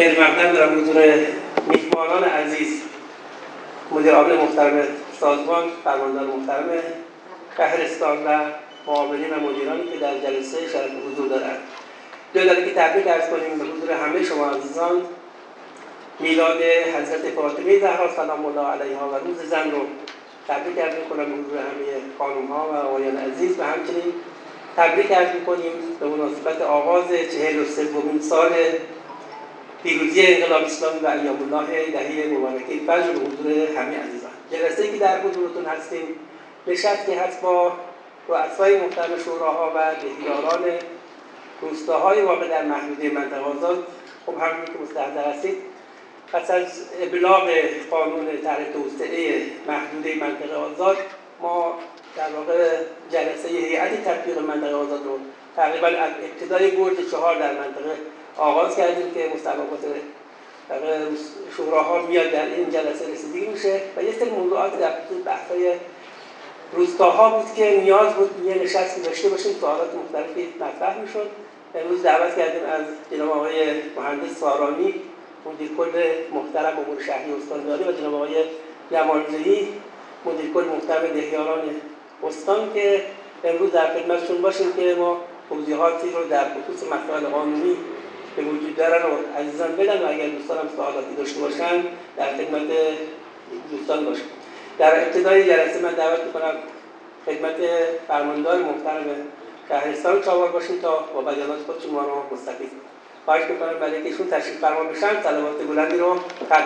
خیلی مقدم دارم حضور میهمانان عزیز. مدیر عامل محترم سازمان فرماندار محترم شهرستان و معاونین و مدیرانی که در جلسه شرکت حضور دارند. دو داره که تبریک ارز کنیم به حضور همه شما عزیزان. میلاد حضرت فاطمه زهرا سلام الله علیها و روز زن رو تبریک ارز می‌کنم به حضور همه خانم ها و آقایان عزیز. و همچنین تبریک ارز می‌کنیم به مناسبت آغاز چهل و سومین سال پیروزی انقلاب اسلامی و ایام الله دهه مبارکه فجر به حضور همه عزیزان. جلسه که در حضورتون هستیم نشستی هست با رؤسای محترم شوراها و دهیاران روستاهای واقع در محدوده منطقه آزاد. خب همونی که مستحضر هستید پس از ابلاغ قانون طرح توسعه محدوده منطقه آزاد ما در واقع جلسه هیئت تطبیق منطقه آزاد رو تقریبا از ابتدای برج چهار در منطقه آغاز کردیم که مستقبات شوراها میاد در این جلسه رسیدگی میشه و یه سری موضوعات در بحثای روستاها بود که نیاز بود یه نشستی داشته باشیم سوالات مختلفی مطرح می‌شد. امروز دعوت کردیم از جناب آقای مهندس سارانی مدیر کل محترم امور شهری استانداری و جناب آقای یمانزهی مدیر کل محترم دهیاران استان که امروز در خدمتشون باشیم که ما توضیحاتی رو در خصوص مسائل قانونی به وجود دارن و عزیزان بدن و اگر دوستان هم سوالاتی داشته باشن در خدمت دوستان باشن. در ابتدای جلسه من دعوت می‌کنم خدمت فرماندار محترم شهرستان چاوار باشیم تا با بیانات خودشون ما رو مستفید خواهش می‌کنم برای که ایشون تشریف فرما بشن سلامات بلندی رو بکنم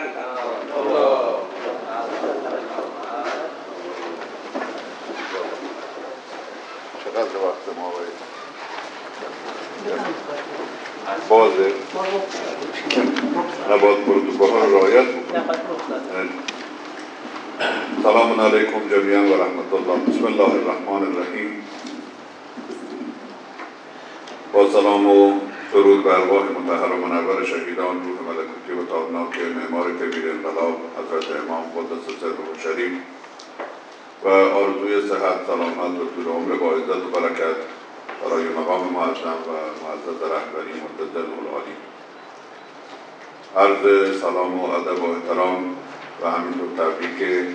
چقدر وقت ما بازه. نباید پروتوکل ها رعایت سلام علیکم جمیعا و رحمت الله. بسم الله الرحمن الرحیم. با سلام و درود بر ارواح مطهر و منور شهیدان روح ملکوتی و تابناک معمار کبیر انقلاب حضرت امام قدس سر شریف. و آرزوی صحت سلامت و طول عمر با عزت و برکت. برای مقام معظم و معزز رهبری متدل العالی عرض سلام و ادب و احترام و همینطور تبریک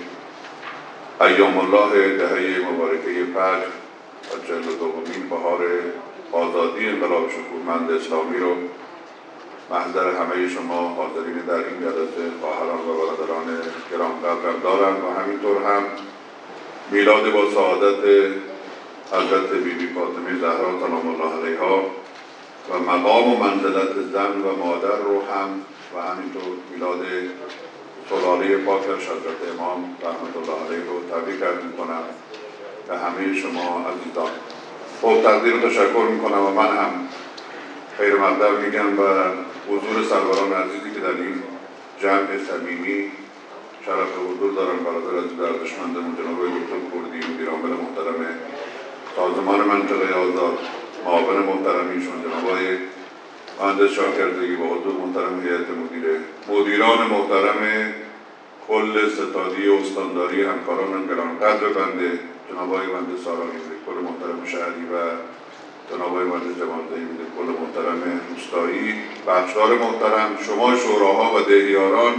ایام الله دهه مبارکه فجر و چهل دومین بهار آزادی انقلاب شکوهمند اسلامی رو محضر همه شما حاضرین در این جلسه خواهران و برادران گرانقدرم دارم و همینطور هم میلاد با سعادت حضرت بی بی فاطمه زهرا سلام الله علیها و مقام و منزلت زن و مادر رو هم و همینطور میلاد سلاله پاکش حضرت امام رحمت الله علیه رو تبریک عرض می‌کنم به همه شما عزیزان. خب تقدیر رو تشکر می‌کنم و من هم خیر مقدر میگم و حضور سروران عزیزی که در این جمع صمیمی شرف حضور دارم برادر عزیز ارزشمندمون جناب دکتر کردی مدیر عامل محترم سازمان منطقه آزاد معاون محترمیشون جناب آقای مهندس شاکردگی با حضور محترم هیئت مدیره. مدیران محترم کل ستادی و استانداری همکاران گرانقدر بنده جناب آقای مهندس سارانی کل محترم شهری و جناب آقای مهندس جوانزهی کل محترم روستایی. بخشدار محترم شما شوراها و دهیاران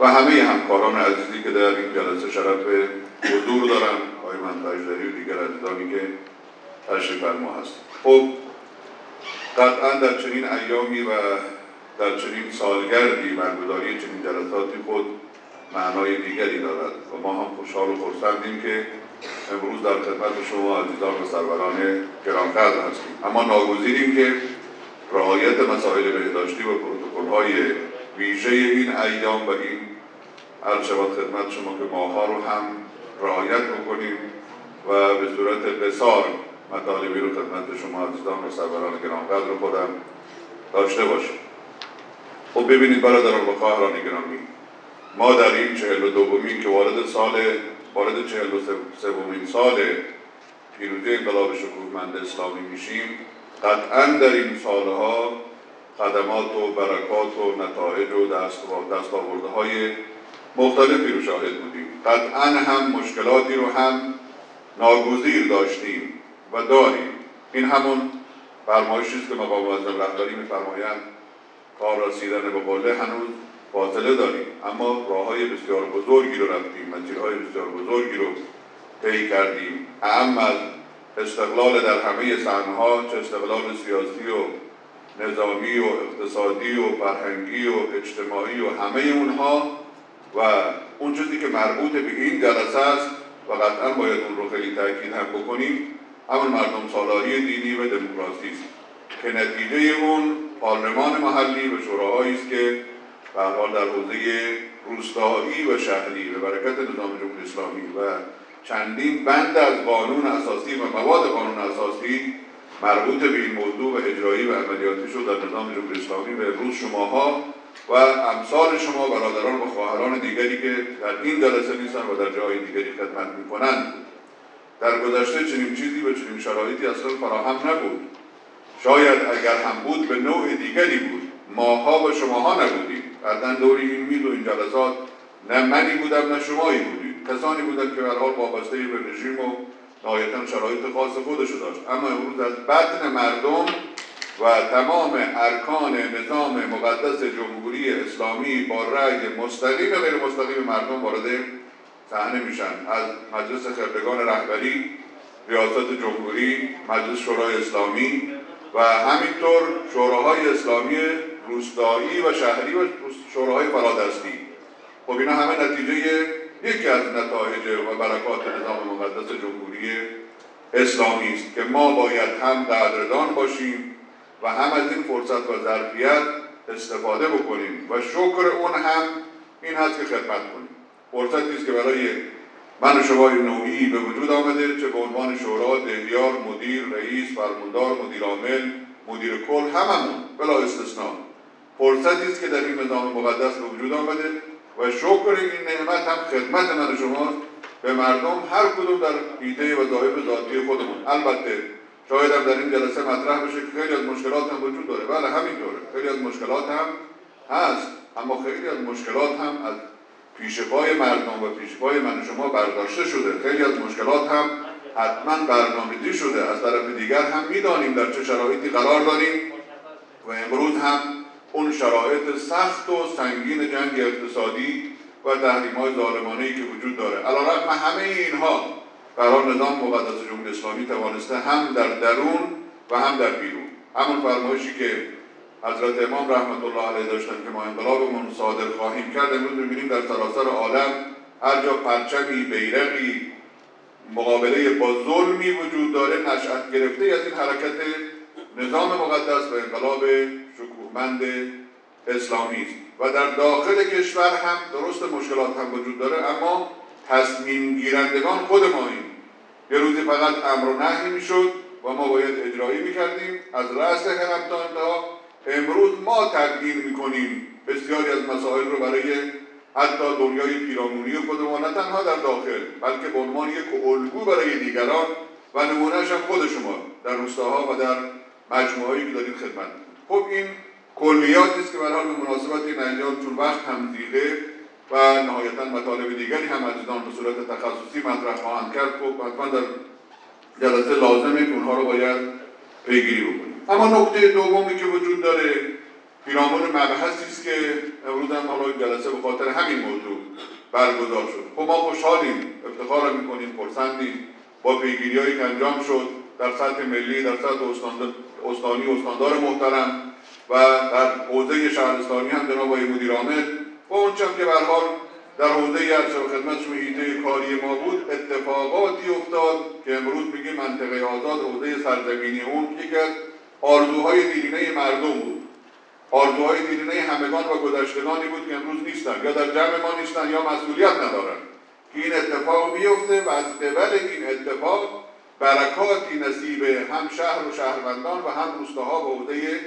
و همه همکاران عزیزی که در این جلسه شرف حضور دارن آقای منتجدری و دیگر عزیزانی که تشریف فرما هست. خب قطعا در چنین ایامی و در چنین سالگردی برگزاری چنین جلساتی خود معنای دیگری دارد و ما هم خوشحال و خرسندیم که امروز در خدمت شما عزیزان و سروران گرانقدر هستیم. اما ناگزیریم که رعایت مسائل بهداشتی و پروتکل های ویژه این ایام و این هر شود خدمت شما که ماها رو هم رعایت بکنیم و به صورت قصار مطالبی رو خدمت شما عزیزان و سروران گرانقدر خودم داشته باشیم خب ببینید برادران و خواهران گرامی ما در این چهل و دومین که وارد سال وارد چهل و سومین سال پیروزی انقلاب شکوهمند اسلامی میشیم قطعا در این سالها خدمات و برکات و نتایج و دست آورده های مختلفی رو شاهد بودیم. قطعا هم مشکلاتی رو هم ناگزیر داشتیم و داریم. این همون فرمایشی است که مقام معظم رهبری میفرمایند. تا رسیدن به قله هنوز فاصله داریم. اما راه های بسیار بزرگی رو رفتیم. مسیرهای بسیار بزرگی رو طی کردیم. اهم از استقلال در همه صحنه‌ها چه استقلال سیاسی و نظامی و اقتصادی و فرهنگی و اجتماعی و همه اونها و اون چیزی که مربوط به این جلسه است و قطعا باید اون رو خیلی تاکید هم بکنیم همون مردم سالاری دینی و دموکراسی است که نتیجه اون پارلمان محلی و شوراهایی است که به حال در حوزه روستایی و شهری به برکت نظام جمهوری اسلامی و چندین بند از قانون اساسی و مواد قانون اساسی مربوط به این موضوع و اجرایی و عملیاتی شد در نظام جمهوری اسلامی و امروز شماها و امثال شما برادران و خواهران دیگری که در این جلسه نیستن و در جای دیگری خدمت می‌کنند در گذشته چنین چیزی و چنین شرایطی اصلا فراهم نبود. شاید اگر هم بود به نوع دیگری بود. ماها و شماها نبودیم. بعدا دوری این میز و این جلسات نه منی بودم نه شمایی بودیم. کسانی بودن که به حال وابسته به رژیم و نهایتا شرایط خاص خودشو داشت. اما امروز از بطن مردم و تمام ارکان نظام مقدس جمهوری اسلامی با رأی مستقیم و غیر مستقیم مردم وارد صحنه میشن. از مجلس خبرگان رهبری ریاست جمهوری مجلس شورای اسلامی و همینطور شوراهای اسلامی روستایی و شهری و شوراهای فرادستی. خب اینا همه نتیجه یکی از نتایج و برکات نظام مقدس جمهوری اسلامی است که ما باید هم قدردان باشیم و هم از این فرصت و ظرفیت استفاده بکنیم و شکر اون هم این هست که خدمت کنیم. فرصتی است که برای من و شما نوعی به وجود آمده چه به عنوان شورا دهیار مدیر رئیس فرماندار مدیر عامل مدیر کل هممون بلا استثنا. فرصتی است که در این نظام مقدس به وجود آمده و شکر این نعمت هم خدمت من و شماست. به مردم هر کدوم در ایده و ذایب ذاتی خودمون. البته شاید هم در این جلسه مطرح بشه که خیلی از مشکلات هم وجود داره. بله همینطوره. خیلی از مشکلات هم هست اما خیلی از مشکلات هم از پیشپای مردم و پیشپای من و شما برداشته شده. خیلی از مشکلات هم حتما برنامه‌ریزی شده. از طرف دیگر هم می‌دانیم در چه شرایطی قرار داریم و امروز هم اون شرایط سخت و سنگین جنگ اقتصادی و تحریم های ظالمانه که وجود داره. علیرغم همه اینها برای نظام مقدس جمهوری اسلامی توانسته هم در درون و هم در بیرون. همون فرمایشی که حضرت امام رحمت الله علیه داشتن که ما انقلابمون صادر خواهیم کرد امروز می‌بینیم در سراسر عالم هر جا پرچمی بیرقی مقابله با ظلمی وجود داره نشأت گرفته از این حرکت نظام مقدس و انقلاب شکوهمند اسلامی است. و در داخل کشور هم درست مشکلات هم وجود داره اما تصمیم گیرندگان خود ماییم یه روزی فقط امر و نهی می‌شد و ما باید اجرایی می‌کردیم. از رأس حرم تا انتها امروز ما تبدیل می‌کنیم. بسیاری از مسائل رو برای حتی دنیای پیرامونی خودمان نه تنها در داخل بلکه به عنوان یک الگو برای دیگران و نمونهش هم خود شما در روستاها و در مجموعهایی که دارید خدمت خب این کلیاتی است که به حال به مناسبت این ایام چون وقت هم دیگه و نهایتا مطالب دیگری هم عزیزان به صورت تخصصی مطرح خواهند کرد. خب حتما در جلسه لازمه که اونها رو باید پیگیری بکنیم. اما نکته دومی که وجود داره پیرامون مبحثی است که امروز هم جلسه به خاطر همین موضوع برگزار شد. خب ما خوشحالیم افتخار می‌کنیم خرسندیم با پیگیری که انجام شد در سطح ملی در سطح استانی استاندار محترم و در حوزه شهرستانی هم جناب آقای مدیر و اونچه که به حال در حوزه ارشد خدمت شما ایده کاری ما بود اتفاقاتی افتاد که امروز میگیم منطقه آزاد حوزه سرزمینی اون یکی از آرزوهای دیرینه مردم بود. آرزوهای دیرینه همگان و گذشتگانی بود که امروز نیستن. یا در جمع ما نیستن یا مسئولیت ندارن. که این اتفاق بیفته و از قبل این اتفاق برکاتی نصیب هم شهر و شهروندان و هم روستاها و حوزه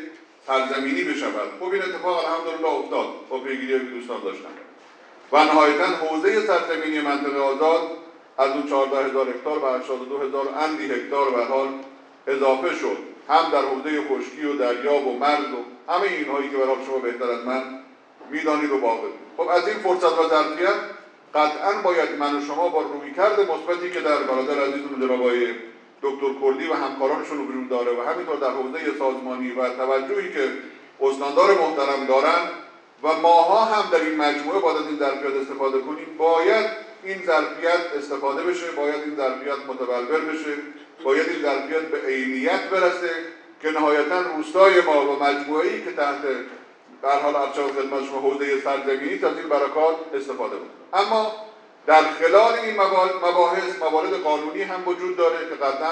سرزمینی بشود. خب این اتفاق الحمدلله افتاد. با پیگیری دوستان داشتن. و نهایتا حوزه سرزمینی منطقه آزاد از اون 14 هزار هکتار و 82 هزار اندی هکتار به حال اضافه شد. هم در حوزه خشکی و دریاب و مرز و همه اینهایی که برای شما بهتر از من می‌دانید و باقی. خب از این فرصت و ظرفیت قطعا باید من و شما با رویکرد مثبتی که در برادر عزیزمون جناب دکتر کردی و همکارانشون وجود داره و همینطور در حوزه سازمانی و توجهی که استاندار محترم دارن و ماها هم در این مجموعه باید از این ظرفیت استفاده کنیم باید این ظرفیت استفاده بشه باید این ظرفیت متبلور بشه باید این ظرفیت به عینیت برسه که نهایتا روستای ما و مجموعه ای که تحت در حال ارچه خدمت شما حوزه سرزمینی از این برکات استفاده بود اما در خلال این مباحث موارد قانونی هم وجود داره که قطعا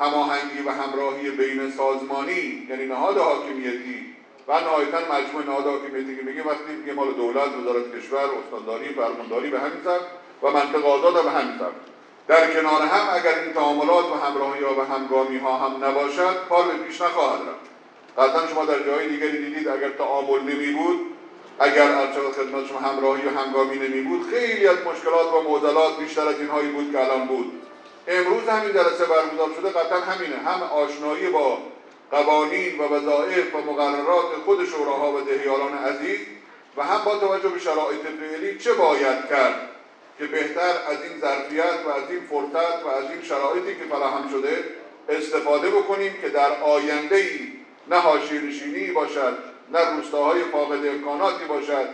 هماهنگی و همراهی بین سازمانی یعنی نهاد حاکمیتی و نهایتا مجموعه نهاد حاکمیتی که میگه وقتی میگه مال دولت وزارت کشور استانداری فرمانداری به همین سبب و منطق آزاد به همین سبب در کنار هم اگر این تعاملات و همراهی ها و همگامی ها هم نباشد کار به پیش نخواهد رفت. قطعا شما در جای دیگری دیدید اگر تعامل نمی بود اگر ارچه خدمت شما همراهی و همگامی نمی بود خیلی از مشکلات و معضلات بیشتر از اینهایی بود که الان بود. امروز همین جلسه برگزار شده قطعا همینه. هم آشنایی با قوانین و وظایف و مقررات خود شوراها و دهیاران عزیز و هم با توجه به شرایط فعلی چه باید کرد که بهتر از این ظرفیت و از این فرصت و از این شرایطی که فراهم شده استفاده بکنیم که در آینده ای نه حاشیه‌نشینی باشد. نه روستاهای فاقد امکاناتی باشد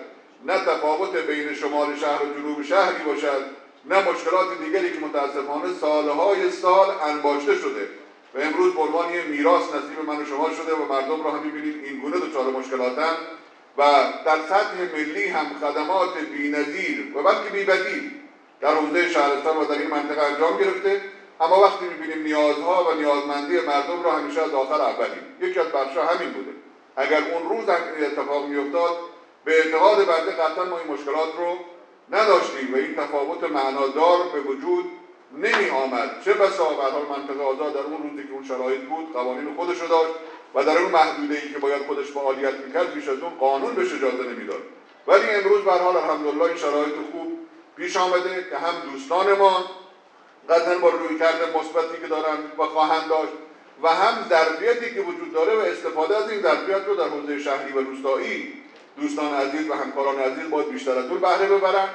نه تفاوت بین شمال شهر و جنوب شهری باشد نه مشکلات دیگری که متاسفانه سالهای سال انباشته شده و امروز به عنوان میراث نصیب من و شما شده و مردم را هم می‌بینیم این گونه دچار مشکلاتن و در سطح ملی هم خدمات بینظیر و بلکه بیبدیل در حوزه شهرستان و در این منطقه انجام گرفته. اما وقتی می‌بینیم نیازها و نیازمندی مردم را همیشه از آخر اولیم. یکی از بخشها همین بوده. اگر اون روز هم این اتفاق میافتاد به اعتقاد بنده قطعا ما این مشکلات رو نداشتیم و این تفاوت معنادار به وجود نمی آمد چه بسا به منطقه آزاد در اون روزی که اون شرایط بود قوانین خودش رو داشت و در اون محدوده ای که باید خودش فعالیت می‌کرد بیش از اون قانون بهش اجازه نمی‌داد. ولی امروز به حال الحمدلله این شرایط خوب پیش آمده که هم دوستان ما قطعا با روی کرده مثبتی که دارن و خواهند داشت و هم ظرفیتی که وجود داره و استفاده از این ظرفیت رو در حوزه شهری و روستایی دوستان عزیز و همکاران عزیز باید بیشتر از اون بهره ببرن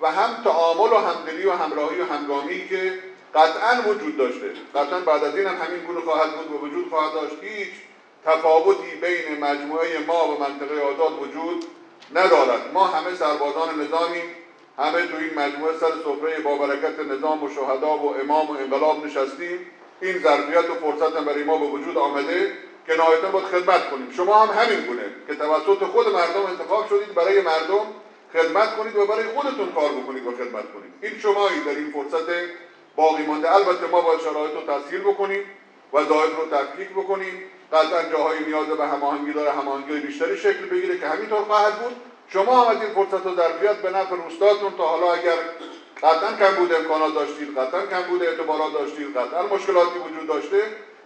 و هم تعامل و همدلی و همراهی و همگامی که قطعا وجود داشته. قطعا بعد از این هم همین گونه خواهد بود و وجود خواهد داشت. هیچ تفاوتی بین مجموعه ما و منطقه آزاد وجود ندارد. ما همه سربازان نظامی همه تو این مجموعه سر سفره با برکت نظام و شهدا و امام و انقلاب نشستیم. این ظرفیت و فرصت هم برای ما به وجود آمده که نهایتا باید خدمت کنیم. شما هم همین گونه که توسط خود مردم انتخاب شدید برای مردم خدمت کنید و برای خودتون کار بکنید و خدمت کنید. این شمایی در این فرصت باقی مانده. البته ما باید شرایط رو تسهیل بکنیم وظایف رو تفکیک بکنیم. قطعا جاهای نیاز به هماهنگی داره هماهنگی بیشتری شکل بگیره که همینطور خواهد بود. شما هم از این فرصت و ظرفیت به نفع روستاتون تا حالا اگر قطعا کم بود امکانات داشتید قطعا کم بود اعتبارات داشتید قطعا مشکلاتی وجود داشته.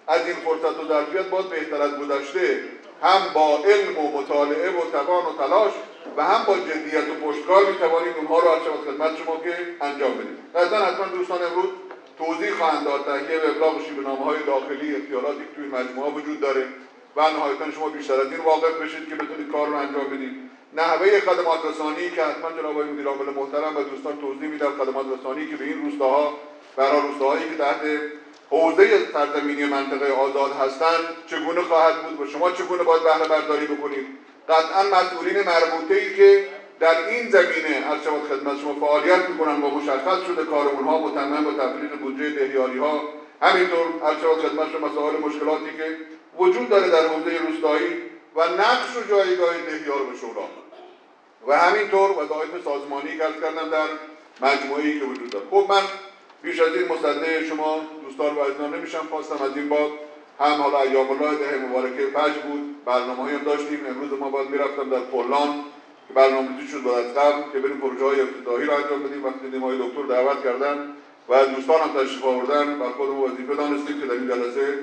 از این فرصت و ظرفیت باید بهتر از گذشته. هم با علم و مطالعه و توان و تلاش و هم با جدیت و پشتکار می‌توانید اونها رو از خدمت شما که انجام بدید. قطعا حتما دوستان امروز توضیح خواهند داد تهیه و ابلاغ شیبنامه های داخلی اختیاراتی که توی مجموعه وجود داره و نهایتا شما بیشتر از این واقف بشید که بتونید کار رو انجام بدید. نحوه خدمات رسانی که حتما جناب آقای مدیر عامل محترم و دوستان توضیح میدم خدمات رسانی که به این روستاها برای روستاهایی که تحت حوزه سرزمینی منطقه آزاد هستند چگونه خواهد بود و شما چگونه باید بهره برداری بکنید؟ قطعا مسئولین مربوطه ای که در این زمینه از شما خدمت شما فعالیت می‌کنن و مشخص شده کار اونها متمم با تفریق بودجه دهیاری ها همینطور از شما خدمت شما مسائل مشکلاتی که وجود داره در حوزه روستایی و نقش و جایگاه دهیار به شورا و همینطور وظایف سازمانی که کردم در مجموعی که وجود داره خب من بیش از این مصدق شما دوستان و عزیزان نمیشم خواستم از این باب هم حالا ایام الله ده مبارکه فج بود برنامه هم داشتیم. امروز ما باید می‌رفتم در پولان که برنامه شد بعد از قبل که بریم پروژه های افتتاحی رو انجام بدیم. وقتی دیدیم دکتر دعوت کردن و دوستان هم تشریف آوردن بر خودمون وظیفه دانستیم که در این جلسه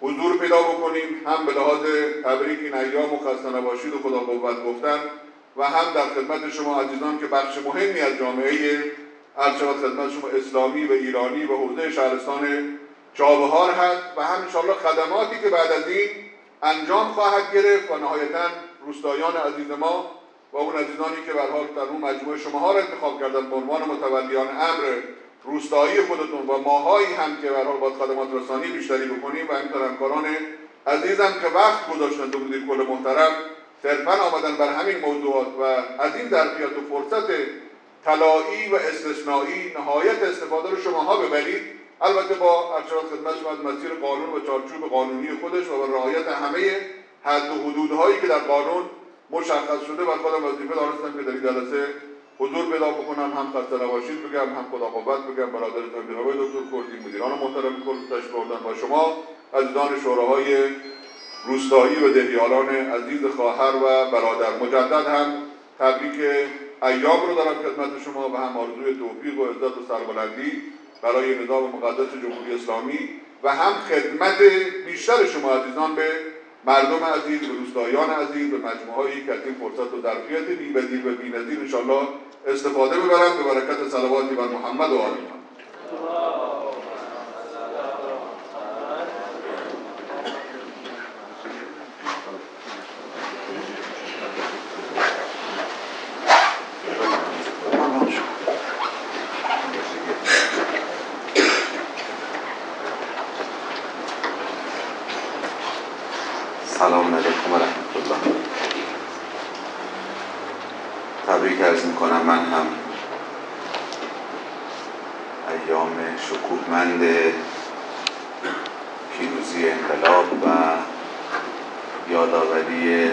حضور پیدا بکنیم هم به لحاظ تبریک این ایام و خسته نباشید و خدا قوت گفتن و هم در خدمت شما عزیزان که بخش مهمی از جامعه ارشاد خدمت شما اسلامی و ایرانی و حوزه شهرستان چابهار هست و هم انشاءالله خدماتی که بعد از این انجام خواهد گرفت و نهایتا روستایان عزیز ما و اون عزیزانی که به حال در اون مجموعه شماها را انتخاب کردن به عنوان متولیان امر روستایی خودتون و ماهایی هم که حال باید خدمات رسانی بیشتری بکنیم و همینطور همکاران عزیزم که وقت گذاشتن تو مدیر کل محترم صرفا آمدن بر همین موضوعات و از این ظرفیت و فرصت طلایی و استثنایی نهایت استفاده رو شماها ببرید. البته با ارشاد خدمت شما از مسیر قانون و چارچوب قانونی خودش و با رعایت همه حد و حدودهایی که در قانون مشخص شده و خودم وظیفه دانستم که در این جلسه حضور پیدا بکنم هم خسته نباشید بگم هم خدا قوت بگم. برادرتان جناب دکتر کردی مدیران محترم کل تشریف با شما. عزیزان شوراهای روستایی و دهیاران عزیز خواهر و برادر. مجدد هم تبریک ایام رو دارم خدمت شما و هم آرزوی توفیق و عزت و سربلندی برای نظام مقدس جمهوری اسلامی و هم خدمت بیشتر شما عزیزان به مردم عزیز به روستایان عزیز به مجموعه هایی که این فرصت و ظرفیت بیبدیل و بینظیر انشاءالله استفاده ببرند به برکت صلواتی بر محمد و آل سلام علیکم و رحمت الله تبریک ارز می‌کنم من هم ایام شکوهمند پیروزی انقلاب و یادآوری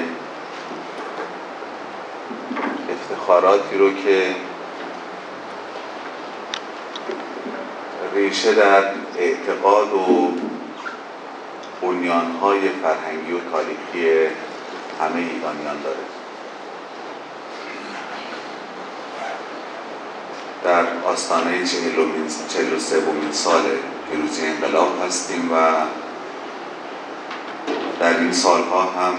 افتخاراتی رو که ریشه در اعتقاد و بنیانهای فرهنگی و تاریخی همه ایرانیان داره. در آستانه چهل و سومین سال پیروزی انقلاب هستیم و در این سالها هم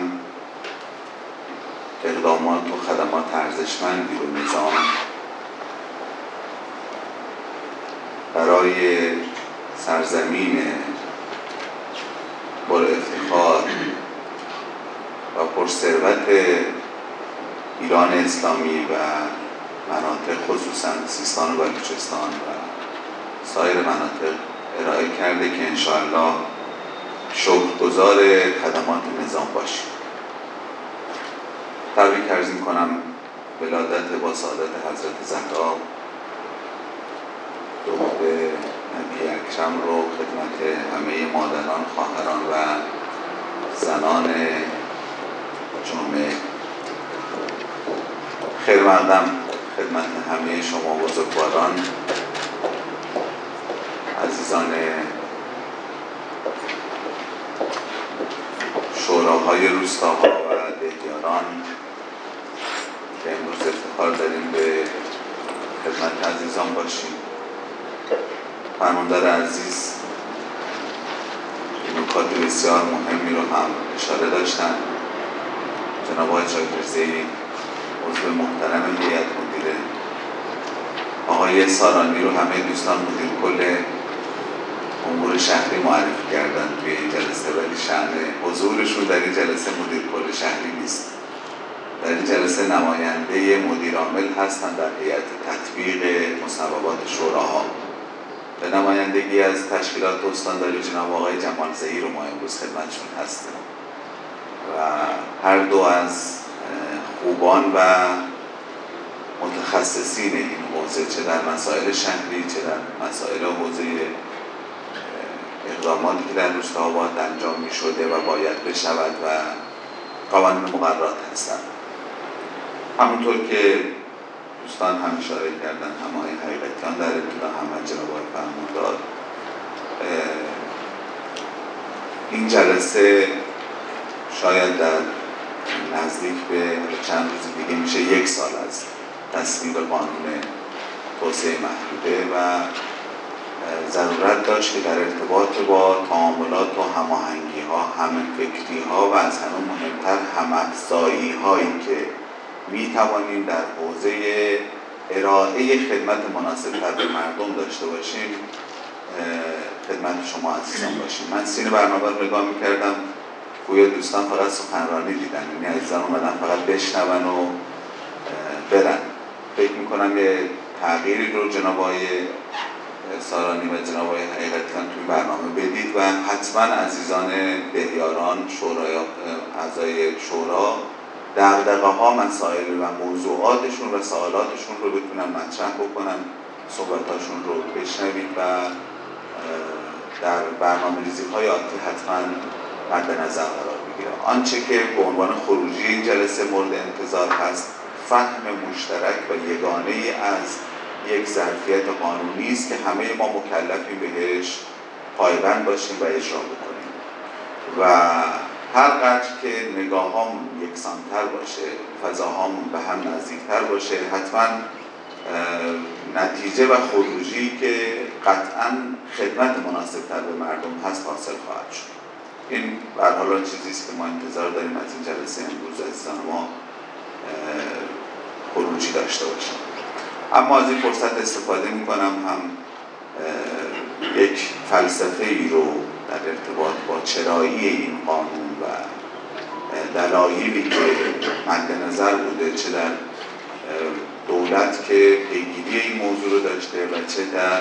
اقدامات و خدمات ارزشمندی رو نظام برای سرزمین پر افتخار و پرثروت ایران اسلامی و مناطق خصوصا سیستان و بلوچستان و سایر مناطق ارائه کرده که انشاءالله شکرگزار خدمات نظام باشیم. تبریک ارز کنم ولادت با سعادت حضرت زهرا. دختر نبی اکرم رو خدمت همه مادران خواهران و زنان جامعه. خیر مقدم خدمت همه شما بزرگواران عزیزان شوراهای روستاها و دهیاران که امروز افتخار داریم به خدمت عزیزان باشیم. فرماندار عزیز نکات بسیار مهمی رو هم اشاره داشتن. جناب آقای چاکرزی عضو محترم هیئت مدیره آقای سارانی رو همه دوستان مدیر کل امور شهری معرفی کردن توی این جلسه ولی شهر حضورشون در این جلسه مدیر کل شهری نیست. در این جلسه نماینده مدیر عامل هستند در هیئت تطبیق مصوبات شوراها. به نمایندگی از تشکیلات استانداری جناب آقای جمال رو ما امروز خدمتشون هستیم. و هر دو از خوبان و متخصصین این حوزه چه در مسائل شهری چه در مسائل حوزه اقداماتی که در روستاها باید انجام می شده و باید بشود و قوانین مقررات هستند همونطور که دوستان هم اشاره کردن هم های حقیقتیان در ابتدا هم جناب آقای فرماندار این جلسه شاید در نزدیک به چند روز دیگه میشه یک سال از تصویب قانون توسعه محدوده و ضرورت داشت که در ارتباط با تعاملات و هماهنگی ها هم فکری ها و از همه مهمتر هم هایی که می توانیم در حوزه ارائه خدمت مناسب به مردم داشته باشیم خدمت شما عزیزان باشیم. من سین برنامه رو نگاه می‌کردم گویا دوستان فقط سخنرانی دیدن. یعنی عزیزان اومدن فقط بشنون و برن. فکر می‌کنم یه تغییری رو جناب آقای سارانی و جناب آقای حقیقتیان توی برنامه بدید و حتما عزیزان بهیاران شورای اعضای شورا دقدقه ها مسائل و موضوعاتشون و سوالاتشون رو بتونن مطرح بکنن صحبتاشون رو بشنوید و در برنامه ریزی های آتی حتما مد نظر قرار بگیره. آنچه که به عنوان خروجی این جلسه مورد انتظار هست فهم مشترک و یگانه از یک ظرفیت قانونی است که همه ما مکلفیم بهش پایبند باشیم و اجرا بکنیم. و هر قدر که نگاه یک یکسانتر باشه فضاهامون به هم نزدیکتر باشه حتما نتیجه و خروجی که قطعا خدمت مناسبتر به مردم هست حاصل خواهد شد. این حالا چیزی است که ما انتظار داریم از این جلسه امروز عزیزان ما. خروجی داشته باشیم اما از این فرصت استفاده می‌کنم هم یک فلسفه ای رو در ارتباط با چرایی این قانون و دلایلی که مد نظر بوده چه در دولت که پیگیری این موضوع رو داشته و چه در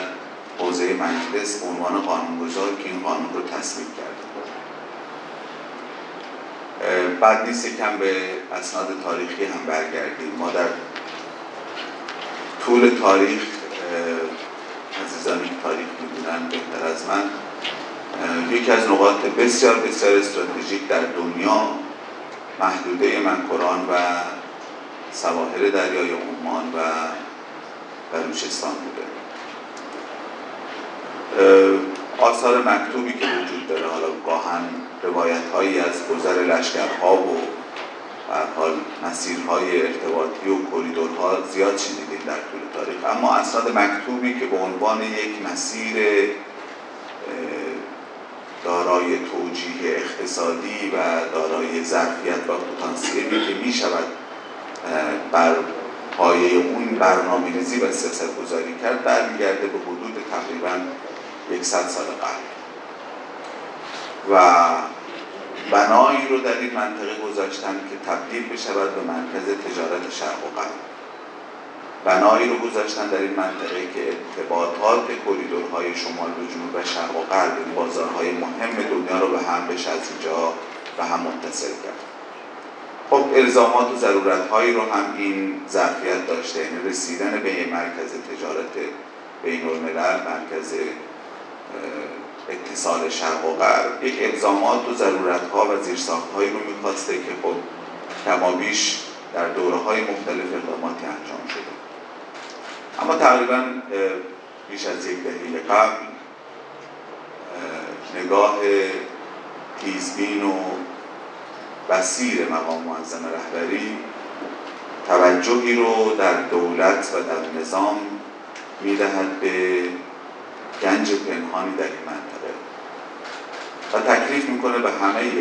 حوزه مجلس عنوان قانونگذار که این قانون رو تصویب کرده. بعد نیست کم به اسناد تاریخی هم برگردیم. ما در طول تاریخ عزیزانی که تاریخ می‌دونن بهتر از من. یکی از نقاط بسیار بسیار استراتژیک در دنیا محدوده منکران و سواحل دریای عمان و بلوچستان بوده. آثار مکتوبی که وجود داره حالا گاهن روایت هایی از گذر لشکرها و حال مسیرهای ارتباطی و کریدورها زیاد شنیدیم در طول تاریخ. اما اسناد مکتوبی که به عنوان یک مسیر دارای توجیه اقتصادی و دارای ظرفیت و پتانسیلی که می شود بر پایه اون برنامه ریزی و سیاست گذاری کرد برمیگرده به حدود تقریبا یکصد سال قبل. و بنایی رو در این منطقه گذاشتن که تبدیل بشود به مرکز تجارت شرق و غرب. بنایی رو گذاشتن در این منطقه که ارتباطات کریدورهای شمال و جنوب و شرق و غرب بازارهای مهم دنیا رو به هم بشه از اینجا به هم متصل کرد. خب الزامات و ضرورت هایی رو هم این ظرفیت داشته یعنی رسیدن به مرکز تجارت بین الملل مرکز اتصال شرق و غرب. یک الزامات و ضرورت ها و زیرساخت هایی رو می‌خواسته که خب کمابیش در دوره های مختلف اقداماتی انجام شده. اما تقریبا بیش از یک دهه قبل نگاه تیزبین و بسیر مقام معظم رهبری توجهی رو در دولت و در نظام می‌دهد به گنج پنهانی در این و تکلیف می‌کنه به همه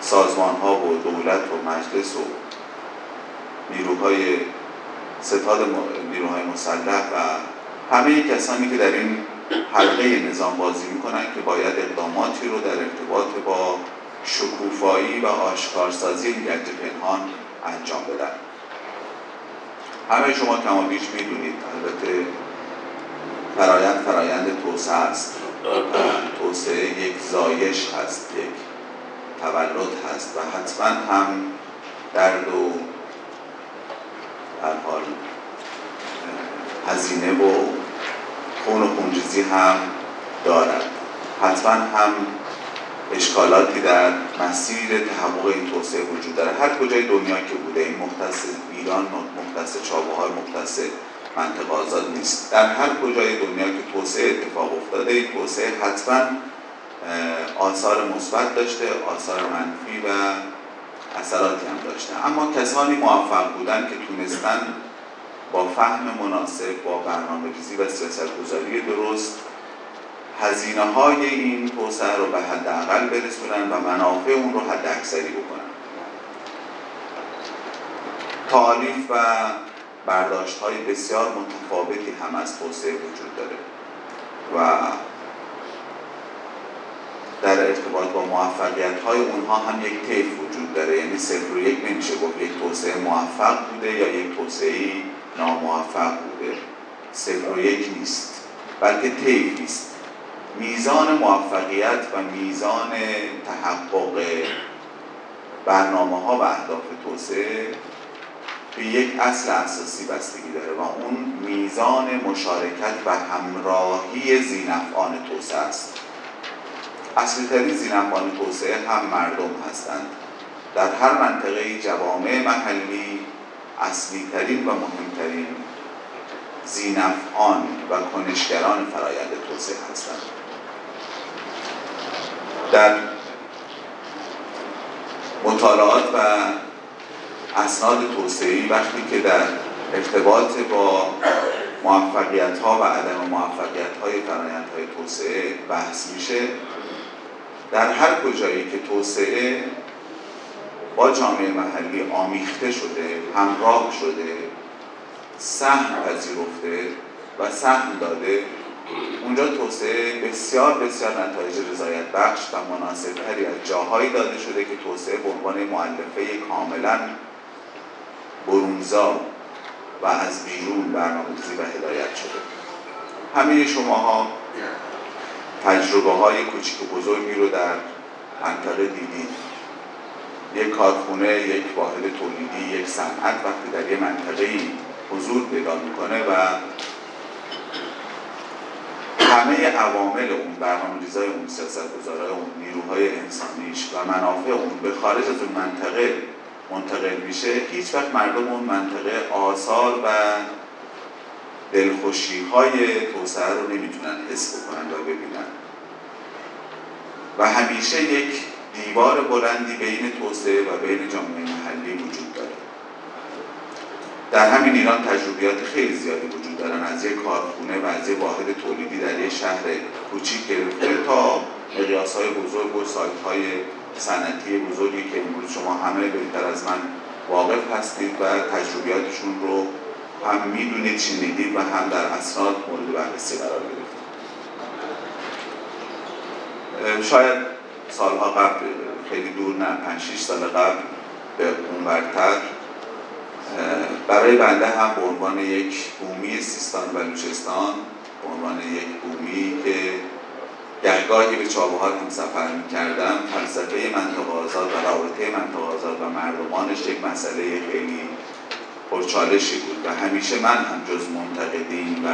سازمان ها و دولت و مجلس و نیروهای ستاد نیروهای مسلح و همه کسانی که در این حلقه نظام بازی می‌کنن که باید اقداماتی رو در ارتباط با شکوفایی و آشکارسازی گنج پنهان انجام بدن. همه شما کما بیش می‌دونید البته فرایند فرایند توسعه است. توسعه یک زایش هست یک تولد هست و حتما هم درد و در حال هزینه و خون و خونریزی هم دارد. حتما هم اشکالاتی در مسیر تحقق این توسعه وجود داره هر کجای دنیا که بوده این مختص ایران مختص چابهار مختص منطقه آزاد نیست. در هر کجای دنیا که توسعه اتفاق افتاده توسعه حتما آثار مثبت داشته آثار منفی و اثراتی هم داشته. اما کسانی موفق بودن که تونستن با فهم مناسب با برنامه ریزی و سیاست گذاری درست هزینه های این توسعه رو به حداقل برسونن و منافع اون رو حد اکثری بکنن. تعالیف و برداشت های بسیار متفاوتی هم از توسعه وجود داره و در ارتباط با موفقیت های اونها هم یک طیف وجود داره. یعنی صفر و یک نمیشه گفت. یک توسعه موفق بوده یا یک توسعه ناموفق بوده. صفر و یک نیست بلکه طیف نیست. میزان موفقیت و میزان تحقق برنامه ها و اهداف توسعه به یک اصل اساسی بستگی داره و اون میزان مشارکت و همراهی زینفعان توسعه است. اصلی ترین زینفعان توسعه هم مردم هستند. در هر منطقه جوامع محلی اصلی ترین و مهمترین زینفعان و کنشگران فرایند توسعه هستند. در مطالعات و اسناد توسعی وقتی که در ارتباط با موفقیت ها و عدم موفقیت های فرایند های توسعه بحث میشه در هر کجایی که توسعه با جامعه محلی آمیخته شده همراه شده سهم پذیرفته و سهم داده اونجا توسعه بسیار بسیار نتایج رضایت بخش و مناسب تری از جاهایی داده شده که توسعه به عنوان معلفه کاملا برونزا و از بیرون برنامه‌ریزی و هدایت شده. همه شماها تجربه های کوچیک و بزرگی رو در منطقه دیدید. یک کارخونه یک واحد تولیدی یک صنعت وقتی در یک منطقه حضور پیدا می‌کنه و همه عوامل اون برنامه ریزای اون سیاست اون نیروهای انسانیش و منافع اون به خارج از اون منطقه منتقل میشه هیچ وقت مردم اون منطقه آثار و دلخوشی های توسعه رو نمی‌تونن حس بکنن و ببینن. و همیشه یک دیوار بلندی بین توسعه و بین جامعه محلی وجود داره. در همین ایران تجربیات خیلی زیادی وجود دارن. از یک کارخونه و از یک واحد تولیدی در یک شهر کوچیک گرفته تا مقیاس های بزرگ و سایت های صنعتی بزرگی که امروز شما همه بهتر از من واقف هستید و تجربیاتشون رو هم می‌دونید شنیدید و هم در اسناد مورد بررسی قرار گرفتید. شاید سالها قبل خیلی دور نه 5 6 سال قبل به اونورتر برای بنده هم به عنوان یک بومی سیستان و بلوچستان به عنوان یک بومی که گهگاهی به چابهار هم سفر می کردم فلسفه منطقه آزاد و رابطه منطقه آزاد و مردمانش یک مسئله خیلی پرچالشی بود و همیشه من هم جز منتقدین و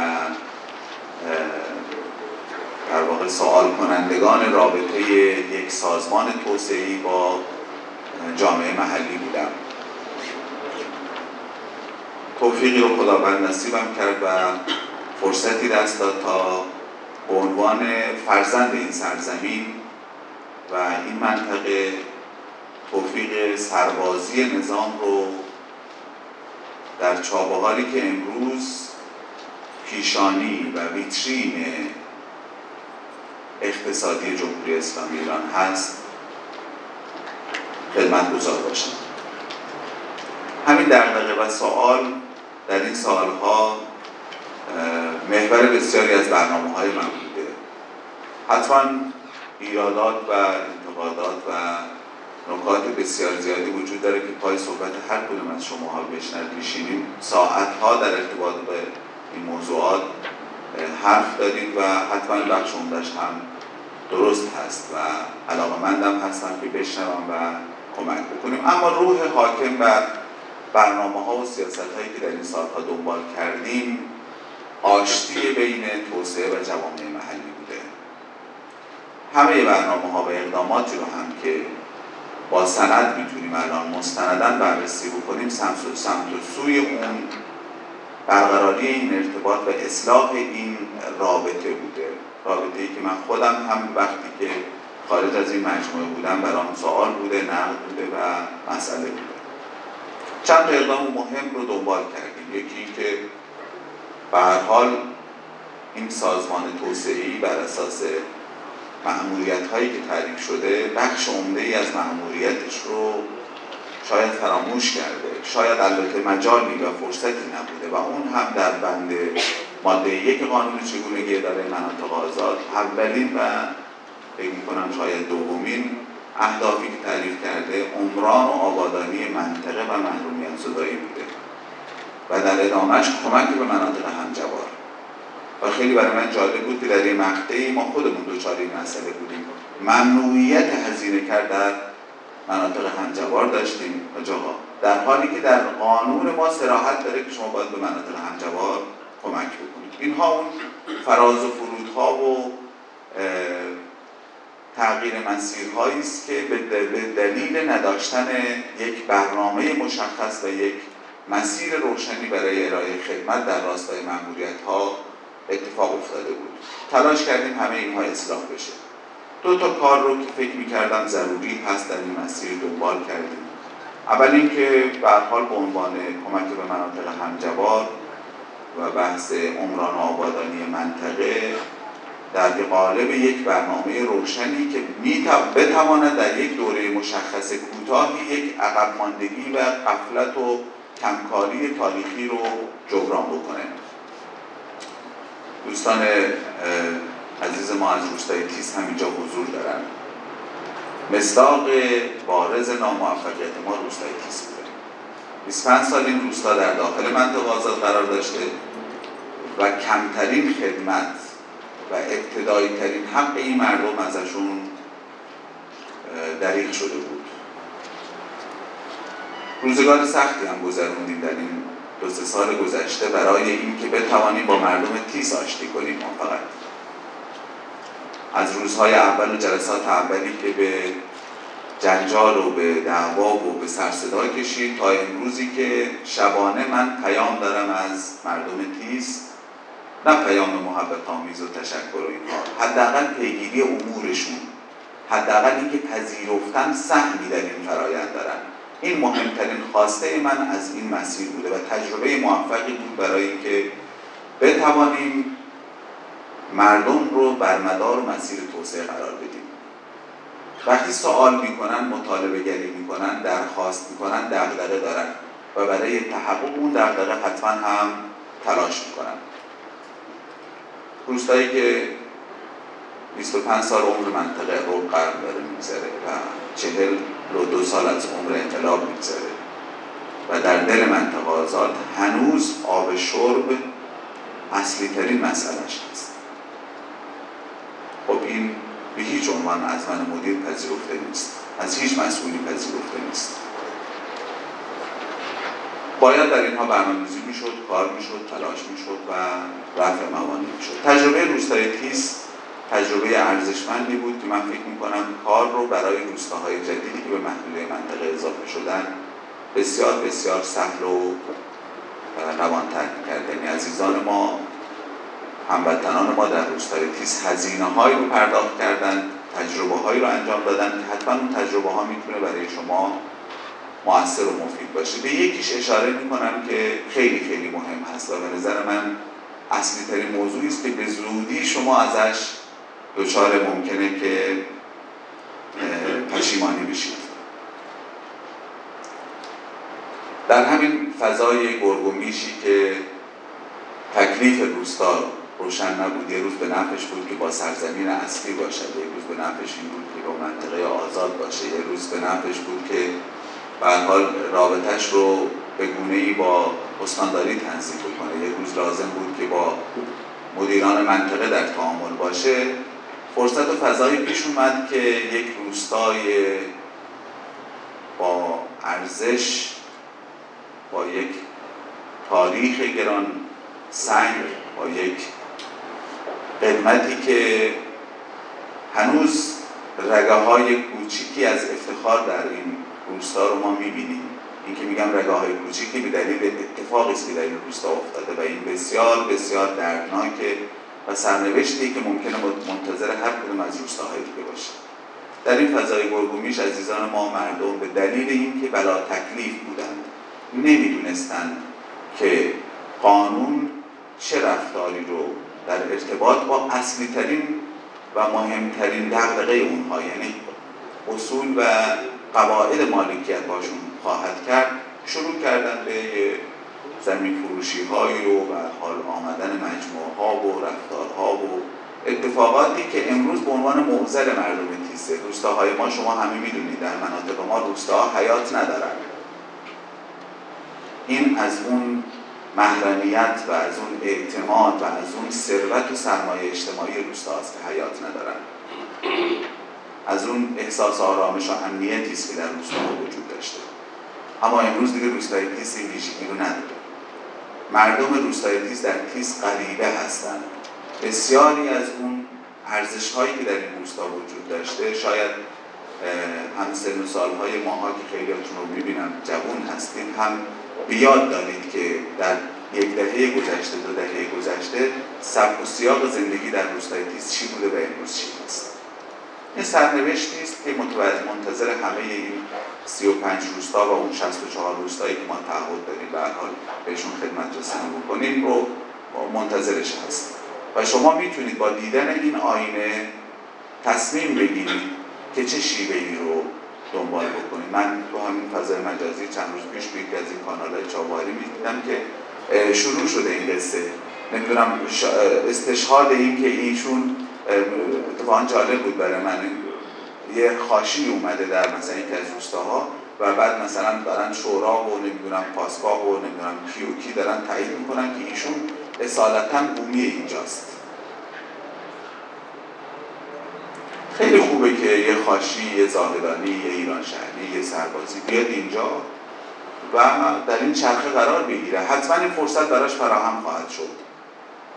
در واقع سوال کنندگان رابطه یک سازمان توسعی با جامعه محلی بودم. توفیقی رو خداوند نصیبم کرد و فرصتی دست داد تا به عنوان فرزند این سرزمین و این منطقه توفیق سربازی نظام رو در چابهاری که امروز پیشانی و ویترین اقتصادی جمهوری اسلامی ایران هست خدمت گذار باشم. همین دقیقه و سوال در این سالها محور بسیاری از برنامه های من بوده. حتما ایرادات و انتقادات و نکات بسیار زیادی وجود داره که پای صحبت هر کدوم از شماها بشنر میشینیم. ساعتها در ارتباط به این موضوعات حرف داریم و حتما بخش هم درست هست و علاقه مندم هستم که بشنوم و کمک بکنیم. اما روح حاکم بر برنامه ها و سیاست هایی که در این سالها دنبال کردیم آشتی بین توسعه و جوامع محلی بوده. همه برنامه ها و اقداماتی رو هم که با سند می‌تونیم الان مستندن بررسی بکنیم سمت و سمت و سوی اون برقراری این ارتباط و اصلاح این رابطه بوده. رابطه ای که من خودم هم وقتی که خارج از این مجموعه بودم برام سوال بوده نقد بوده و مسئله بوده. چند اقدام مهم رو دنبال کردیم. یکی اینکه به هر حال این سازمان توسعی بر اساس معمولیت هایی که تعریف شده بخش عمده ای از معمولیتش رو شاید فراموش کرده. شاید البته مجالی و فرصتی نبوده و اون هم در بند ماده یک قانون چگونگی اداره مناطق آزاد. اولین و فکر می‌کنم شاید دومین اهدافی که تعریف کرده عمران و آبادانی منطقه و محرومیت زدایی بوده. و در ادامهش کمک به مناطق همجوار. و خیلی برای من جالب بود که در یه مقطعی ما خودمون دوچار این مسئله بودیم. ممنوعیت هزینه کرد در مناطق همجوار داشتیم. جاها در حالی که در قانون ما سراحت داره که شما باید به مناطق همجوار کمک بکنید. اینها اون فراز و فرودها و تغییر مسیرهایی است که به دلیل نداشتن یک برنامه مشخص و یک مسیر روشنی برای ارائه خدمت در راستای مأموریت ها اتفاق افتاده بود. تلاش کردیم همه اینها اصلاح بشه. دو تا کار رو که فکر می‌کردم ضروری هست در این مسیر دنبال کردیم. اول اینکه به حال به عنوان کمک به مناطق همجوار و بحث عمران و آبادانی منطقه در قالب یک برنامه روشنی که بتواند در یک دوره مشخص کوتاهی یک عقب ماندگی و قفلت و کمکاری تاریخی رو جبران بکنه. دوستان عزیز ما از روستای تیز همینجا حضور دارن. مصداق بارز ناموفقیت ما روستای تیز بوده. 25 سال این روستا در داخل منطقه آزاد قرار داشته و کمترین خدمت و ابتدایی ترین حق این مردم ازشون دریغ شده بود. روزگار سختی هم گذروندیم در این دو سه سال گذشته برای اینکه بتوانیم با مردم تیز آشتی کنیم ما فقط. از روزهای اول و جلسات اولی که به جنجال و به دعوا و به سرصدا کشید تا امروزی که شبانه من پیام دارم از مردم تیز نه پیام محبت آمیز و تشکر و اینها حداقل پیگیری امورشون حداقل اینکه پذیرفتن سهمی در این فرایند دارن. این مهمترین خواسته من از این مسیر بوده و تجربه موفقی بود برای اینکه بتوانیم مردم رو بر مدار مسیر توسعه قرار بدیم. وقتی سوال می‌کنن مطالبه گری می‌کنن درخواست می‌کنن دغدغه دارن و برای تحقق اون دغدغه حتما هم تلاش می‌کنن. روستایی که 25 سال عمر منطقه رو قرار داره میگذره و چهل و دو سال از عمر انقلاب میگذره. و در دل منطقه آزاد هنوز آب شرب اصلی ترین مسئلهش هست خب این به هیچ عنوان از من مدیر پذیرفته نیست. از هیچ مسئولی پذیرفته نیست. باید در اینها برنامه‌ریزی می‌شد کار می‌شد تلاش می‌شد و رفع موانع می‌شد. تجربه روستای تیس تجربه ارزشمندی بود که من فکر می‌کنم کار رو برای روستاهای جدیدی که به محدوده منطقه اضافه شدن بسیار بسیار سهل و روانتر کرد یعنی عزیزان ما هموطنان ما در روستای تیز هزینه هایی رو پرداخت کردن تجربه هایی رو انجام دادن که حتما اون تجربه ها می‌تونه برای شما موثر و مفید باشه. به یکیش اشاره می‌کنم که خیلی خیلی مهم هست و به نظر من اصلی ترین موضوعی است که به زودی شما ازش دچار ممکنه که پشیمانی بشید. در همین فضای گرگومیشی که تکلیف روستا روشن نبود یه روز به نفش بود که با سرزمین اصلی باشد یه روز به نفش این بود که با منطقه آزاد باشه یه روز به نفش بود که به حال رابطش رو به گونه ای با استانداری تنظیم بکنه. یه روز لازم بود که با مدیران منطقه در تعامل باشه. فرصت و فضایی پیش اومد که یک روستای با ارزش با یک تاریخ گران سنگ با یک قدمتی که هنوز رگه های کوچیکی از افتخار در این روستا رو ما می‌بینیم. این که میگم رگه های کوچیکی به دلیل اتفاقی است که در این روستا افتاده و این بسیار بسیار دردناکه. و سرنوشتی که ممکنه منتظر هر کدوم از روستاهای دیگه باشه. در این فضای گرگومیش عزیزان ما مردم به دلیل اینکه بلا تکلیف بودند نمی‌دونستند که قانون چه رفتاری رو در ارتباط با اصلی ترین و مهمترین دقدقه اونها یعنی اصول و قواعد مالکیت باشون خواهد کرد شروع کردن به زمین فروشی هایی و به حال آمدن مجموعه ها و رفتارها و اتفاقاتی که امروز به عنوان معضل مردم تیزه روستاهای ما شما همه می‌دونید در مناطق ما روستاها حیات ندارن. این از اون محرمیت و از اون اعتماد و از اون ثروت و سرمایه اجتماعی روستاست که حیات ندارن. از اون احساس آرامش و امنیتی است که در روستاها وجود داشته. اما امروز دیگه روستای تیز این ویژگی رو نداره. مردم روستای تیز در تیز غریبه هستند. بسیاری از اون ارزش هایی که در این روستا وجود داشته شاید هم سن و سالهای ماها که خیلیاتون رو می‌بینم جوون هستید هم بیاد دارید که در یک دهه گذشته دو دهه گذشته سبک و سیاق زندگی در روستای تیز چی بوده و امروز چی هست؟ این سرنوشتی است که منتظر همه این 35 روستا و اون 64 روستایی که ما تعهد داریم به حال بهشون خدمت رسانی بکنیم رو منتظرش هست. و شما می‌تونید با دیدن این آینه تصمیم بگیرید که چه شیوه ای رو دنبال بکنید. من تو همین فضای مجازی چند روز پیش به از این کانال های چاباری می‌دیدم که شروع شده این قصه. نمی‌دونم استشهاد این که ایشون اتفاقا جالب بود برای من. یه خاشی اومده در مثلا یکی از روستاها و بعد مثلا دارن شورا و نمی‌دونم پاسگاه و نمی‌دونم کی و کی دارن تایید می‌کنن که ایشون اصالتا بومی اینجاست. خیلی خوبه که یه خاشی، یه زاهدانی، یه ایران شهری، یه سربازی بیاد اینجا و در این چرخه قرار بگیره. حتما این فرصت براش فراهم خواهد شد.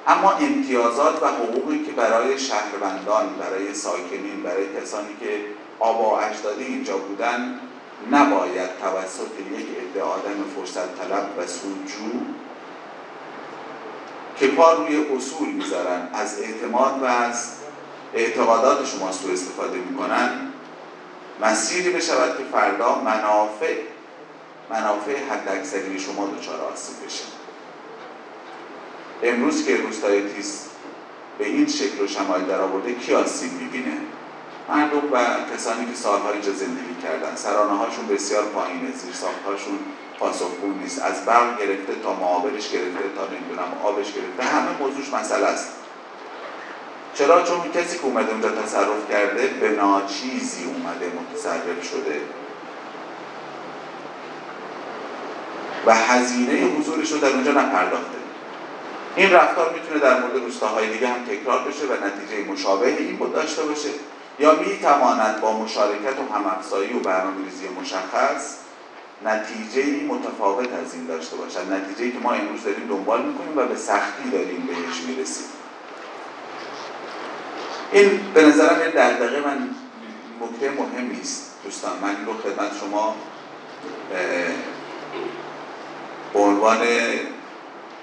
اما امتیازات و حقوقی که برای شهروندان برای ساکنین برای کسانی که آبا اجدادی اینجا بودن نباید توسط یک عده آدم فرصت طلب و سودجو که پا روی اصول می‌ذارن از اعتماد و از اعتقادات شما سو استفاده می‌کنن مسیری بشود که فردا منافع منافع حد شما دچار آسیب بشه. امروز که روستای تیز به این شکل و شمایل در آورده کی آسیب می‌بینه؟ مردم و کسانی که سالها اینجا زندگی کردن سرانه هاشون بسیار پایینه زیر هاشون پاسخگو نیست. از برق گرفته تا معابرش گرفته تا نمی‌دونم آبش گرفته همه موضوعش مسئله است. چرا؟ چون کسی که اومده اونجا تصرف کرده به ناچیزی اومده متصرف شده. و هزینه حضورش رو در اونجا نپرداخته. این رفتار می‌تونه در مورد روستاهای دیگه هم تکرار بشه و نتیجه مشابه این بود داشته باشه. یا می‌تواند با مشارکت و همافزایی و برنامه‌ریزی مشخص نتیجه متفاوت از این داشته باشد. نتیجه که ما امروز داریم دنبال می‌کنیم و به سختی داریم بهش می‌رسیم. این به نظرم یه دقیقه من نکته مهمی است دوستان. من رو خدمت شما به عنوان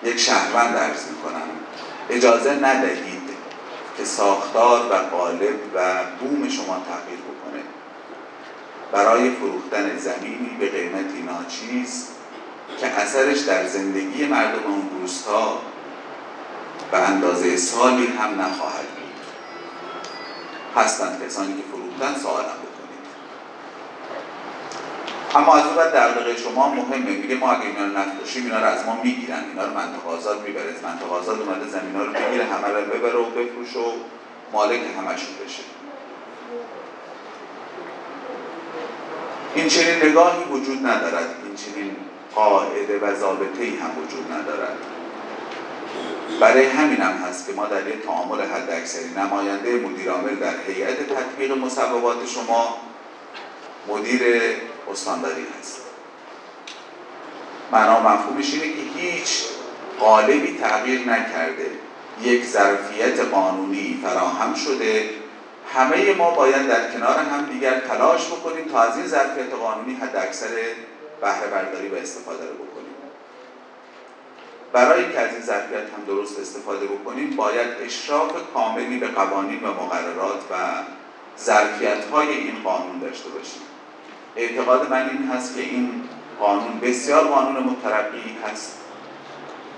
یک شهروند عرض می‌کنم. اجازه ندهید که ساختار و قالب و بوم شما تغییر بکنه. برای فروختن زمینی به قیمتی ناچیز که اثرش در زندگی مردم اون روستا به اندازه سالی هم نخواهد بود. هستند کسانی که فروختن سوالم اما از اون بعد دغدغه شما مهمه. میگه ما اگه اینا رو اینا رو از ما می‌گیرن. اینا رو منطقه آزاد می‌بره. منطقه آزاد اومده زمین ها رو بگیره همه رو ببره و بفروش و مالک همشون بشه. این چنین نگاهی وجود ندارد. این چنین قاعده و ضابطه هم وجود ندارد. برای همین هم هست که ما در یک تعامل حد اکثری نماینده مدیرعامل در هیئت تطبیق مصوبات شما مدیر استانداری هست. معنا مفهومش اینه که هیچ قالبی تغییر نکرده. یک ظرفیت قانونی فراهم شده. همه ما باید در کنار هم دیگر تلاش بکنیم تا از این ظرفیت قانونی حد اکثر بهره برداری و استفاده رو بکنیم. برای که از این ظرفیت هم درست استفاده بکنیم باید اشراف کاملی به قوانین و مقررات و ظرفیت های این قانون داشته باشیم. اعتقاد من این هست که این قانون بسیار قانون مترقی هست.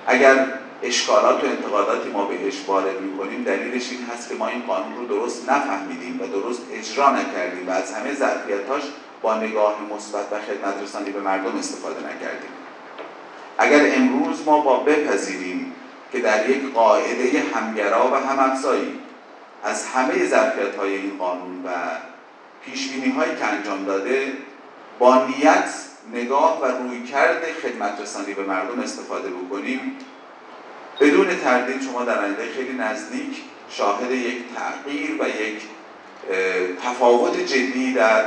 اگر اشکالات و انتقاداتی ما بهش وارد می‌کنیم دلیلش این هست که ما این قانون رو درست نفهمیدیم و درست اجرا نکردیم و از همه ظرفیتاش با نگاه مثبت و خدمت رسانی به مردم استفاده نکردیم. اگر امروز ما با بپذیریم که در یک قاعده همگرا و همافزایی از همه ظرفیت های این قانون و پیش هایی که انجام داده با نیت نگاه و رویکرد خدمت رسانی به مردم استفاده بکنیم. بدون تردید شما در آینده خیلی نزدیک شاهد یک تغییر و یک تفاوت جدی در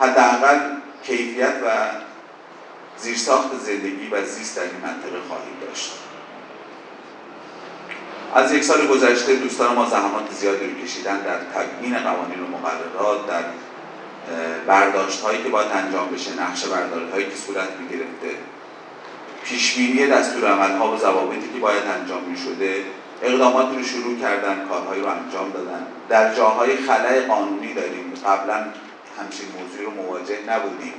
حداقل کیفیت و زیرساخت زندگی و زیست در این منطقه خواهیم داشت. از یک سال گذشته دوستان ما زحمات زیادی رو کشیدن در تبیین قوانین و مقررات در برداشت هایی که باید انجام بشه نقشه برداری هایی که صورت می گرفته پیشبینی دستور عمل ها و ضوابطی که باید انجام می شده اقدامات رو شروع کردن کارهایی رو انجام دادن. در جاهای خلای قانونی داریم. قبلا همچین موضوعی رو مواجه نبودیم.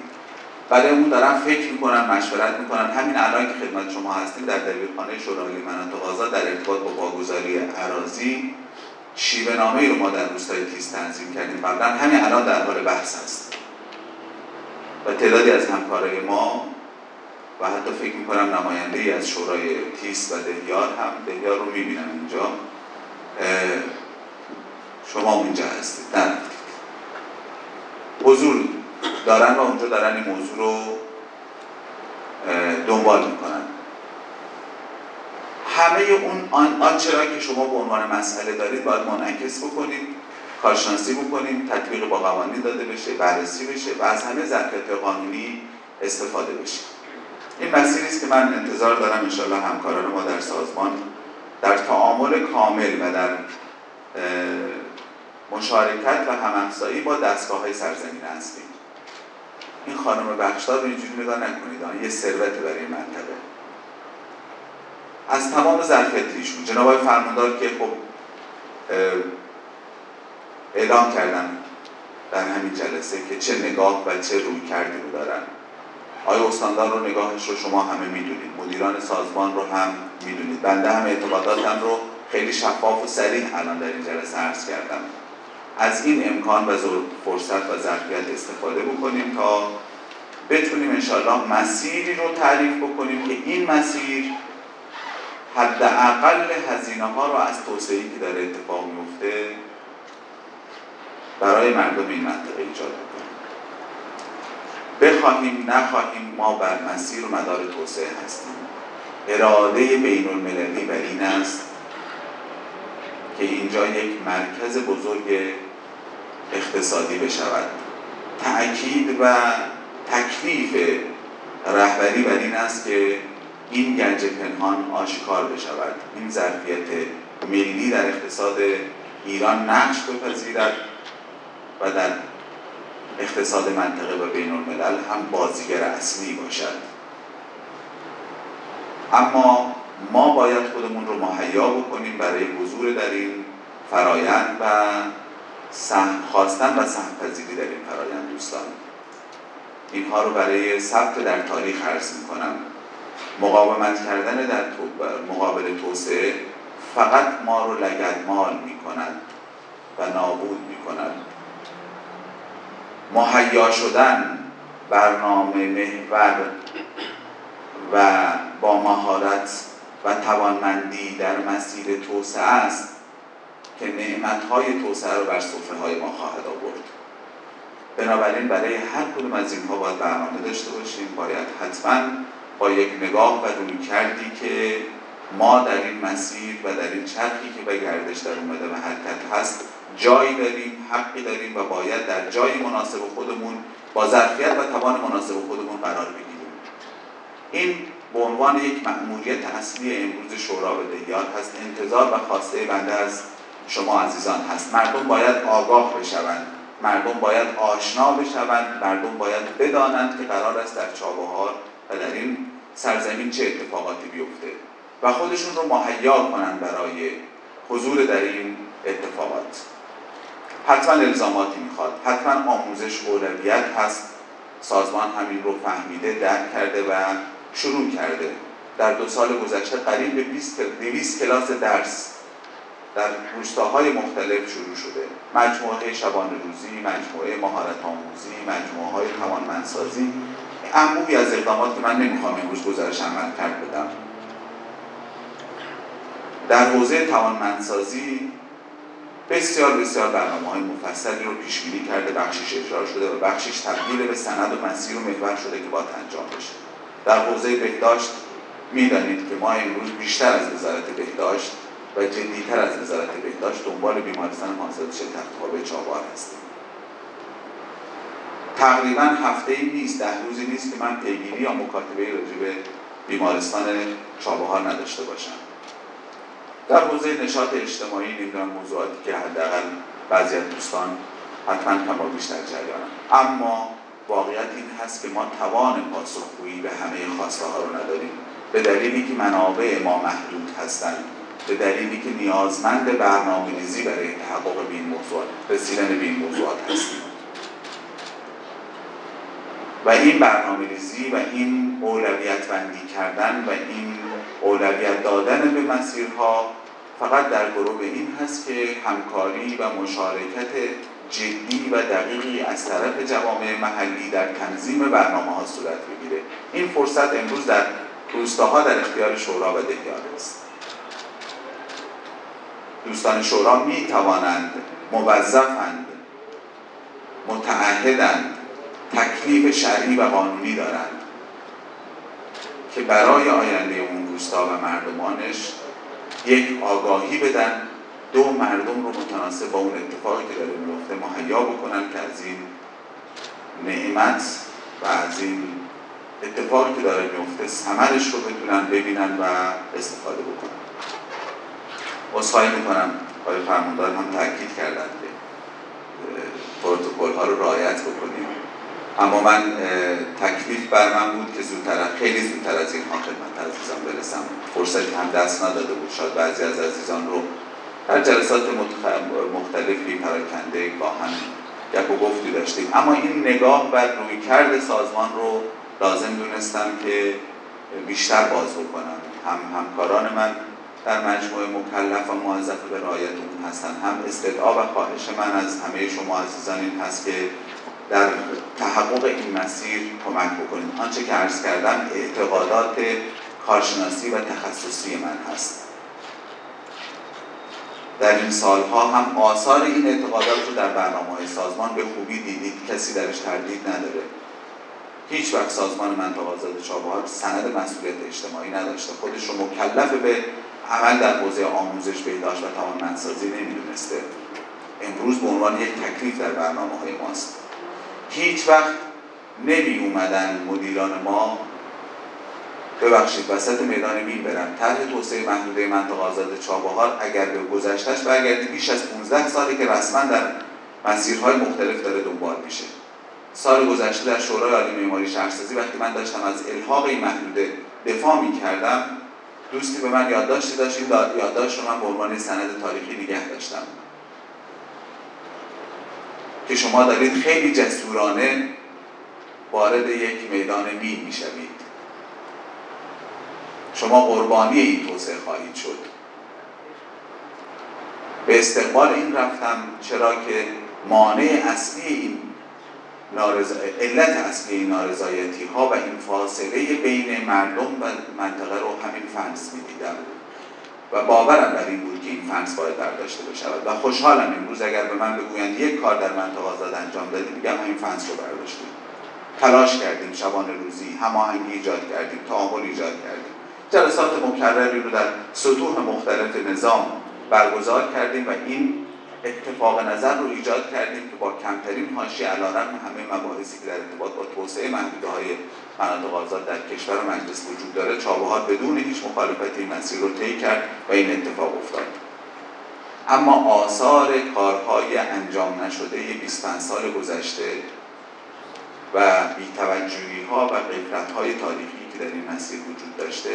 برای اون دارن فکر می‌کنن مشورت می‌کنن. همین الان که خدمت شما هستیم در دبیرخانه شورای مناطق آزاد در ارتباط با واگذاری اراضی شیوه نامه رو ما در روستای تیز تنظیم کردیم. قبلا همین الان در حال بحث هست. و تعدادی از همکارای ما و حتی فکر می‌کنم نماینده ای از شورای تیس و دهیار هم دهیار رو می‌بینم اینجا. شما اونجا هستید. در. حضور. دارن و اونجا دارن این موضوع رو دنبال می‌کنن. همه اون آنچه را که شما به عنوان مسئله دارید باید منعکس بکنید کارشناسی بکنید تطبیق با قوانین داده بشه بررسی بشه و از همه ظرفیت قانونی استفاده بشه. این مسیری است که من انتظار دارم انشالله همکاران ما در سازمان در تعامل کامل و در مشارکت و همافزایی با دستگاه های سرزمین هستیم. این خانم بخشدار رو اینجوری نگاه نکنید. آن یه ثروت برای منطقه. از تمام ظرفیت ایشون جناب فرماندار که خب اعلام کردن در همین جلسه که چه نگاه و چه روی کردی رو دارن. آیا استاندار رو نگاهش رو شما همه می‌دونید. مدیران سازمان رو هم می‌دونید. بنده هم اعتقاداتم رو خیلی شفاف و سریع الان در این جلسه عرض کردم. از این امکان و فرصت و ظرفیت استفاده بکنیم تا بتونیم انشالله مسیری رو تعریف بکنیم که این مسیر حداقل هزینه ها رو از توسعه که داره اتفاق میفته برای مردم این منطقه ایجاد بکنیم. بخواهیم نخواهیم ما بر مسیر و مدار توسعه هستیم. اراده بین المللی بر این است که اینجا یک مرکز بزرگ اقتصادی بشود. تأکید و تکلیف رهبری بر این است که این گنج پنهان آشکار بشود. این ظرفیت ملی در اقتصاد ایران نقش بپذیرد و در اقتصاد منطقه و بین الملل هم بازیگر اصلی باشد. اما ما باید خودمون رو مهیا بکنیم برای حضور در این فرایند و سهم خواستن و سهم پذیری در این فرایند دوستان. اینها رو برای ثبت در تاریخ عرض می‌کنم. مقاومت کردن در مقابل توسعه فقط ما رو لگدمال می‌کند و نابود می‌کند. مهیا شدن برنامه محور و با مهارت و توانمندی در مسیر توسعه است. که نعمتهای توسعه رو بر صفحه های ما خواهد آورد. بنابراین برای هر کدوم از اینها باید برنامه داشته باشیم. باید حتما با یک نگاه و روی کردی که ما در این مسیر و در این چرخی که به گردش در اومده و حرکت هست جایی داریم حقی داریم و باید در جای مناسب خودمون با ظرفیت و توان مناسب خودمون قرار بگیریم. این به عنوان یک مأموریت اصلی امروز شورا و دهیات هست. انتظار و خواسته بنده از شما عزیزان هست. مردم باید آگاه بشوند. مردم باید آشنا بشوند. مردم باید بدانند که قرار است در چابهار و در این سرزمین چه اتفاقاتی بیفته و خودشون رو مهیا کنند برای حضور در این اتفاقات. حتما الزاماتی می‌خواد. حتما آموزش اولویت هست. سازمان همین رو فهمیده درک کرده و شروع کرده. در دو سال گذشته قریب به 20 کلاس درس در روستاهای مختلف شروع شده. مجموعه شبان روزی مجموعه مهارت آموزی مجموعه های توانمندسازی انبوهی از اقدامات که من نمی‌خوام امروز گزارش عمل کرد بدم. در حوزه توانمندسازی بسیار بسیار برنامه های مفصلی رو پیش بینی کرده بخشش اجرا شده و بخشش تبدیل به سند و مسیر و محور شده که باید انجام بشه. در حوزه بهداشت می‌دانید که ما امروز بیشتر از وزارت بهداشت و جدیتر از وزارت بهداشت دنبال بیمارستان حاصل شد تختخواب چابهار هستیم تقریبا هفته ای نیست ده روزی نیست که من پیگیری یا مکاتبه راجع به بیمارستان چابهار نداشته باشم. در حوزه نشاط اجتماعی نمی‌دونم موضوعاتی که حداقل بعضی از دوستان حتما کما بیشتر جریانم اما واقعیت این هست که ما توان پاسخگویی به همه خواسته ها رو نداریم. به دلیلی که منابع ما محدود هستند. به دلیلی که نیازمند برنامه ریزی برای تحقق به این موضوعات رسیدن به این موضوعات هستیم. و این برنامه ریزی و این اولویت بندی کردن و این اولویت دادن به مسیرها فقط در گروه این هست که همکاری و مشارکت جدی و دقیقی از طرف جوامع محلی در تنظیم برنامه ها صورت بگیره. این فرصت امروز در روستاها در اختیار شورا و دهیان است. دوستان شورا می توانند موظفند متعهدند تکلیف شرعی و قانونی دارند که برای آینده اون روستا و مردمانش یک آگاهی بدن دو مردم رو متناسب با اون اتفاقی که داره میفته مهیا بکنن که از این نعمت و از این اتفاقی که داره میفته ثمرش رو بتونن ببینن و استفاده بکنن. اصخایی می‌کنم. آقای فرماندار هم تاکید کردن که پروتکل ها رو رعایت بکنیم. اما من تکلیف بر من بود که زودتر خیلی زودتر از اینها خدمت عزیزان برسم. فرصتی هم دست نداده بود. شاید بعضی از عزیزان رو در جلسات مختلفی پراکنده هم یک و گفتی داشتیم. اما این نگاه و رویکرد سازمان رو لازم دونستم که بیشتر باز بکنم. هم همکاران من در مجموعه مکلف و موظف به رعایت اون هم استدعا و خواهش من از همه شما عزیزان این هست که در تحقق این مسیر کمک بکنید. آنچه که عرض کردم اعتقادات کارشناسی و تخصصی من هست. در این سالها هم آثار این اعتقادات رو در برنامه های سازمان به خوبی دیدید. کسی درش تردید نداره. هیچ وقت سازمان منطقه آزاد چابهار سند مسئولیت اجتماعی نداشته. خودش رو مکلف به عمل در حوزه آموزش بهداشت و توانمندسازی نمی‌دونسته. امروز به عنوان یک تکلیف در برنامه های ماست. هیچ وقت نمی اومدن مدیران ما ببخشید وسط میدان میل برن طرح توسعه محدوده منطقه آزاد چابهار اگر به گذشتهش برگردی بیش از 15 سالی که رسما در مسیرهای مختلف داره دنبال میشه. سال گذشته در شورای عالی معماری شهرسازی وقتی من داشتم از الحاق این محدوده دفاع می‌کردم دوستی به من یادداشتی داشت این یادداشت رو من به عنوان سند تاریخی نگه داشتم. که شما دارید خیلی جسورانه وارد یک میدان میل می‌شوید. شما قربانی این توسعه خواهید شد. به استقبال این رفتم چرا که مانع اصلی این علت اصلی این نارضایتی ها و این فاصله بین مردم و منطقه رو همین فنس می‌دیدم. و باورم بر این بود که این فنس باید برداشته بشود. و خوشحالم امروز اگر به من بگویند یک کار در منطقه آزاد انجام دادیم میگم همین فنس رو برداشتیم. تلاش کردیم شبانه روزی هماهنگی ایجاد کردیم تعامل ایجاد کردیم. جلسات مکرری رو در سطوح مختلف نظام برگزار کردیم و این اتفاق نظر رو ایجاد کردیم که با کمترین حاشیه علیرغم همه مباحثی که در ارتباط با توسعه محدوده های مناطق آزاد در کشور مجلس وجود داره چابهار بدون هیچ مخالفتی مسیر رو طی کرد و این اتفاق افتاد. اما آثار کارهای انجام نشده 25 سال گذشته و بیتوجهی ها و غفلت های تاریخی که در این مسیر وجود داشته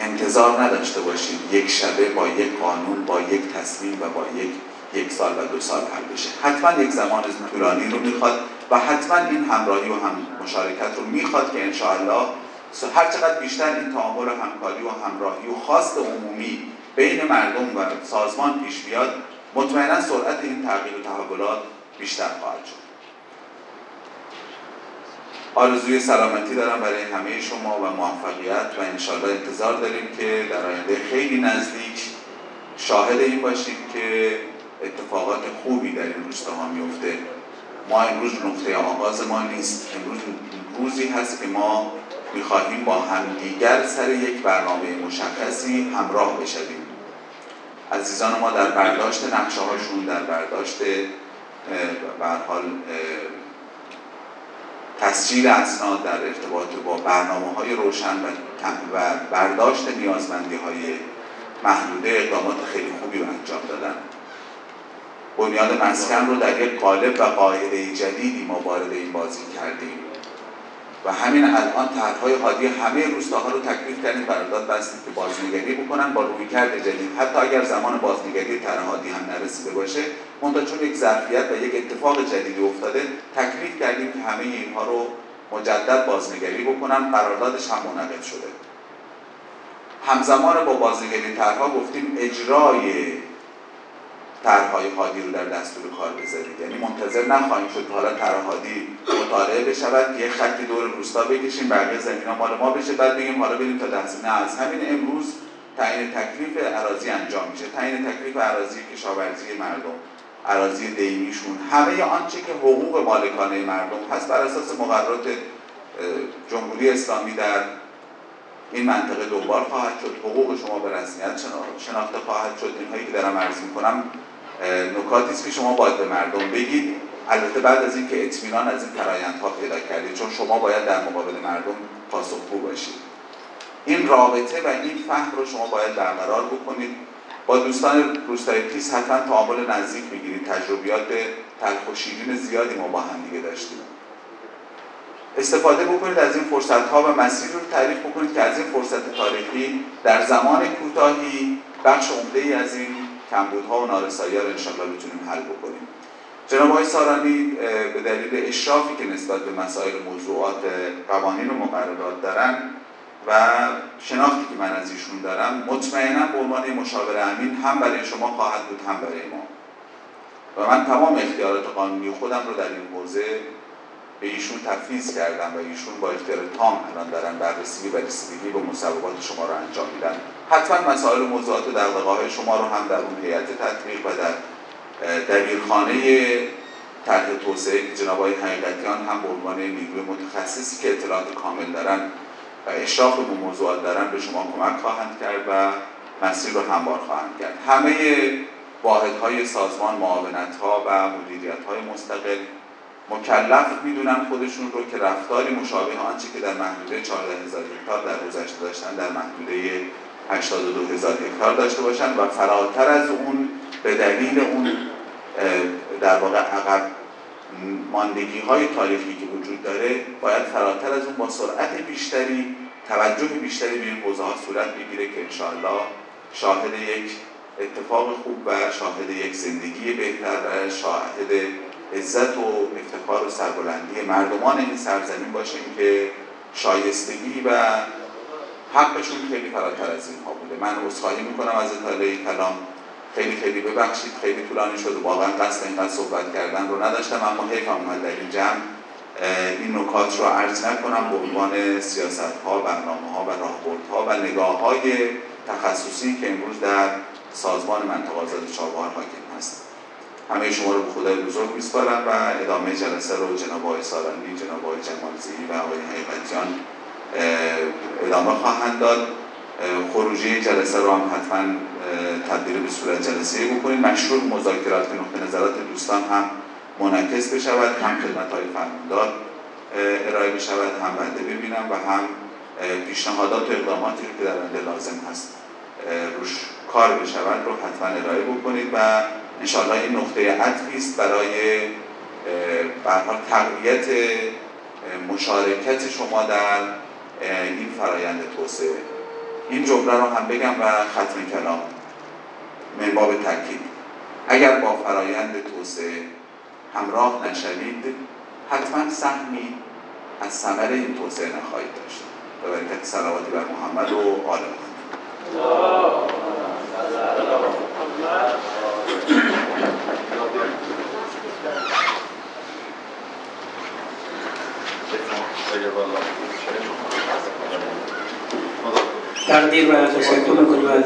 انتظار نداشته باشید یک شبه با یک قانون با یک تصمیم و با یک یک سال و دو سال حل بشه. حتما یک زمان طولانی رو می‌خواد و حتما این همراهی و هم مشارکت رو می‌خواد که انشاءالله هر چقدر بیشتر این تعامل و همکاری و همراهی و خواست عمومی بین مردم و سازمان پیش بیاد مطمئنا سرعت این تغییر و تحولات بیشتر خواهد شد. آرزوی سلامتی دارم برای همه شما و موفقیت و انشالله انتظار داریم که در آینده خیلی نزدیک شاهد این باشیم که اتفاقات خوبی در این روستاها میفته. ما امروز نقطه آغاز ما نیست. امروز روزی هست که ما می‌خواهیم با همدیگر سر یک برنامه مشخصی همراه بشویم. عزیزان ما در برداشت نقشه هاشون در برداشت حال تسجیل اسناد در ارتباط با برنامه های روشن و برداشت نیازمندی های محدوده اقدامات خیلی خوبی رو انجام دادن. بنیاد مسکن رو در یک قالب و قاعده جدیدی ما وارد این بازی کردیم. و همین الان طرحهای حادی همه روستاها رو تکلیف کردیم قرارداد بستیم که بازنگری بکنن با رویکرد جدید. حتی اگر زمان بازنگری طرح حادی هم نرسیده باشه منتها چون یک ظرفیت و یک اتفاق جدیدی افتاده تکلیف کردیم که همه اینها رو مجدد بازنگری بکنن قراردادش هم منعقد شده. همزمان با بازنگری طرحها گفتیم اجرای طرحهای حادی رو در دستور کار بذارید. یعنی منتظر نخواهیم شد حالا طرح حادی مطالعه بشود یه خطی دور روستا بکشیم بقیه زمین ها مال ما بشه بعد بگیم حالا بریم تا دست. نه از همین امروز تعیین تکلیف عراضی انجام میشه. تعیین تکلیف عراضی کشاورزی مردم عراضی دینیشون. همه آنچه که حقوق مالکانه مردم هست بر اساس مقررات جمهوری اسلامی در این منطقه دنبال خواهد شد. حقوق شما به رسمیت شناخته خواهد شد. اینهایی که دارم عرض می‌کنم نکاتی است که شما باید به مردم بگید. البته بعد از اینکه اطمینان از این فرایندها پیدا کردید چون شما باید در مقابل مردم پاسخگو باشید. این رابطه و این فهم رو شما باید برقرار بکنید. با دوستان روستای تیز حتما تعامل نزدیک می‌گیرید تجربیات تلخ و شیرین زیادی ما با هم دیگه داشتیم. استفاده بکنید از این فرصت ها و مسیر رو تعریف بکنید که از این فرصت تاریخی در زمان کوتاهی بخش عمده ای از این کمبودها و نارسایی رو انشاءالله بتونیم حل بکنیم. جناب آقای سارانی به دلیل اشرافی که نسبت به مسائل موضوعات قوانین و مقررات دارن و شناختی که من از ایشون دارم مطمئنا به عنوان مشاور امین هم برای شما خواهد بود هم برای ما. و من تمام اختیارات قانونی خودم رو در این حوزه به ایشون تفویض کردم و ایشون با اختیار تام الان دارن بررسی و رسیدگی به مصوبات شما رو انجام میدن. حتما مسائل و موضوعات در های شما رو هم در اون هیئت تطبیق و در دبیرخانه طرح توسعه جناب های حقیقتیان هم به عنوان نیروی متخصصی که اطلاعات کامل دارن و اشراف به موضوعات دارن به شما کمک خواهند کرد و مسیر رو هموار خواهند کرد. همه واحدهای سازمان معاونت ها و مدیریت های مستقل مکلف می‌دونن خودشون رو که رفتاری مشابه آنچه که در محدوده 14000 هکتار در گذشته داشتن در محدوده 82000 هکتار داشته باشن و فراتر از اون به دلیل اون در واقع عقب ماندگی های تاریخی که وجود داره باید فراتر از اون با سرعت بیشتری توجه بیشتری به این حوزه صورت بگیره که انشاءالله شاهد یک اتفاق خوب و شاهد یک زندگی بهتر و شاهد عزت و افتخار و سربلندی مردمان این سرزمین باشیم که شایستگی و حقشون خیلی فراتر از اینها بوده. من عذرخواهی می‌کنم از اطاله کلام. خیلی خیلی ببخشید خیلی طولانی شد واقعا قصد اینقدر صحبت کردن رو نداشتم اما حیف اومد در این جمع. این نکات رو عرض نکنم به عنوان سیاست ها برنامه ها و راهبردها و نگاه های تخصصی که امروز در سازمان منطقه آزاد چابهار حاکم هست همه شما رو به خدای بزرگ میسپارم و ادامه جلسه رو جناب آقای سارانی، جناب آقای جمالزی و آقای حقیقتیان ادامه خواهند داد. خروجی جلسه رو هم حتما تبدیل به صورت جلسه بکنید مشروع مذاکرات که نقطه نظرات دوستان هم منعکس بشود هم خدمت های فرماندار ارائه بشود هم بنده ببینم و هم پیشنهادات و اقداماتی که در لازم هست روش کار بشود رو حتما ارائه بکنید و انشاءالله این نقطه عطفی است برای برحال تقویت مشارکت شما در این فرایند توسعه. این جمله رو هم بگم و ختم کلام. من باب اگر با فرایند توسعه همراه نشوید حتما سهمی از ثمر این توسعه نخواهید داشت. به برکت صلواتی بر محمد و آل محمد. تقدیر و تشکر می‌کنیم از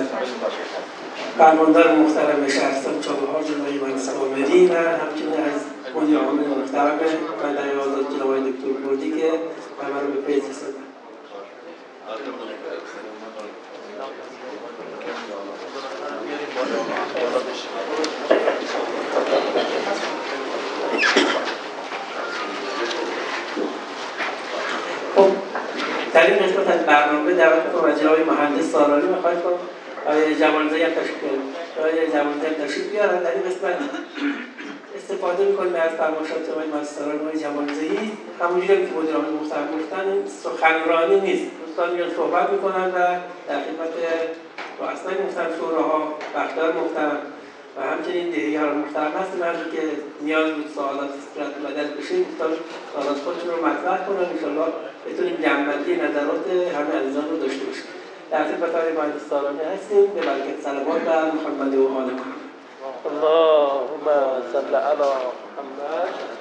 فرماندار محترم شهرستان چابهار جناب منصف آمری و همچنین از مدیر عامل محترم و در آزاد جناب دکتر بردی که همه رو به پیز رسوندن خب در این قسمت از برنامه دعوت کنم از جناب مهندس سارانی می‌خواهد کنم آقای جوانزایی هم تشریف بیارن آقای جوانزایی هم تشریف بیارن در این قسمت استفاده می‌کنیم از فرمایشات آقای مهندس سارانی و آقای جوانزایی. همونجوری که مدیر عامل محترم گفتن سخنرانی نیست. دوستان میان صحبت می‌کنن و در خدمت رؤسای محترم شوراها بختار محترم و همچنین دهیار محترم هستیم هر که نیاز بود سوالات صورت بدل بشه دوستان سوالات خودشون رو مطرح کنن. انشاءالله بتونیم جنبندی نظرات همه عزیزان رو داشته باشیم. در خدمت های مهندس سارانی هستیم. به برکت صلوات بر محمد و آل محمد. اللهم صل على محمد.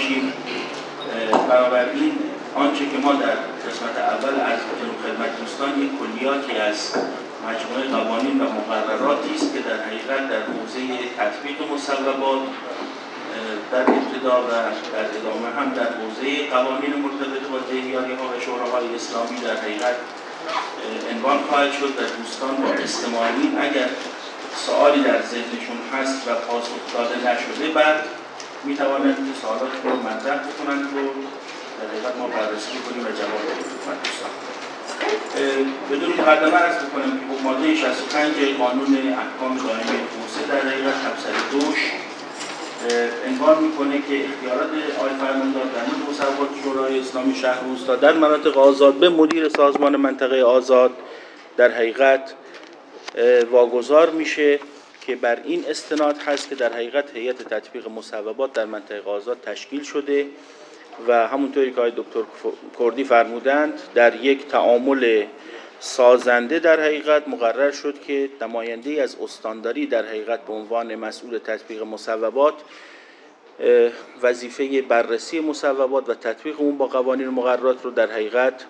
باشیم. بنابراین آنچه که ما در قسمت اول از خدمت دوستان یک کلیاتی از مجموعه قوانین و مقرراتی است که در حقیقت در حوزه تطبیق مصوبات در ابتدا و در ادامه هم در حوزه قوانین مرتبط با دهیاری و شوراهای اسلامی در حقیقت عنوان خواهد شد و دوستان با استماعین اگر سوالی در ذهنشون هست و پاسخ داده نشده بعد می توانند که سوالات رو مطرح بکنند و در حقیقت ما بررسی کنیم و جواب بدیم بدون مقدمه عرض بکنم که خب ماده 65 قانون احکام دائمی توسعه در حقیقت تبصره دوش عنوان می‌کنه که اختیارات آقای فرماندار در مورد مصوبات شورای اسلامی شهر در مناطق آزاد به مدیر سازمان منطقه آزاد در حقیقت واگذار میشه. که بر این استناد هست که در حقیقت هیئت تطبیق مصوبات در منطقه آزاد تشکیل شده و همونطوری که آقای دکتر کردی فرمودند در یک تعامل سازنده در حقیقت مقرر شد که نماینده از استانداری در حقیقت به عنوان مسئول تطبیق مصوبات وظیفه بررسی مصوبات و تطبیق اون با قوانین مقررات رو در حقیقت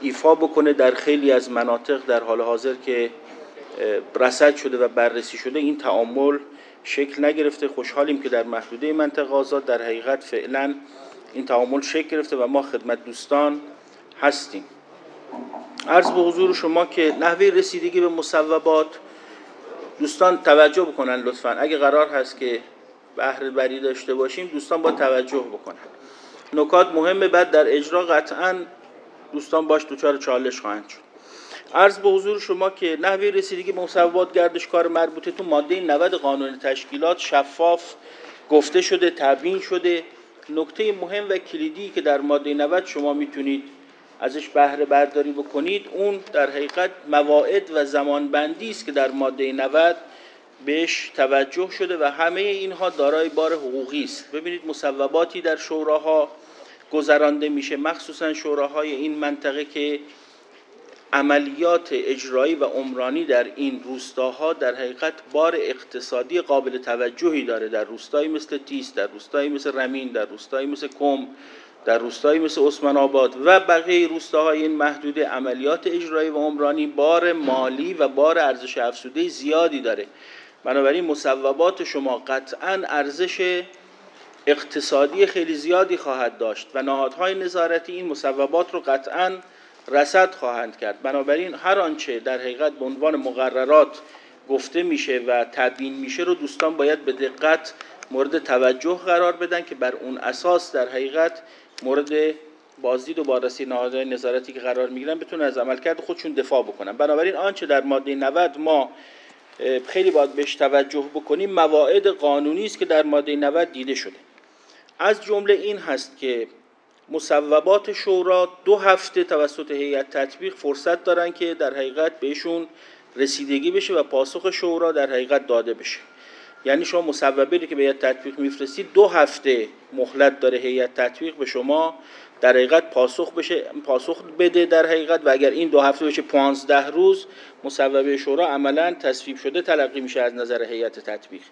ایفا بکنه در خیلی از مناطق در حال حاضر که رصد شده و بررسی شده این تعامل شکل نگرفته. خوشحالیم که در محدوده منطقه آزاد در حقیقت فعلا این تعامل شکل گرفته و ما خدمت دوستان هستیم. عرض به حضور شما که نحوه رسیدگی به مصوبات دوستان توجه بکنن لطفا. اگه قرار هست که بهره بری داشته باشیم دوستان با توجه بکنن. نکات مهمه بعد در اجرا قطعا دوستان باش دوچار چالش خواهند شد. عرض به حضور شما که نحوه رسیدگی مصوبات گردشکار مربوطه تو ماده 90 قانون تشکیلات شفاف گفته شده تبیین شده. نکته مهم و کلیدی که در ماده 90 شما می‌تونید ازش بهره برداری بکنید اون در حقیقت مواعد و زمانبندی است که در ماده 90 بهش توجه شده و همه اینها دارای بار حقوقی است. ببینید مصوباتی در شوراها گذرانده میشه مخصوصا شوراهای این منطقه که عملیات اجرایی و عمرانی در این روستاها در حقیقت بار اقتصادی قابل توجهی داره. در روستایی مثل تیس در روستایی مثل رمین در روستایی مثل کم در روستایی مثل عثمان آباد و بقیه روستاهای این محدود عملیات اجرایی و عمرانی بار مالی و بار ارزش افزوده زیادی داره. بنابراین مصوبات شما قطعا ارزش اقتصادی خیلی زیادی خواهد داشت و نهادهای نظارتی این مصوبات رو قطعا رصد خواهند کرد. بنابراین هر آنچه در حقیقت به عنوان مقررات گفته میشه و تبیین میشه رو دوستان باید به دقت مورد توجه قرار بدن که بر اون اساس در حقیقت مورد بازدید و بررسی نهادهای نظارتی که قرار می‌گیرن بتونن از عملکرد خودشون دفاع بکنن. بنابراین آنچه در ماده 90 ما خیلی باید بهش توجه بکنیم مواعید قانونی است که در ماده 90 دیده شده. از جمله این هست که مصوبات شورا دو هفته توسط هیئت تطبیق فرصت دارن که در حقیقت بهشون رسیدگی بشه و پاسخ شورا در حقیقت داده بشه. یعنی شما مصوبه که به هیئت تطبیق میفرستید دو هفته مهلت داره هیئت تطبیق به شما در حقیقت پاسخ بشه پاسخ بده در حقیقت و اگر این دو هفته بشه 15 روز مصوبه شورا عملا تصویب شده تلقی میشه از نظر هیئت تطبیق.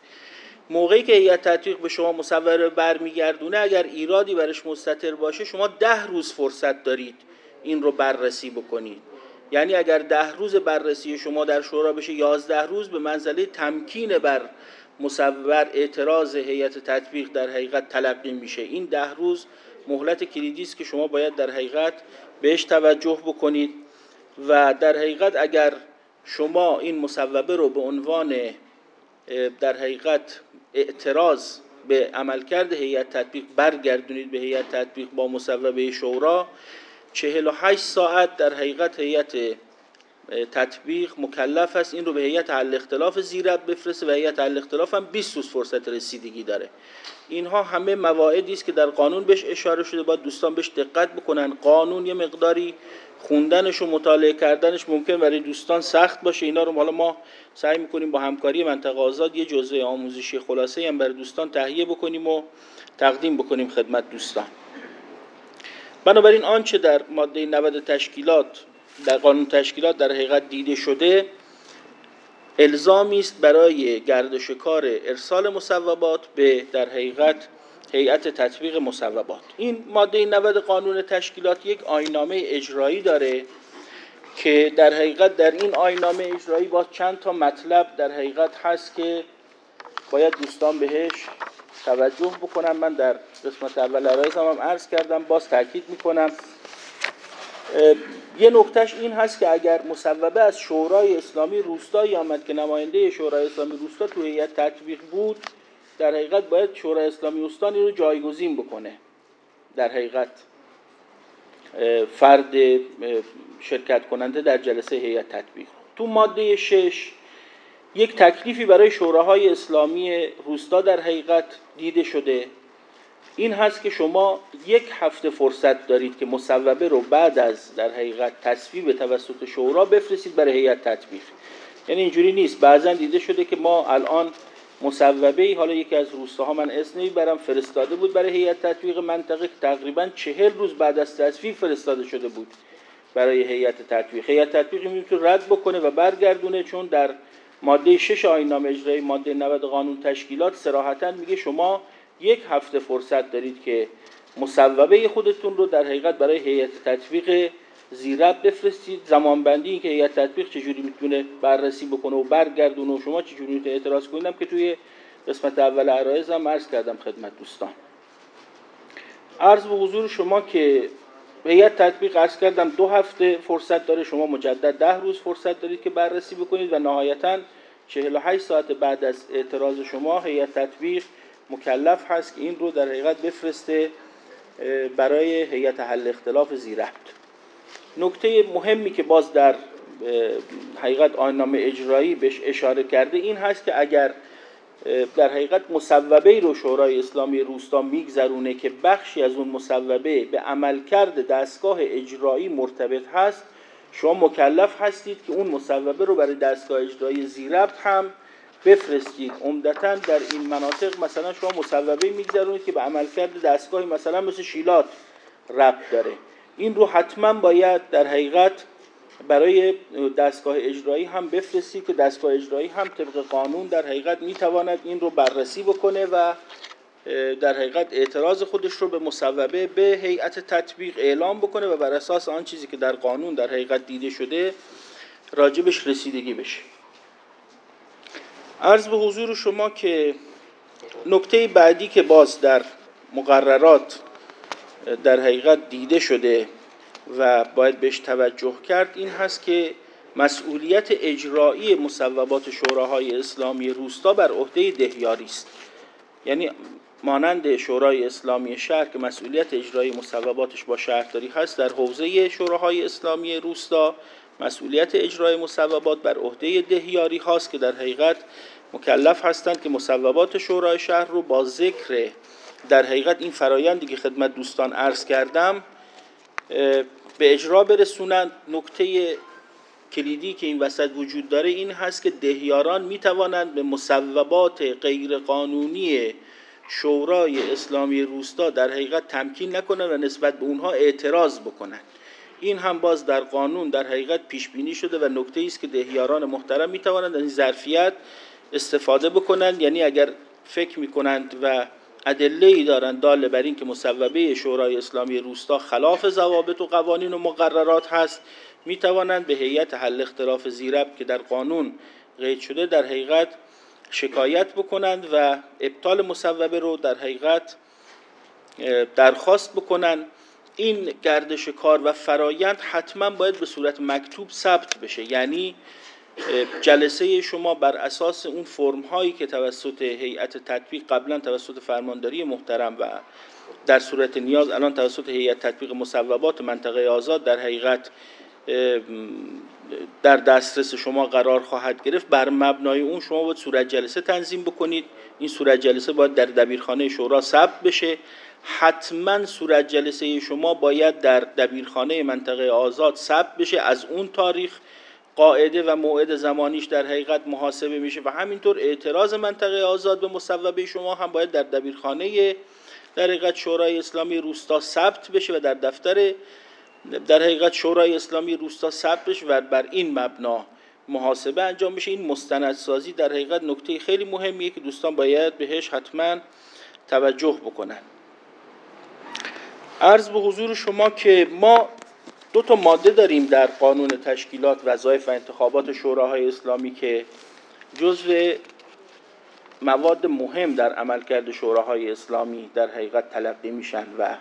موقعی که هیئت تطبیق به شما مصوبه برمیگردونه اگر ایرادی برش مستتر باشه شما ده روز فرصت دارید این رو بررسی بکنید. یعنی اگر ده روز بررسی شما در شورا بشه یازده روز به منزله تمکین بر مصور اعتراض هیئت تطبیق در حقیقت تلقی میشه. این ده روز مهلت کلیدی است که شما باید در حقیقت بهش توجه بکنید و در حقیقت اگر شما این مصوبه رو به عنوان در حقیقت اعتراض به عملکرد هیئت تطبیق برگردونید به هیئت تطبیق با مصوبه شورا. 48 ساعت در حقیقت هیئت تطبیق مکلف است. این رو به هیئت حل اختلاف زیرت بفرسته و هیئت حل اختلاف هم 20 روز فرصت رسیدگی داره. اینها همه مواعدی است که در قانون بهش اشاره شده. باید دوستان بهش دقت بکنن. قانون یه مقداری خوندنش و مطالعه کردنش ممکن برای دوستان سخت باشه. اینا رو حالا ما سعی می‌کنیم با همکاری منطقه آزاد یه جزء آموزشی خلاصه هم برای دوستان تهیه بکنیم و تقدیم بکنیم خدمت دوستان. بنابراین آنچه در ماده 90 تشکیلات در قانون تشکیلات در حقیقت دیده شده الزامی است برای گردش کار ارسال مصوبات به در حقیقت هیئت تطبیق مصوبات. این ماده 90 قانون تشکیلات یک آینامه اجرایی داره که در حقیقت در این آینامه اجرایی با چند تا مطلب در حقیقت هست که باید دوستان بهش توجه بکنم. من در قسمت اول عرایزم هم عرض کردم باز تاکید می‌کنم. یه نکتهش این هست که اگر مصوبه از شورای اسلامی روستایی آمد که نماینده شورای اسلامی روستا تو هیئت تطبیق بود در حقیقت باید شورای اسلامی استانی رو جایگزین بکنه. در حقیقت فرد شرکت کننده در جلسه هیئت تطبیق. تو ماده 6 یک تکلیفی برای شوراهای اسلامی روستا در حقیقت دیده شده. این هست که شما یک هفته فرصت دارید که مصوبه رو بعد از در حقیقت تصویب توسط شورا بفرستید برای هیئت تطبیق. یعنی اینجوری نیست. بعضا دیده شده که ما الان مصوبه ای حالا یکی از روستاها من اسم برم فرستاده بود برای هیئت تطبیق منطقه. که تقریبا چهل روز بعد از تصویب فرستاده شده بود برای هیئت تطبیق. هیئت تطبیق می‌تونه رد بکنه و برگردونه چون در ماده 6 آیین اجرایی ماده 90 قانون تشکیلات صراحتا میگه شما یک هفته فرصت دارید که مصوبه خودتون رو در حقیقت برای هیئت تطبیق زیرب بفرستید. زمان بندی که هیئت تطبیق چجوری می‌تونه بررسی بکنه و برگردونه و شما چجوری می‌تونه اعتراض کنید که توی قسمت اول عرایز هم عرض کردم خدمت دوستان. عرض به حضور شما که هیئت تطبیق عرض کردم دو هفته فرصت داره شما مجدد ده روز فرصت دارید که بررسی بکنید و نهایتا 48 ساعت بعد از اعتراض شما هیئت تطبیق مکلف هست که این رو در حقیقت بفرسته برای هیئت حل اختلاف زیربط. نکته مهمی که باز در حقیقت آینامه اجرایی بهش اشاره کرده این هست که اگر در حقیقت مصوبه رو شورای اسلامی روستا میگذرونه که بخشی از اون مصوبه به عملکرد دستگاه اجرایی مرتبط هست شما مکلف هستید که اون مصوبه رو برای دستگاه اجرایی زیربط هم بفرستید. عمدتا در این مناطق مثلا شما مصوبه میگذرونید که به عملکرد دستگاهی مثلا مثل شیلات ربط داره. این رو حتما باید در حقیقت برای دستگاه اجرایی هم بفرستی که دستگاه اجرایی هم طبق قانون در حقیقت می‌تواند این رو بررسی بکنه و در حقیقت اعتراض خودش رو به مصوبه به هیئت تطبیق اعلام بکنه و بر اساس آن چیزی که در قانون در حقیقت دیده شده راجبش رسیدگی بشه. عرض به حضور شما که نکته بعدی که باز در مقررات در حقیقت دیده شده و باید بهش توجه کرد این هست که مسئولیت اجرایی مصوبات شوراهای اسلامی روستا بر عهده دهیاری است. یعنی مانند شورای اسلامی شهر که مسئولیت اجرایی مصوباتش با شهرداری هست در حوزه شوراهای اسلامی روستا مسئولیت اجرای مصوبات بر عهده دهیاری هاست که در حقیقت مکلف هستند که مصوبات شورای شهر رو با ذکر در حقیقت این فرایندی که خدمت دوستان عرض کردم به اجرا برسونند نکته کلیدی که این وسط وجود داره این هست که دهیاران می توانند به مصوبات غیرقانونی شورای اسلامی روستا در حقیقت تمکین نکنند و نسبت به اونها اعتراض بکنند. این هم باز در قانون در حقیقت پیش بینی شده و نکته است که دهیاران محترم می توانند از این ظرفیت استفاده بکنند. یعنی اگر فکر می کنند و ادله ای دارند داله بر این که مصوبه شورای اسلامی روستا خلاف ضوابط و قوانین و مقررات هست می توانند به هیئت حل اختلاف زیرب که در قانون قید شده در حقیقت شکایت بکنند و ابطال مصوبه رو در حقیقت درخواست بکنند. این گردش کار و فرایند حتما باید به صورت مکتوب ثبت بشه. یعنی جلسه شما بر اساس اون فرم هایی که توسط هیئت تطبیق قبلا توسط فرمانداری محترم و در صورت نیاز الان توسط هیئت تطبیق مصوبات منطقه آزاد در حقیقت در دسترس شما قرار خواهد گرفت. بر مبنای اون شما باید صورت جلسه تنظیم بکنید. این صورت جلسه باید در دبیرخانه شورا ثبت بشه. حتما صورت جلسه شما باید در دبیرخانه منطقه آزاد ثبت بشه. از اون تاریخ قاعده و موعد زمانیش در حقیقت محاسبه میشه و همینطور اعتراض منطقه آزاد به مصوبه شما هم باید در دبیرخانه در حقیقت شورای اسلامی روستا ثبت بشه و در دفتر در حقیقت شورای اسلامی روستا ثبت بشه و بر این مبنا محاسبه انجام بشه. این مستندسازی در حقیقت نکته خیلی مهمیه که دوستان باید بهش حتما توجه بکنن. عرض به حضور شما که ما دو تا ماده داریم در قانون تشکیلات وظایف و انتخابات شوراهای اسلامی که جزو مواد مهم در عملکرد شوراهای اسلامی در حقیقت تلقی میشن و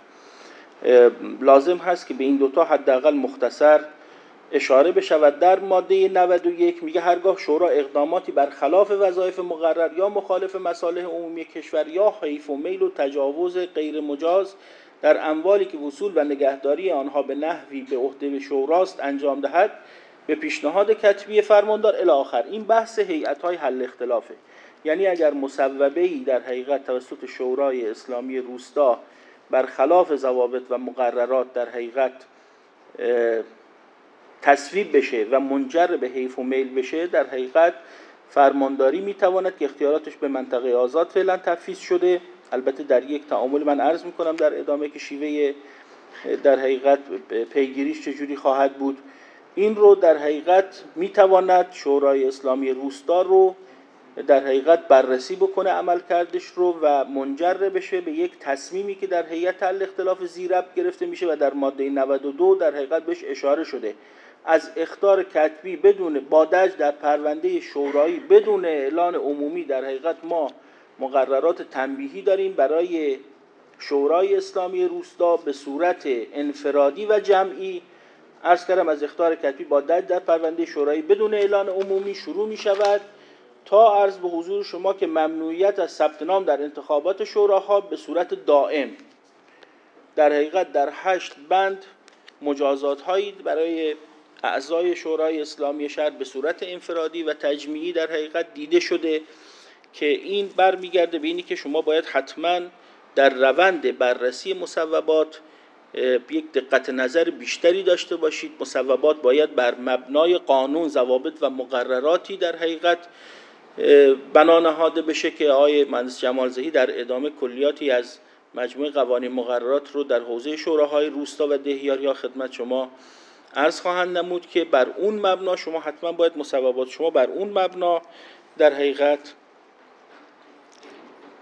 لازم هست که به این دوتا حداقل مختصر اشاره بشود. در ماده 91 میگه هرگاه شورا اقداماتی بر خلاف وظایف مقرر یا مخالف مصالح عمومی کشور یا حیف و میل و تجاوز غیر مجاز در اموالی که وصول و نگهداری آنها به نحوی به عهده شوراست انجام دهد به پیشنهاد کتبی فرماندار الی آخر این بحث هیئت های حل اختلافه. یعنی اگر مصوبه ای در حقیقت توسط شورای اسلامی روستا برخلاف ضوابط و مقررات در حقیقت تصویب بشه و منجر به حیف و میل بشه در حقیقت فرمانداری می‌تواند که اختیاراتش به منطقه آزاد فعلا تفیز شده. البته در یک تعامل من عرض می‌کنم در ادامه که شیوه در حقیقت پیگیریش چجوری خواهد بود. این رو در حقیقت می‌تواند شورای اسلامی روستا رو در حقیقت بررسی بکنه عمل کردش رو و منجر بشه به یک تصمیمی که در هیئت حل اختلاف زیرب گرفته میشه و در ماده 92 در حقیقت بهش اشاره شده. از اختار کتبی بدون بادج در پرونده شورایی بدون اعلان عمومی در حقیقت ما مقررات تنبیهی داریم برای شورای اسلامی روستا به صورت انفرادی و جمعی. عرض کردم از اختار کتبی با دج در پرونده شورایی بدون اعلان عمومی شروع می شود تا عرض به حضور شما که ممنوعیت از ثبت نام در انتخابات شوراها به صورت دائم. در حقیقت در هشت بند مجازات هایی برای اعضای شورای اسلامی شهر به صورت انفرادی و تجمیعی در حقیقت دیده شده. که این برمیگرده به اینی که شما باید حتما در روند بررسی مصوبات یک دقت نظر بیشتری داشته باشید. مصوبات باید بر مبنای قانون ضوابط و مقرراتی در حقیقت بنا نهاده بشه که آقای مهندس جمال زهی در ادامه کلیاتی از مجموعه قوانین مقررات رو در حوزه شوراهای روستا و دهیاری ها خدمت شما عرض خواهند نمود که بر اون مبنا شما حتما باید مصوبات شما بر اون مبنا در حقیقت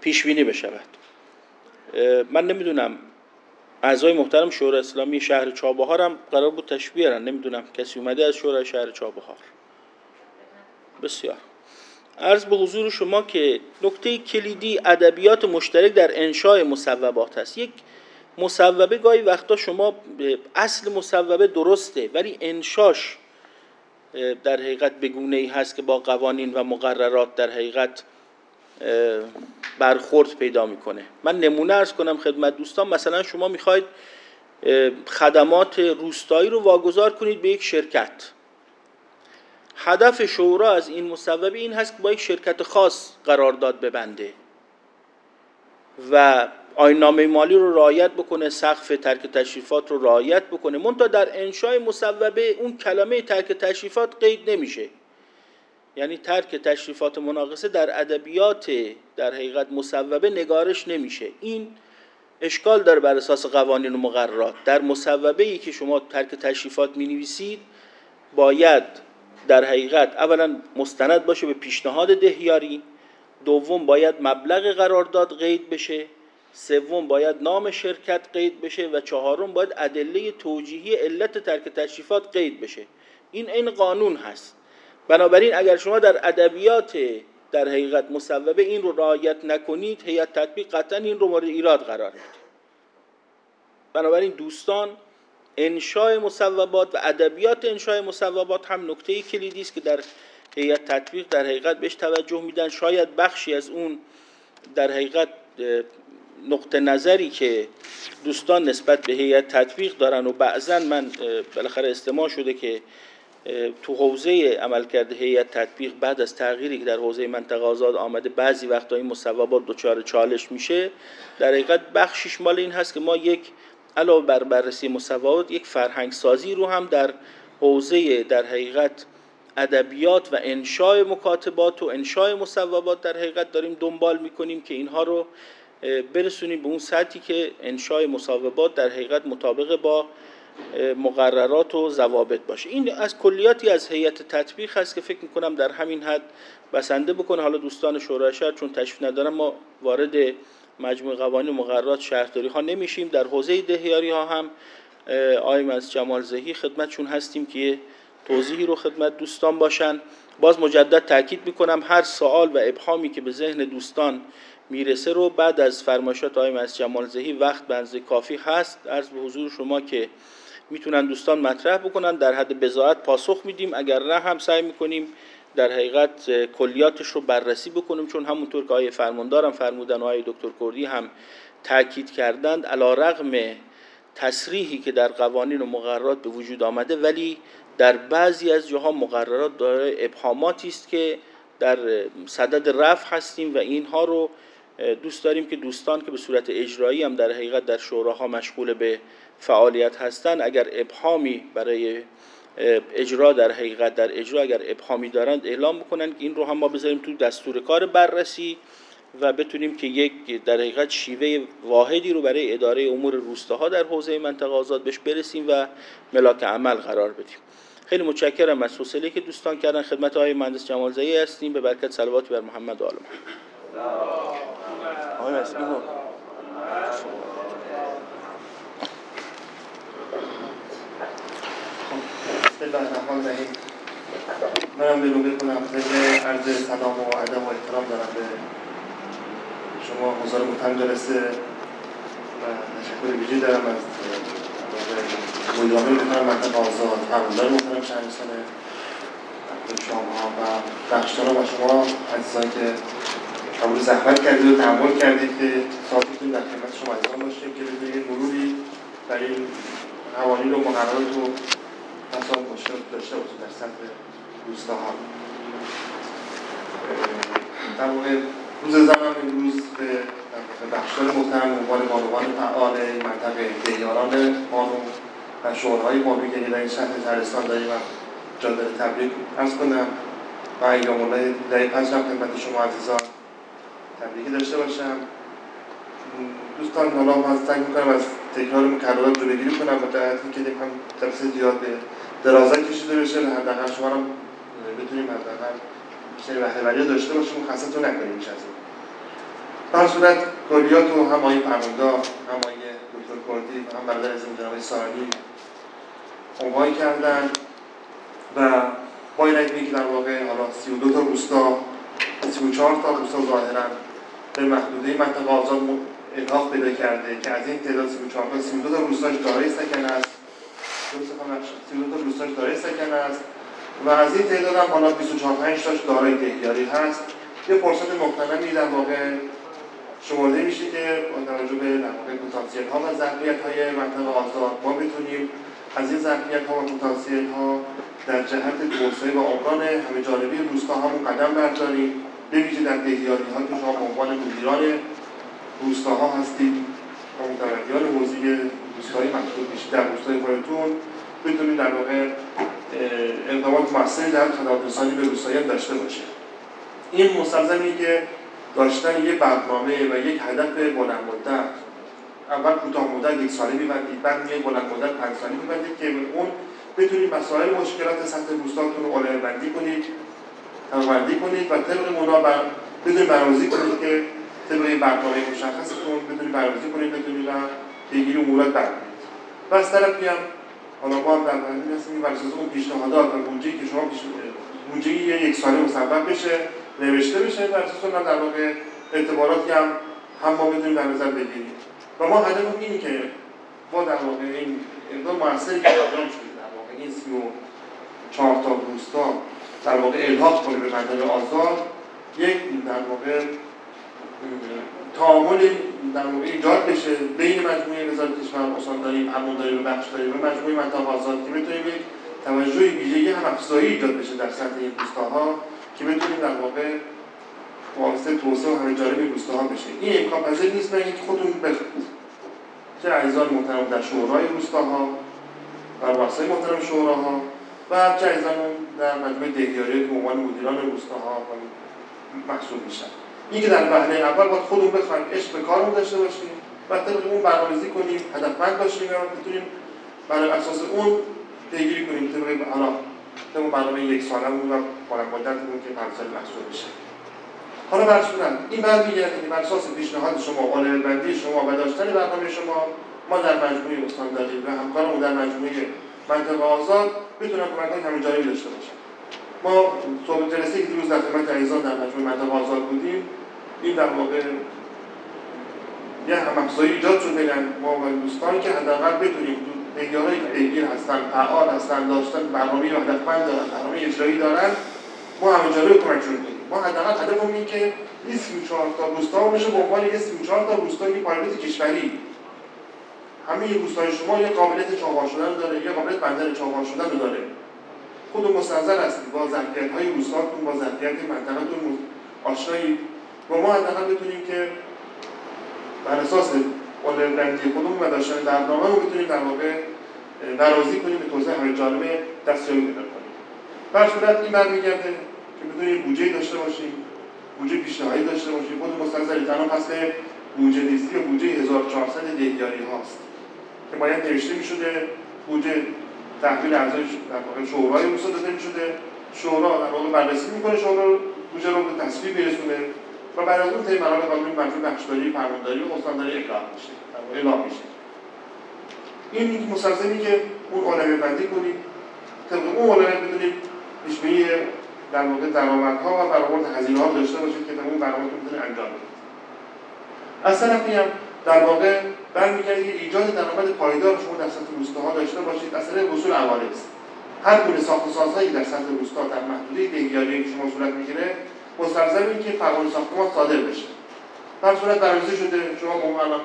پیش بینی بشود من نمی‌دونم اعضای محترم شورای اسلامی شهر چابهار هم قرار بود تشریف بیارن نمی‌دونم کسی اومده از شورای شهر چابهار؟ بسیار. عرض به حضور شما که نکته کلیدی ادبیات مشترک در انشاء مصوبات است. یک مصوبه گاهی وقتا شما اصل مصوبه درسته ولی انشاش در حقیقت بگونه ای هست که با قوانین و مقررات در حقیقت برخورد پیدا می‌کنه. من نمونه ارز کنم خدمت دوستان مثلا شما می‌خواید خدمات روستایی رو واگذار کنید به یک شرکت. هدف شورا از این مصوبه این هست که با یک شرکت خاص قرارداد ببنده و آینامه مالی رو رعایت بکنه سقف ترک تشریفات رو رعایت بکنه. منتها در انشای مصوبه اون کلمه ترک تشریفات قید نمیشه. یعنی ترک تشریفات مناقصه در ادبیات در حقیقت مصوبه نگارش نمیشه. این اشکال داره بر اساس قوانین و مقررات. در مصوبه ای که شما ترک تشریفات می نویسید باید در حقیقت اولا مستند باشه به پیشنهاد دهیاری دوم باید مبلغ قرارداد قید بشه سوم باید نام شرکت قید بشه و چهارم باید ادله توجیهی علت ترک تشریفات قید بشه. این این قانون هست. بنابراین اگر شما در ادبیات در حقیقت مصوبه این رو رعایت نکنید هیئت تطبیق قطعا این رو مورد ایراد قرار میده. بنابراین دوستان انشای مصوبات و ادبیات انشای مصوبات هم نکته کلیدی است که در هیئت تطبیق در حقیقت بهش توجه میدن. شاید بخشی از اون در حقیقت نقطه نظری که دوستان نسبت به هیئت تطبیق دارن و بعضا من بالاخره استماع شده که تو حوزه عملکرد هیئت تطبیق بعد از تغییری که در حوزه منطقه آزاد آمده بعضی وقتا این مصوبات دچار چالش میشه در حقیقت بخشش مال این هست که ما یک علاوه بر بررسی مصوبات یک فرهنگ سازی رو هم در حوزه در حقیقت ادبیات و انشای مکاتبات و انشای مصوبات در حقیقت داریم دنبال می‌کنیم که اینها رو برسونیم به اون سطحی که انشای مصوبات در حقیقت مطابق با مقررات و ضوابط باشه. این از کلیاتی از هیئت تطبیق هست که فکر می‌کنم در همین حد بسنده بکنه. حالا دوستان شورای شهر چون تشریف ندارم ما وارد مجموع قوانین مقررات شهرداری ها نمیشیم. در حوزه دهیاری ها هم آیم از جمال زهی خدمتشون هستیم که توضیحی رو خدمت دوستان باشن. باز مجدد تاکید می‌کنم هر سوال و ابهامی که به ذهن دوستان می‌رسه رو بعد از فرمایشات آیم از جمال زهی وقت بنزه کافی هست. عرض به حضور شما که می‌تونن دوستان مطرح بکنن. در حد بزاعت پاسخ میدیم. اگر نه هم سعی می‌کنیم در حقیقت کلیاتش رو بررسی بکنیم چون همونطور که آیه فرماندارم فرمودن و آیه دکتر کردی هم تاکید کردند علا رغم تصریحی که در قوانین و مقررات به وجود آمده ولی در بعضی از جاها مقررات داره ابهاماتی است که در صدد رفع هستیم و اینها رو دوست داریم که دوستان که به صورت اجرایی هم در حقیقت در شوراها مشغول به فعالیت هستند اگر ابهامی برای اجرا در حقیقت در اجرا اگر ابهامی دارند اعلام بکنن که این رو هم ما بذاریم تو دستور کار بررسی و بتونیم که یک در حقیقت شیوه واحدی رو برای اداره امور روستاها در حوزه منطقه آزاد بهش برسیم و ملاک عمل قرار بدیم. خیلی متشکرم از حوصله که دوستان کردن. خدمت های مهندس جمال زایی هستیم. به برکت صلوات بر محمد و آل محمد بسم الله الرحمن الرحیم. منم بیرون بکنم خیلی عرض سلام و ادب و احترام دارم به شما حضار محترم جلسه و تشکر ویژه دارم از مدیرعامل محترم منطقه آزاد فرماندار محترم شهرستان شما و بخشداران و شما عزیزان که قبول زحمت کردید و تحمل کردید که ساعتتون در خدمت شما عزیزان باشیم که بدونید مروری بر این قوانین و مقررات و مثلا مشکل داشته باشه در سطح روستاها. در واقع روز زنان امروز به بخشدار محترم عنوان بانوان فعال منطقه دیاران بانو و شعرهای بانوی که در این شهر ترستان داریم و جادر تبریک ارز کنم و ایام الله دهی پنج خدمت شما عزیزان تبریکی داشته باشم. دوستان حالا من سعی می‌کنم از تکرار مکررات جلوگیری کنم و در حدی که هم جلسه زیاد به درازت کشیده بشه حداقل شما هم بتونیم حداقل بیشتر بهرهوری داشته باشیم و خستتون نکنیم بیش از در صورت کلیات و هم آقای فرمانده هم آقای دکتر کردی هم برادر از جناب سارانی عنوان کردن و با این که در واقع حالا 32 تا روستا 34 تا روستا ظاهرا به محدوده منطقه آزاد الحاق پیدا کرده که از این تعداد 34 تا 32 تا روستاش دارای سکن است. 32 تا روستاش دارای سکن است. و از این تعداد هم حالا 24 5 تاش دارای دهیاری هست. یه فرصت مختلفی در واقع شمرده میشه که با توجه به در پتانسیل ها و ظرفیت های منطقه آزاد ما بتونیم از این ظرفیت ها و پتانسیل ها در جهت توسعه و عمران همه جانبی روستا همون قدم برداریم. بویژه در دهیاری ها که شما به عنوان مدیران روستاها هستید و متولیان حوزه روستایی محسوب میشید در روستای خودتون بتونید در واقع اقدامات موثری در خدمات رسانی به روستاییان داشته باشه این مستلزمی که داشتن یک برنامه و یک هدف بلند مدت اول کوتاه مدت یک ساله میبندید بعد یک بلند مدت پنج ساله میبندید که اون بتونید مسائل مشکلات سطح روستاتون رو اولویت بندی کنید بندی کنید و طبق اونا بر بدون برنامه‌ریزی کنید که طبق برنامه مشخصتون بدونید برنامه‌ریزی کنید بتونید پیگیری امورات بردارید و از طرفی هم حالا ما هم در بندی هستیم بر اساس اون پیشنهادات و بودجه‌ای که شما پیش بودجه یک ساله مصوب بشه نوشته بشه بر اساس اون در واقع اعتباراتی هم هم ما بدونیم در نظر بگیریم. و ما هدفمون اینه که با در واقع این اقدام موثری که در واقع این سی و چهار تا روستا در واقع الحاق کنه به منطقه آزاد یک در واقع تعامل در واقع ایجاد بشه بین مجموعه وزارت کشور استانداری فرمانداری و بخشداری و مجموعه منطقه آزاد که بتونیم یک توجه ویژگی هم افزایی ایجاد بشه در سطح این روستاها که بتونیم در واقع واسطه توسعه و همه جانبی روستاها بشه. این امکان پذیر نیست برای اینکه خودتون بخونید. چه اعضای محترم در شورای روستاها و رؤسای محترم شوراها و چه اعضای در مجموعه دهیاری که عنوان مدیران روستاها محسوب میشن. این که در بهره اول باید خودمون بخوایم عشق به کارمون داشته باشیم و طبق اون برنامه‌ریزی کنیم هدفمند باشیم و بتونیم بر اساس اون پیگیری کنیم طبق حالا طبق برنامه یک سالمون و بلند مدتمون که پنج سال محسوب بشه حالا بر این برمیگرده که بر اساس پیشنهاد شما قانون بندی شما و داشتن برنامه شما ما در مجموعه استانداری و همکارمون در مجموعه منطقه آزاد بتونن کمک‌های همه جانبی داشته باشن. ما صبح جلسه که دیروز در خدمت عزیزان در مجموعه منطقه آزاد بودیم. این در واقع یه همافزایی ایجاد شد بین ما و دوستان که حداقل بتونیم معیارهایی که پیگیر هستن فعال هستن داشتن برنامه هدفمند دارن برنامه اجرایی دارن. ما همه جانبه کمکشون کنیم ما حداقل هدفمون اینه که این 34 تا روستا بشه به عنوان یه 34 تا روستای پایلوت کشوری. همه روستای شما یه قابلیت چاقار شدن داره یه قابلیت بندر چاقار شدن داره. خود مستنظر هستید با ظرفیت های روستاتون با ظرفیت منطقهتون آشنایی. و ما حداقل بتونیم که بر اساس اولویتی خودمون و داشتن برنامه رو بتونیم در واقع نرازی کنیم به توسعه همه جانبه دستیابی پیدا کنیم. بر صورت این برمیگرده که بتونیم بودجه داشته باشیم بودجه پیشنهادی داشته باشیم. خود مستنظری تنها پس بودجه لیستی و بودجه 1400 دهیاری هاست. که باید نوشته می‌شده بودجه تحویل اعضای در واقع شورای داده می‌شده شورا در واقع بررسی می‌کنه شورا بودجه رو به تصویب میرسونه و بعد از اون طی مراحل قانونی مجموع بخشداری فرمانداری و استانداری اقرار میشه. اعلام میشه. این مستلزمی که اون اولویت بندی کنید طبق اون اولویت بدونید پیشبینی در واقع درآمدها و برآورد هزینه ها داشته باشید که اون برنامه می‌تونه انجام بدید از طرفی در واقع برمیگرده که ایجاد درآمد پایدار شما در سطح روستاها داشته باشید. طریق وصول عوارض. هر گونه ساخت و سازهایی در سطح روستا در محدوده دهیاری که شما صورت می‌گیره مستلزم این که فرمان ساختمان صادر بشه. در صورت برنامه‌ریزی شده شما به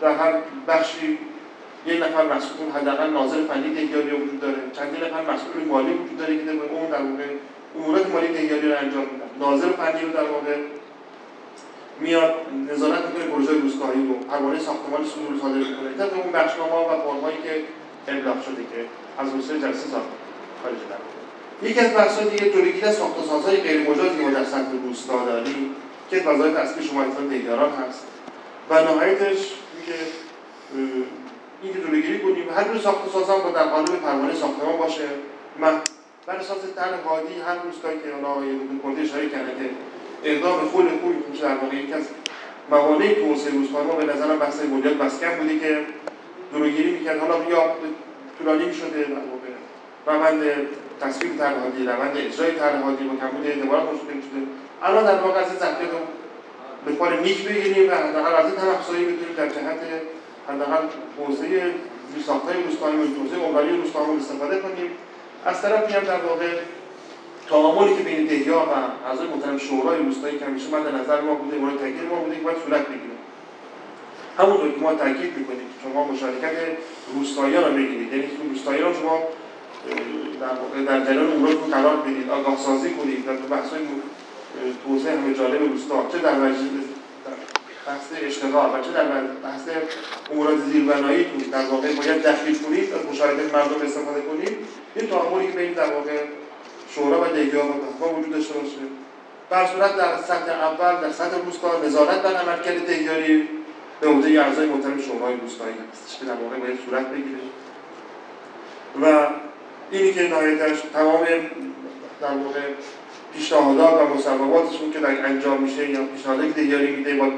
در هر بخشی یک نفر مسئول حداقل ناظر فنی دهیاری وجود داره. چندین نفر مسئول مالی وجود داره که به اون در واقع امورات مالی دهیاری رو انجام میدن. ناظر فنی رو در واقع میاد نظارت می‌کنه پروژه روستایی رو پروانه ساختمان صدور صادر می‌کنه. طبق اون بخشنامه و فرمایی که ابلاغ شده که از روسیه جلسه ساخته خارج یکی از بحث‌های دیگه جلوگیری از ساخت‌وسازهای غیر مجازی که ما در سطح روستا داریم که وظایف اصلی شما انسان دیگران هست. و نهایتش میگه این که جلوگیری کنیم. هر روز ساخت سازان با در قالب پروانه ساختمان باشه. من بر اساس طرح هادی هر روستایی که حالا آقای اشاره کرده که اقدام خود خوبی میشه در واقع. یکی از موانع توسعه روستای ما به نظرم بحث بنیاد مسکن بودی که جلوگیری می‌کرد. حالا یا طولانی می‌شده در واقع. روند تصویر طرح هادی روند اجرای طرح هادی با کمبود اعتبارات مشکل می‌شده الان در واقع از ظرفیت به کار نیک بگیریم و حداقل از این افزایی بتونیم در جهت حداقل توسعه زیرساختهای روستایی و توسعه عمرانی روستایمون استفاده کنیم. از طرفی هم در واقع تعاملی که بین دهیا و اعضای محترم شورای روستایی که همیشه مد نظر ما بوده مورد تاکید ما بوده که باید صورت بگیره. همونطور که ما تاکید می‌کنیم شما مشارکت روستاییان رو بگیرید یعنی تو روستاییان شما در در جریان اموراتون قرار بدید آگاه سازی کنید در تو بحث‌های توسعه همه جانب روستا. چه در بحث اشتغال و چه در بحث امورات زیربنایی در واقع باید دخیل کنید از مشارکت مردم استفاده کنید. این تعاملی که بین در واقع شورا و دهیا و وجود داشته باشه. بر صورت در سطح اول در سطح روستا نظارت بر عملکرد دهیاری به عهده اعضای محترم شورای روستایی هستش که در واقع باید صورت بگیره. و اینی که نهایتش تمام در واقع پیشنهادات و مصوباتشون که در انجام میشه یا پیشنهاداتی که دهیاری میده با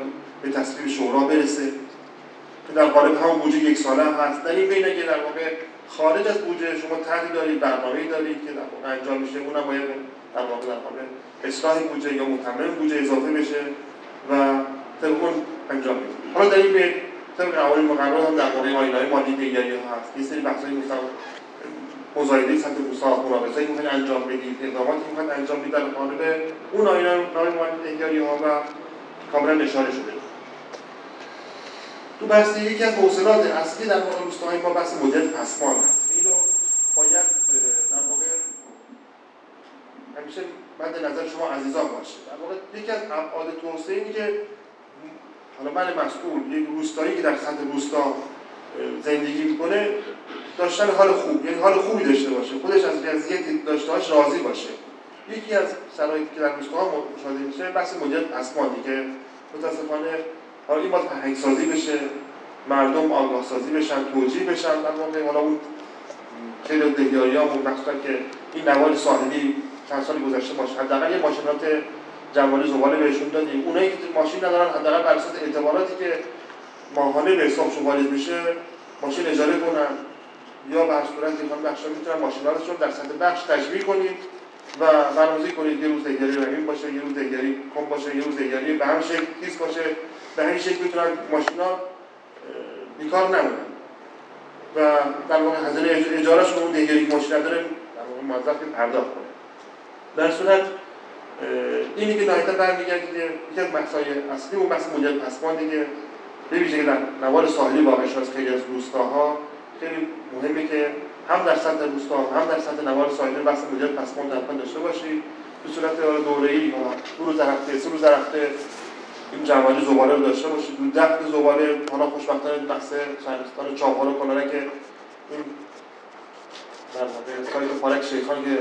به تصویب شورا برسه. که در قالب همون بودجه یک ساله هست. در این بین اگه در واقع خارج از بودجه شما طرحی دارید برنامه‌ای دارید که در انجام میشه اونم باید در واقع در قالب اصلاح بودجه یا متمم بودجه اضافه بشه و طبق انجام میشه. حالا این بین طبق قوانین مقررات هم در مورد آیین‌های مالی دیگری هست یه سری بحث‌های مثلا مزایده سطح روستا مناقصه‌ای می‌خواین انجام بدید اقداماتی می‌خواین انجام بدید در قالب اون آیین‌های مالی دیگری ها و کاملا اشاره شده. تو بحث یکی از موصلات اصلی در واقع روستاهای ما بحث مدل پسمان هست اینو باید در واقع همیشه مد نظر شما عزیزان باشه. در واقع یکی از ابعاد توسعه اینه که حالا من مسئول یک روستایی که در سطح روستا زندگی می‌کنه داشتن حال خوب یعنی حال خوبی داشته باشه. خودش از وضعیت داشتهاش راضی باشه. یکی از شرایطی که در روستاها مشاهده میشه بحث مدل پسمانی که متاسفانه حالا این فرهنگ سازی بشه مردم آگاه سازی بشن توجیه بشن. در واقع حالا اون خیلی ها مخصوصا که این نوال ساحلی چند سال گذشته باشه حداقل یه ماشینات جوانی زباله بهشون دادیم. اونایی که ماشین ندارن حداقل بر اساس اعتباراتی که ماهانه به حسابشون وارد میشه ماشین اجاره کنن. یا به صورت می‌خوان بخشا می‌تونن ماشیناتشون در سطح بخش تشبیه کنید و برنامه‌ریزی کنید. یه روز دهیاری رحیم باشه یه روز دهیاری کم باشه یه روز دهیاری به هم شکل باشه. به همین شکل می‌تونن ماشینا بیکار نمونن. و در واقع هزینه اجارهشون اون دهیاری که ماشین نداره در واقع موظف پرداخت کنه. در صورت اینی که نهایتا برمیگرده که یکی از بحث‌های اصلی اون بحث مدل پسمان دیگه ویژه که در نوار ساحلی واقع شده خیلی از روستاها خیلی مهمه که هم در سطح روستا هم در سطح نوار ساحلی بحث مدل پسمان در داشته باشید به صورت دوره‌ای دو روز هفته سه روز هفته این جمعالی زباله رو داشته باشید دو دفت زباله حالا خوشبختانه بحث شهرستان چاپار رو کناره که این در سایت پارک شیخان که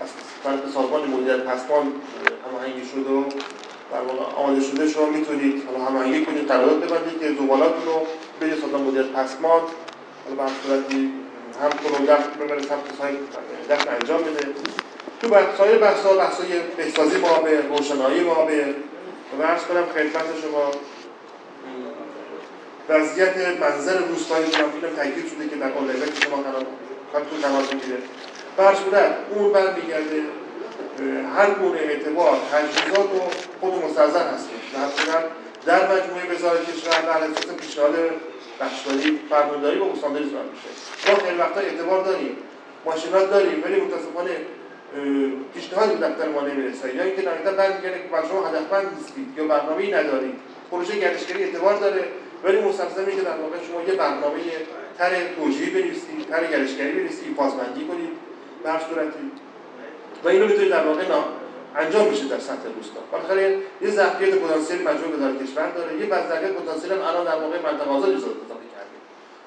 از طرف سازمان مدیریت پسمان هماهنگی شده و در واقع آماده شده شما می‌تونید حالا هماهنگی کنید قرارداد ببندید که زبالاتون رو به سازمان مدیریت پسمان حالا به صورتی هم کنون دفت ببره سمت سایت دفت انجام بده. تو سایر بحث ها بحث های بهسازی معابر روشنایی معابر و عرض کنم خدمت شما. وضعیت منظر روستایی رو اینم تاکید شده که در اولویت شما قرار کارتون قرار می‌گیره. بر صورت اون برمیگرده هر گونه اعتبار تجهیزات و خود مستحضر هستیم در صورت در مجموعه وزارت کشور بر اساس پیشنهاد بخشداری فرمانداری و استانداری صورت میشه. ما خیلی وقتا اعتبار داریم ماشینات داریم ولی متاسفانه پیشنهادی به دفتر ما نمی‌رسه یا اینکه نهایتا برمیگرده که بر شما هدفمند نیستید یا برنامه‌ای ندارید. پروژه گردشگری اعتبار داره ولی مستلزمه که در واقع شما یه برنامه تر توجیهی بنویسید تر گردشگری بنویسید پاسبندی کنید هر صورتی. و اینو می‌تونید در واقع انجام میشه در سطح روستا. بالاخره یه ظرفیت پتانسیل مجموع وزارت کشور داره. یه ظرفیت پتانسیل هم الان در واقع منطقه آزاد اضافه کرده.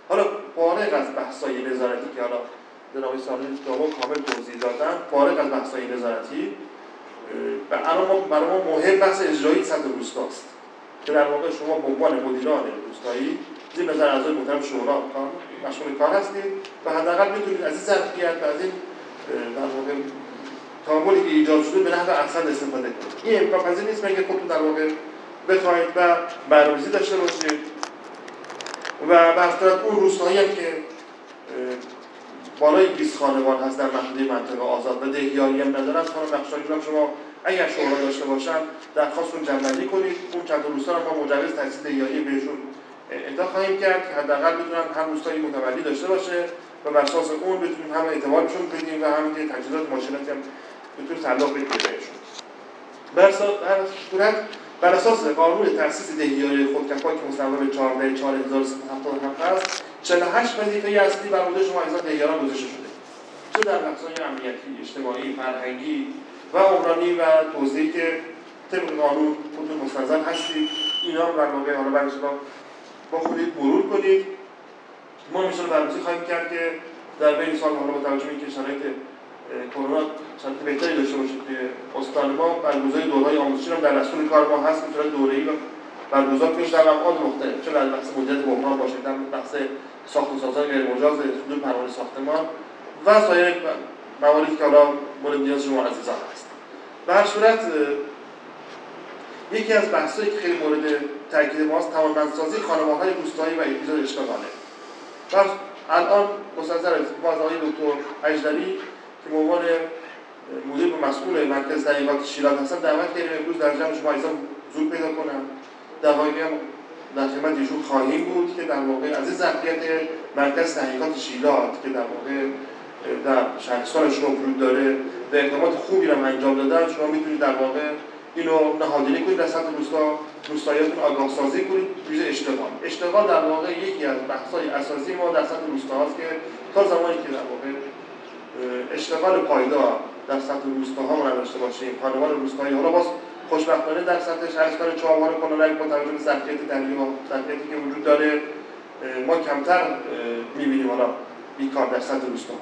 حالا فارغ از بحث‌های نظارتی که حالا جناب سالی جامو کامل توضیح دادن فارغ از بحث‌های نظارتی و الان برای ما مهم بحث اجرایی سطح روستاست که در واقع شما به عنوان مدیران روستایی زیر نظر اعضای محترم شورا کار مشغول کار هستید و حداقل می‌تونید از این ظرفیت و از این در واقع تعاملی که ایجاد شده به نحو احسن استفاده کنید. این امکان پذیر نیست مگه خودتون در واقع بتوانید و برنامه‌ریزی داشته باشید. و به اون روستایی که بالای 20 خانوان هست در محدوده منطقه آزاد. و دهیاری هم ندارن. خانم بخشاری رو شما اگر شورا داشته باشن درخواستون جمع‌بندی کنید. اون چند روستا رو ما مجوز تأسیس دهیاری بهشون اهدا خواهیم کرد. که حداقل بتونن هم روستایی متولی داشته باشه و بر اساس اون بتونیم هم اعتبارشون بدیم و هم تجهیزات ماشیناتی هم بتونیم تعلق بدیم بهشون. بر صورت بر اساس قانون تأسیس دهیاری خودکفا که مصوب 14 4377 هست 48 وظیفه اصلی بر عهده شما ایزان دهیاران گذاشته شده. چه در بخش‌های امنیتی اجتماعی فرهنگی و عمرانی و توسعه‌ای که طبق قانون خودتون مستنظر هستید. اینا رو در واقع حالا برای با خودید مرور کنید. ما میشه بررسی خواهیم کرد که در بین سال حالا با توجه به اینکه شرایط کرونا شرایط بهتری داشته باشید که استان ما برگزاری دورهای آموزشی هم در رسول کار ما هست که دوره‌ای و برگزار کنید در ابعاد مختلف. چه در بحث مدت بحران باشه در بحث ساخت و سازان غیر مجاز صدور پروانه ساختمان و سایر مواردی که حالا مورد نیاز شما عزیزان هست. به هر صورت یکی از بحثایی که خیلی مورد تاکید ماست توانمندسازی خانواده‌های روستایی و اپیزود اشتغاله. و الان مستنظر از آقای دکتر اجدری که به عنوان مدیر مسئول مرکز تحقیقات شیراز هستن دعوت کردیم امروز در جمع شما ایزان زود پیدا کنم دقایقی هم خدمت ایشون خواهیم بود که در واقع از این ظرفیت مرکز تحقیقات شیلات که در واقع در شهرستان شما وجود داره و اقدامات خوبی رو انجام دادن شما می‌تونید در واقع اینو نهادینه کنید در سطح روستا روستاییتون آگاه سازی کنید ویژه اشتغال. اشتغال در واقع یکی از بحث‌های اساسی ما در سطح روستا هست که تا زمانی که در واقع اشتغال پایدار در سطح روستاها ما نداشته باشیم خانوار روستایی حالا باز خوشبختانه در سطح شهرستان چهارمار کنونک با توجه به ظرفیت و ظرفیتی که وجود داره ما کمتر می‌بینیم حالا بیکار در سطح روستاها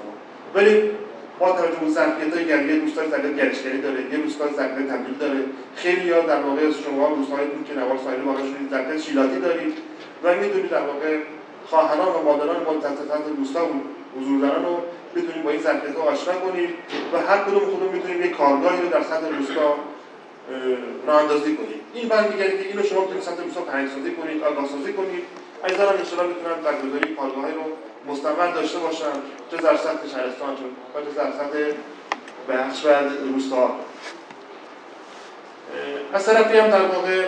ولی با توجه به ظرفیت های گریه دوستان ظرفیت گردشگری داره یه دوستان ظرفیت تبدیل داره. خیلی ها در واقع شما روستایتون که نوار ساحلی واقع شدید ظرفیت شیلاتی دارید و می‌تونید در واقع خواهران و مادران متاسفانه روستا حضور دارن رو بتونید با این ظرفیت ها آشنا کنید و هر کدوم خودمون می‌تونیم یک کارگاهی رو در سطح روستا راه اندازی کنید این برمیگرده که اینو شما می‌تونید سطح روستا تهیه‌سازی کنید آگاه سازی کنید ایضا هم ان می‌تونن برگزاری کارگاهی رو مستمر داشته باشن چه در سطح شهرستان چه در سطح بخش و روستا از طرفی هم در واقع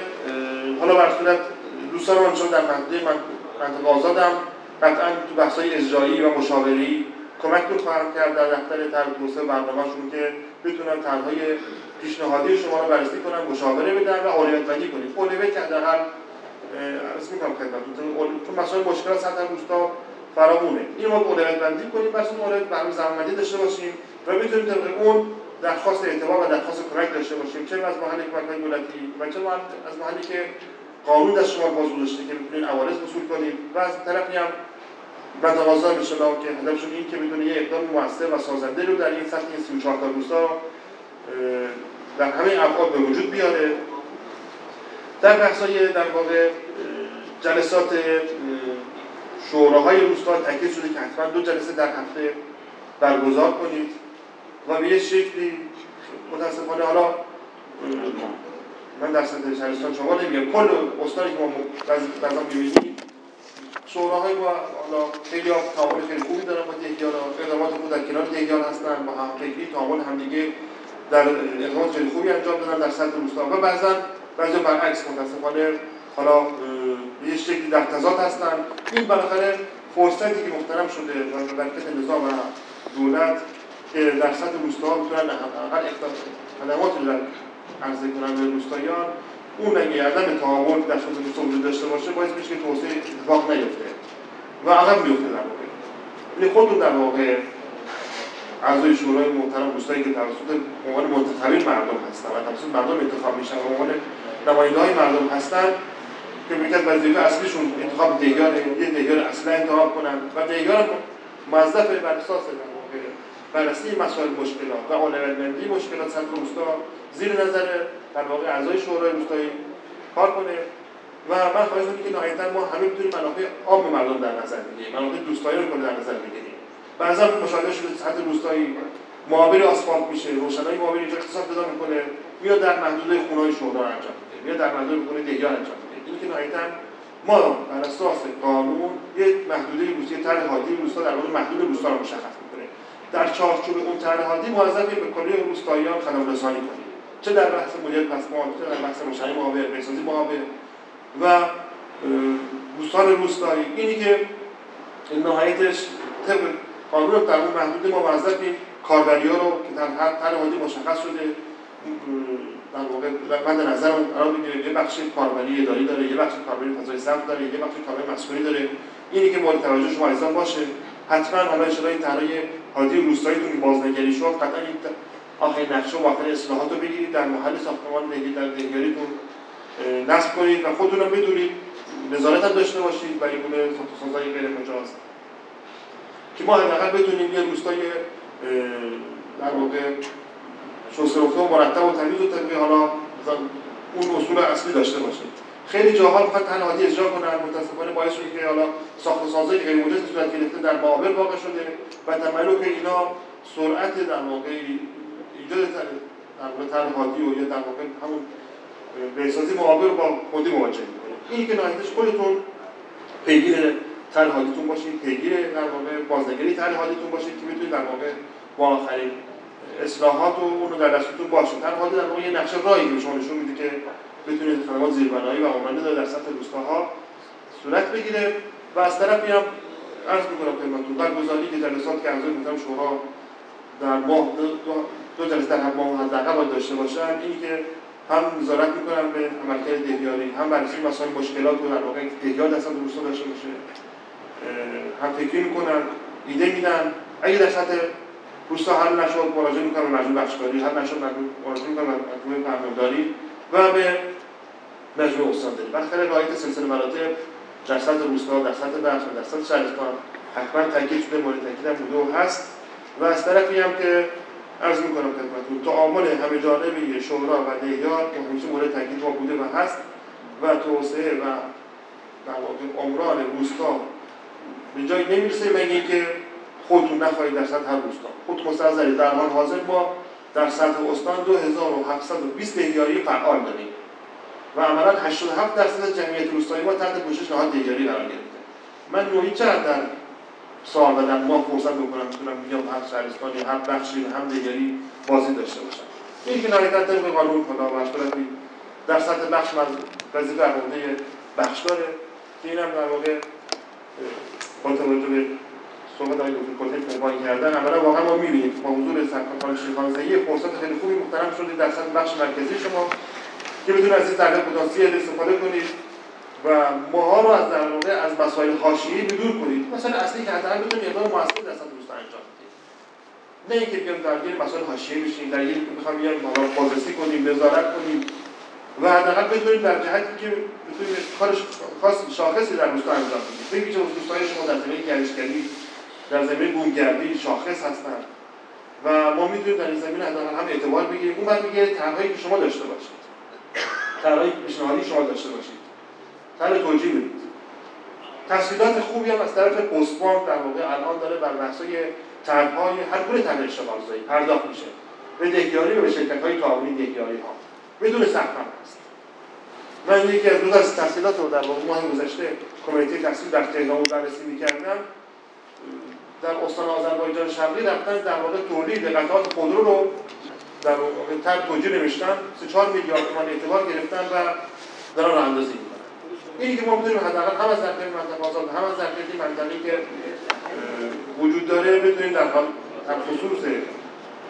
حالا بر صورت دوستان چون در منطقه منطقه آزادم قطعا تو بحث‌های اجرایی و مشاوری کمکتون خواهم کرد در دفتر طرح توسعه برنامه‌شون که بتونن طرحهای پیشنهادی شما رو بررسی کنن مشاوره بدن و اولویت بندی کنید اولویت که حداقل اسم میگم خدمتتون چون مسائل مشکلات سطح روستا فراوونه. این ما اولویت بندی کنیم بس اون اولویت برنامه زمانبندی داشته باشیم و بتونیم طبق اون درخواست اعتبار و درخواست کمک داشته باشیم. چه از محل کمک دولتی و چه از محلی که قانون دست شما باز گذاشته که بتونید عوارض وصول کنیم و از طرفی هم متقاضا به شما که هدفشون این که بتونه یه اقدام موثر و سازنده رو در این سطح این 34 تا روستا در همه ابعاد به وجود بیاره. در بحث‌های در واقع جلسات شوراهای روستا تاکید شده که حتما دو جلسه در هفته برگزار کنید و به یه شکلی متاسفانه حالا من در سطح شهرستان شما نمیگم کل استانی که ما بعضا می‌بینیم شوراهای با حالا خیلی تعامل خیلی خوبی دارن با دهیان اقدامات خوب در کنار دهیان هستن با هم فکری تعامل همدیگه در اقدامات خیلی خوبی انجام دادن در سطح روستا و بعضا بعضی برعکس متاسفانه حالا یه شکلی در تضاد هستن. این بالاخره فرصتی که محترم شده و برکت نظام و دولت که در سطح روستاها می‌تونن حداقل خدمات رو عرضه کنن به روستاییان اون اگه عدم تعامل در سطح روستا وجود داشته باشه باعث میشه که توسعه اتفاق نیفته و عقب میفته در واقع. یعنی خودتون در واقع اعضای شورای محترم روستایی که توسط عنوان منتخبین مردم هستن و توسط مردم انتخاب میشن و عنوان نماینده های مردم هستن که میگن وظیفه اصلیشون انتخاب دیگار یه دیگار اصلا انتخاب کنن و دیگار موظف بر اساس بررسی مسائل مشکلات و اولویت‌بندی مشکلات سطح روستا زیر نظر در واقع اعضای شورای روستایی کار کنه. و من خواهش کنید که نهایتا ما بتونیم منافع عام مردم در نظر بگیریم منافع دوستایی رو در نظر بگیریم. بعضا مشاهده شده سطح روستایی معابر آسفالت میشه روشنایی معابر اینجا اقتصاد پیدا می‌کنه میاد در محدوده خونه‌های شهدا انجام میده میاد در محدوده خونه دهیان انجام میده. این که نهایتا ما بر اساس قانون یک محدوده روسیه طرح حادی روستا در مورد محدود روستا رو مشخص می‌کنه. در چارچوب اون طرح حادی موظفیم به کلیه روستاییان خدمات رسانی کنیم چه در بحث مدیر پسمان چه در بحث روشنایی معابر بهسازی معابر و دوستان روستایی. اینی که نهایتش طبق قانون در محدود ما موظفیم کاربری ها رو که طرح حادی مشخص شده. در واقع مد نظر قرار بگیره یه بخش کاربری اداری داره یه بخش کاربری فضای سمت داره یه بخش کاربری مسئولی داره. اینی که مورد توجه شما عزیزان باشه حتما حالا ان این طرح حادی روستاییتون بازنگری شد قطعا این آخرین نقشه و آخرین اصلاحات رو بگیرید. در محل ساختمان دهی در دهیاریتون نصب کنید و خودتون هم بدونید. نظارت هم داشته باشید و این گونه سازهای غیر مجاز که ما حداقل بتونیم یه روستای در واقع شسترفته و مرتب و تمیز و طبقی حالا اون اصول اصلی داشته باشیم. خیلی جاها می‌خواد تن عادی اجرا کنن متاسفانه باعث شده که حالا ساخت و سازهای غیر مجاز صورت گرفته در معابر واقع شده و تملک اینا سرعت در واقع ایجاد در واقع حادی و یا در واقع همون بهسازی معابر با خودی مواجه می‌کنه. این که نهایتش خودتون پیگیر طرح حادیتون باشید پیگیر در واقع بازنگری طرح حادیتون باشید که می‌تونید در واقع با آخرین اصلاحات و اون در دستتون باشه. طرح حادی در واقع یه نقشه راهی که شما نشون میده که بتونید خدمات زیربنایی و عمرانی در سطح روستاها صورت بگیره. و از طرفی هم عرض می‌کنم خدمتتون برگزاری که جلسات که اعضای محترم شورا در ماه دو, دو, جلسه در ماه حداقل باید داشته باشن. اینی که هم نظارت می‌کنن به عملکرد دهیاری هم بررسی مسائل مشکلات رو در واقع دهیار دست روستا داشته باشه. هم فکری می‌کنن ایده میدن. اگه در سطح روستا حل نشد مراجعه می‌کنن به مجموعه بخشکاری حل نشد مراجعه می‌کنن به مجموعه فرمانداری و به مجموعه استانداری بالاخره رعایت سلسله مراتب در سطح روستا در سطح بخش و در سطح شهرستان حتما تاکید شده مورد تاکید هم بوده و هست. و از طرفی هم که عرض می‌کنم خدمتتون تعامل همه جانبی شورا و دهیار که همیشه مورد تاکید ما بوده و هست و توسعه و در واقع عمران روستا جایی نمی‌رسه مگه اینکه خودتون نخواهید در سطح هر روستا. خود مستحضرید در حال حاضر ما در سطح استان 2720 دهیاری فعال داریم. و عملا 87 درصد جمعیت روستایی ما تحت پوشش نهاد دهیاری قرار گرفته. من نوعی چقدر در سال و در ماه فرصت بکنم می‌تونم بیام هر شهرستانی هم بخشی هم دیگری بازی داشته باشم. این که نهایتا طبق قانون خدا در سطح بخش وظیفه عمده بخش داره که اینم در واقع توجه به صحبت های دکتر کتل عنوان کردن اولا واقعا ما می‌بینیم. با حضور سرکارخانه شیرخانزایی فرصت خیلی خوبی محترم شده در سطح بخش مرکزی شما که بتونید از این تغییر پتانسیل استفاده کنید و ماها رو از در واقع از مسائل حاشیه‌ای بدور کنید. مثلا اصلی که حداقل بتونید اقدام موثر در سطح روستا انجام بدید. نه اینکه بیام درگیر مسائل حاشیه‌ای بشین در یک بخوام بیام حالا بازرسی کنیم نظارت کنیم. و حداقل بتونید در جهتی که بتونید کارش خاص شاخصی در روستا انجام بدید. ببینید چه روستای شما در زمینه گردشگری در زمینه بومگردی شاخص هستن و ما می‌تونیم در این زمینه حداقل هم اعتبار بگیریم. اون بعد میگه طرحی که شما داشته باشید. طرحی پیشنهادی شما داشته باشید. طرح توجیه بدید. تسهیلات خوبی هم از طرف پستبانک در واقع الان داره بر بحثای طرحهای هر گونه طرح اشتغالزایی پرداخت میشه. به دهیاری و به شرکت های تعاونی دهیاری ها بدون سقف هست. من یکی از دو از تحصیلات رو در واقع ماه گذشته کمیته تحصیل در تهران بررسی می‌کردم. در استان آذربایجان شرقی رفتن در واقع تولید قطعات خودرو رو در تر توجیه نوشتن. 3 4 میلیارد تومان اعتبار گرفتن و دارن راه اندازی اینی که ما می‌تونیم حداقل هم از ظرفیت منطقه آزاد هم از ظرفیت منطقه‌ای که وجود داره بتونیم در حال در خصوص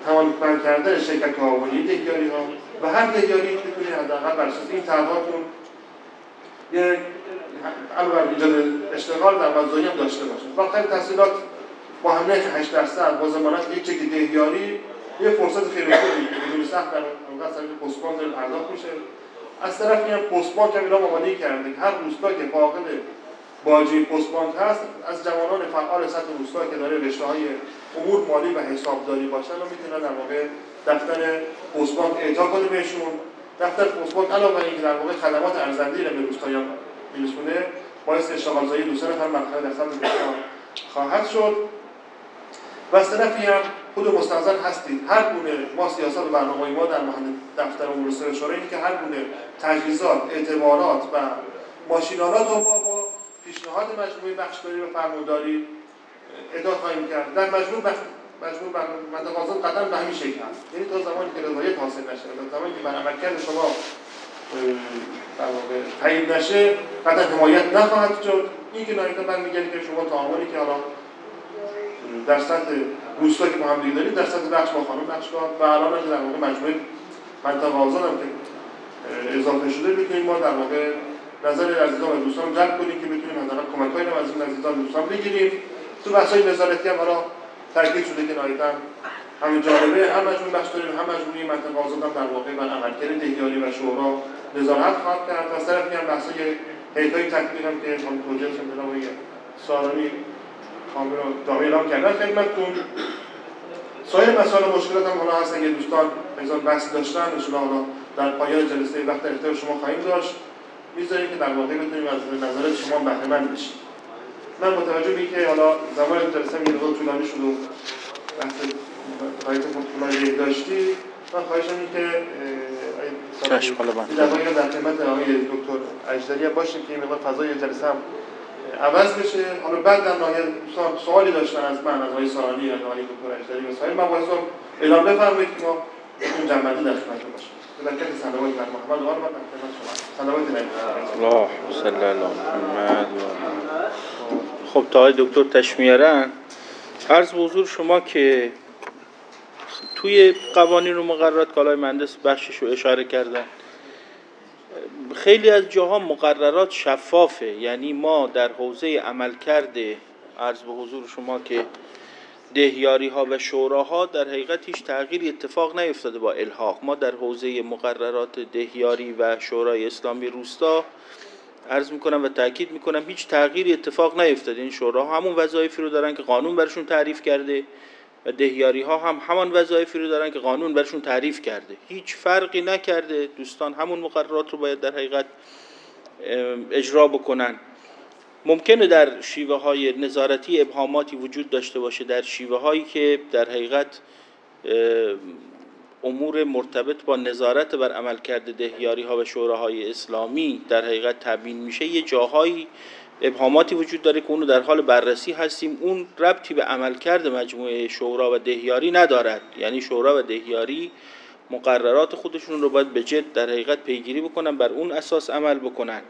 توانمند کردن شرکت تعاونی دهیاری ها و هر دهیاری بتونید حداقل بر اساس این طرحاتون یه علاوه ایجاد اشتغال در مزایی هم داشته باشه واقعا تحصیلات با همه 8 درصد با ضمانت یک چک دهیاری یه فرصت خیلی خوبی بدون سخت در واقع سر پستبانک پرداخت میشه. از طرفی هم پستبانک هم اینا آماده کرده که هر روستا که فاقد باجی پستبانک هست از جوانان فعال سطح روستا که داره رشته های امور مالی و حسابداری باشن و می‌تونن در واقع دفتر پستبانک اعطا کنه بهشون. دفتر فوسبال علاوه بر اینکه در واقع خدمات ارزنده را به روستاییان میرسونه باعث اشتغال زایی دو سه نفر مرحله در بسیار خواهد شد. و از طرفی هم خود مستنظر هستید. هر گونه ما سیاست و برنامه ما در محل دفتر امور شورای اینه که هر گونه تجهیزات اعتبارات و ماشینالات رو ما با پیشنهاد مجموعه بخشداری و فرمانداری ادا خواهیم کرد. در مجموع مجموع آزاد قطعا به همین شکل هست یعنی تا زمانی که رضایت حاصل نشه تا زمانی که بر عملکرد شما در واقع تایید نشه قطعا حمایت نخواهد شد. این که نهایتا برمیگرده که شما تعاملی که حالا در سطح روستا که با هم دیگه دارید در سطح بخش با خانم بخش و الان که در واقع مجموعه منطقه آزاد هم که اضافه شده بتونیم ما در واقع نظر عزیزان و دوستان جلب کنیم که بتونیم حداقل رو از این عزیزان دوستان بگیریم. تو بحث‌های نظارتی هم حالا تاکید شده که نهایتا همین جانبه هم مجموعه بخش داریم هم مجموعه منطقه آزاد هم در واقع بر عملکرد دهیاری و شورا نظارت خواهد کرد. و از طرفی هم بحث‌های هیئت‌های تکمیل هم که خانم توجیه شده جناب سارانی کامل جامعه اعلام کردن خدمتتون سایر مسائل مشکلات هم حالا هست اگه دوستان میزان بحث داشتن ان حالا در پایان جلسه وقت اختیار شما خواهیم داشت. می‌ذاریم که در واقع بتونیم از نظر شما بهره مند بشیم. من متوجه به اینکه حالا زمان جلسه یه مقدار طولانی شد و بحث خواهید طولانی داشتی من خواهشم این که چشم حالا در خدمت آقای دکتر اجدری باشیم که این مقدار فضای جلسه هم عوض بشه. حالا بعد در نهایت سوالی داشتن از من از آقای سارانی یا آقای دکتر اجدری و سایر. مباحث رو اعلام بفرمایید که ما بتونیم جنبندی در خدمتتون باشیم. محمد الله صلی علی محمد خب تا آقای دکتر تشمیرن عرض حضور شما که توی قوانین و مقررات کالای مهندس بخشش رو اشاره کردن خیلی از جاها مقررات شفافه. یعنی ما در حوزه عملکرد عرض به حضور شما که دهیاری ها و شوراها در حقیقت هیچ تغییری اتفاق نیفتاده با الحاق. ما در حوزه مقررات دهیاری و شورای اسلامی روستا عرض می‌کنم و تاکید می‌کنم هیچ تغییری اتفاق نیفتاده. این شوراها همون وظایفی رو دارن که قانون برشون تعریف کرده و دهیاری ها هم همان وظایفی رو دارن که قانون برشون تعریف کرده. هیچ فرقی نکرده. دوستان همون مقررات رو باید در حقیقت اجرا بکنن. ممکنه در شیوه های نظارتی ابهاماتی وجود داشته باشه در شیوه هایی که در حقیقت امور مرتبط با نظارت بر عملکرد دهیاری ها و شوراهای اسلامی در حقیقت تبیین میشه. یه جاهایی ابهاماتی وجود داره که اونو در حال بررسی هستیم. اون ربطی به عملکرد مجموعه شورا و دهیاری ندارد. یعنی شورا و دهیاری مقررات خودشون رو باید به جد در حقیقت پیگیری بکنن بر اون اساس عمل بکنن.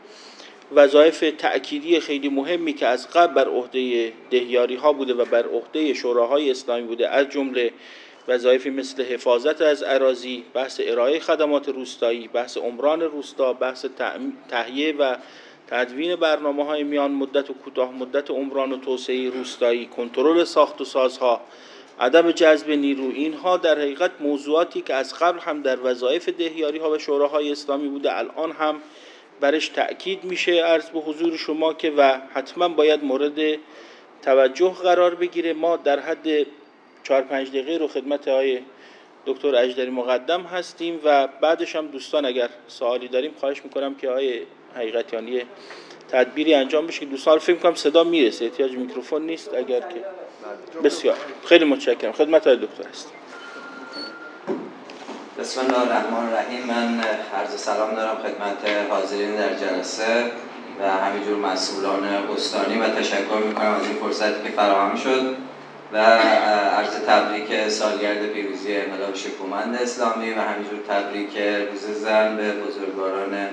وظایف تأکیدی خیلی مهمی که از قبل بر عهده دهیاری ها بوده و بر عهده شوراهای اسلامی بوده از جمله وظایفی مثل حفاظت از اراضی بحث ارائه خدمات روستایی بحث عمران روستا بحث تهیه و تدوین برنامه های میان مدت و کوتاه مدت عمران و توسعه روستایی کنترل ساخت و سازها عدم جذب نیرو اینها در حقیقت موضوعاتی که از قبل هم در وظایف دهیاری ها و شوراهای اسلامی بوده الان هم برش تأکید میشه عرض به حضور شما که و حتما باید مورد توجه قرار بگیره. ما در حد 4 5 دقیقه رو خدمت های دکتر اجدری مقدم هستیم و بعدش هم دوستان اگر سوالی داریم خواهش می‌کنم که آقای حقیقتیانی تدبیری انجام بشه. که دوستان فکر کنم صدا می‌رسه احتیاج میکروفون نیست اگر که بسیار. خیلی متشکرم. خدمت های دکتر هست بسم الله الرحمن الرحیم. من عرض سلام دارم خدمت حاضرین در جلسه و همینجور مسئولان استانی و تشکر می‌کنم از این فرصتی که فراهم شد و عرض تبریک سالگرد پیروزی انقلاب شکومند اسلامی و همینجور تبریک روز زن به بزرگواران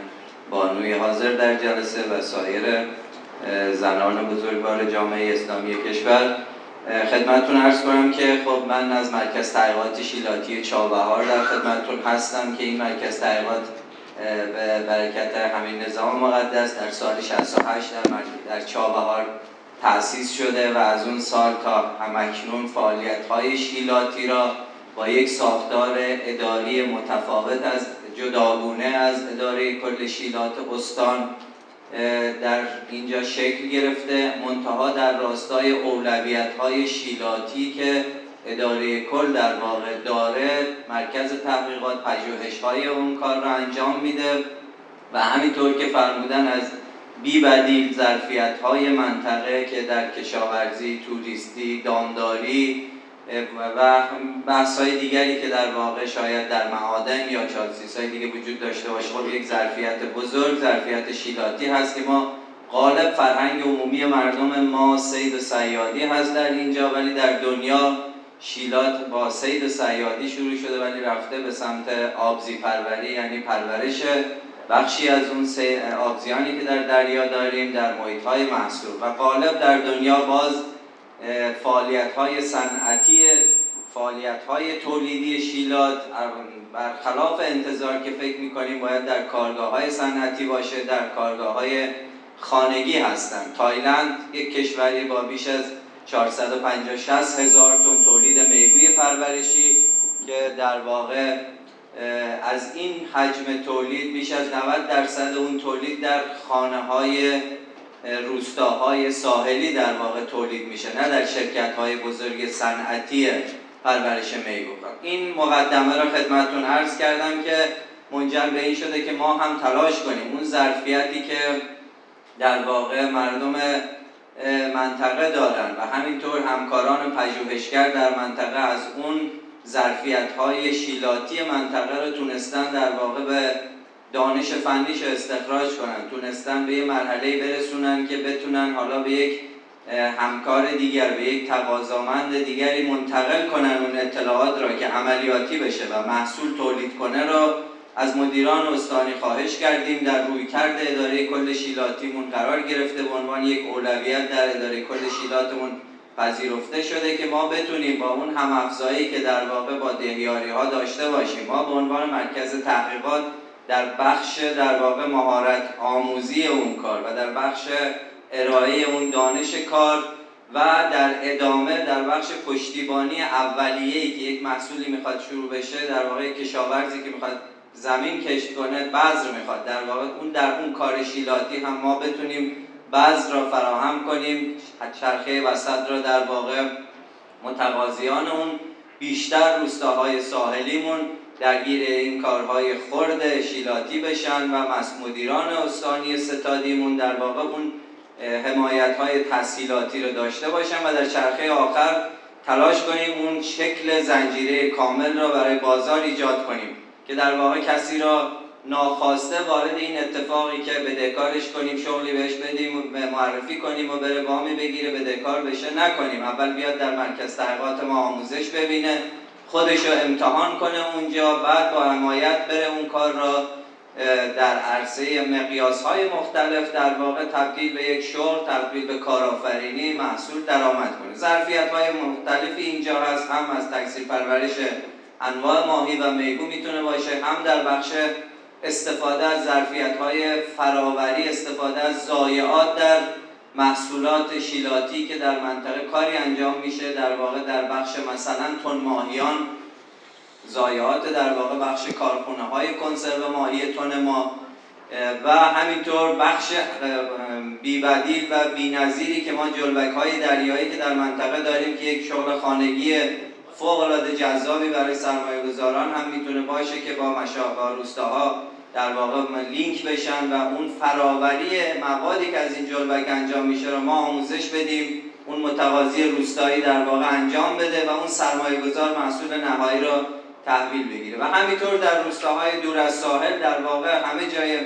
بانوی حاضر در جلسه و سایر زنان بزرگوار جامعه اسلامی کشور. خدمتتون عرض کنم که خب من از مرکز تحقیقات شیلاتی چابهار در خدمتتون هستم که این مرکز تحقیقات به برکت همین نظام مقدس در سال 68 در, در چابهار تأسیس شده و از اون سال تا همکنون فعالیت های شیلاتی را با یک ساختار اداری متفاوت از جداگونه از اداره کل شیلات استان در اینجا شکل گرفته منتها در راستای اولویت های شیلاتی که اداره کل در واقع داره مرکز تحقیقات پژوهش های اون کار رو انجام میده و همینطور که فرمودن از بی بدیل ظرفیت های منطقه که در کشاورزی، توریستی، دامداری و بحث های دیگری که در واقع شاید در معادن یا چالسیس های دیگه وجود داشته باشه. خب یک ظرفیت بزرگ ظرفیت شیلاتی هست که ما غالب فرهنگ عمومی مردم ما سید و سیادی هست در اینجا ولی در دنیا شیلات با سید و سیادی شروع شده ولی رفته به سمت آبزی پروری یعنی پرورش بخشی از اون آبزیانی که در دریا داریم در محیط های محصول. و غالب در دنیا باز فعالیت های صنعتی فعالیت های تولیدی شیلات برخلاف انتظار که فکر می‌کنیم باید در کارگاه های صنعتی باشه در کارگاه های خانگی هستند تایلند یک کشوری با بیش از 450 هزار تن تولید میگوی پرورشی که در واقع از این حجم تولید بیش از 90 درصد اون تولید در خانه های روستاهای ساحلی در واقع تولید میشه نه در شرکت های بزرگ صنعتی پرورش میگو این مقدمه را خدمتتون عرض کردم که منجر به این شده که ما هم تلاش کنیم. اون ظرفیتی که در واقع مردم منطقه دارن و همینطور همکاران پژوهشگر در منطقه از اون ظرفیت های شیلاتی منطقه رو تونستن در واقع به دانش فنیش استخراج کنن. تونستن به یه مرحله برسونن که بتونن حالا به یک همکار دیگر به یک تقاضامند دیگری منتقل کنن اون اطلاعات را که عملیاتی بشه و محصول تولید کنه را از مدیران استانی خواهش کردیم. در روی کرد اداره کل شیلاتیمون قرار گرفته به عنوان یک اولویت در اداره کل شیلاتمون پذیرفته شده که ما بتونیم با اون هم که در واقع با دهیاری ها داشته باشیم. ما به عنوان مرکز تحقیقات در بخش در واقع مهارت آموزی اون کار و در بخش ارائه اون دانش کار و در ادامه در بخش پشتیبانی اولیه‌ای که یک محصولی می‌خواد شروع بشه در واقع کشاورزی که می‌خواد زمین کشت کنه بذر می‌خواد. در واقع اون در اون کار شیلاتی هم ما بتونیم بذر را فراهم کنیم چرخه وسط را در واقع متقاضیان اون بیشتر روستاهای ساحلیمون درگیر این کارهای خرد شیلاتی بشن و مدیران استانی ستادیمون در واقع اون حمایت های تسهیلاتی رو داشته باشن و در چرخه آخر تلاش کنیم اون شکل زنجیره کامل را برای بازار ایجاد کنیم که در واقع کسی را ناخواسته وارد این اتفاقی که بدهکارش کنیم شغلی بهش بدیم و معرفی کنیم و بره وامی بگیره بدهکار بشه نکنیم. اول بیاد در مرکز تحقیقات ما آموزش ببینه. خودش رو امتحان کنه اونجا بعد با حمایت بره اون کار را در عرصه مقیاس های مختلف در واقع تبدیل به یک شغل تبدیل به کارآفرینی محصول درآمد کنه. ظرفیت های مختلفی اینجا هست هم از تکثیر پرورش انواع ماهی و میگو می‌تونه باشه هم در بخش استفاده از ظرفیت های فراوری استفاده از ضایعات در محصولات شیلاتی که در منطقه کاری انجام میشه در واقع در بخش مثلا تن ماهیان ضایعات در واقع بخش کارخونه های کنسرو ماهی تن ما و همینطور بخش بیبدیل و بینظیری که ما جلبک های دریایی که در منطقه داریم که یک شغل خانگی فوق العاده جذابی برای سرمایه گذاران هم می‌تونه باشه که با مشابه روستاها در واقع لینک بشن و اون فراوری موادی که از این جلبک انجام میشه رو ما آموزش بدیم اون متقاضی روستایی در واقع انجام بده و اون سرمایه گذار محصول نهایی رو تحویل بگیره. و همینطور در روستاهای دور از ساحل در واقع همه جای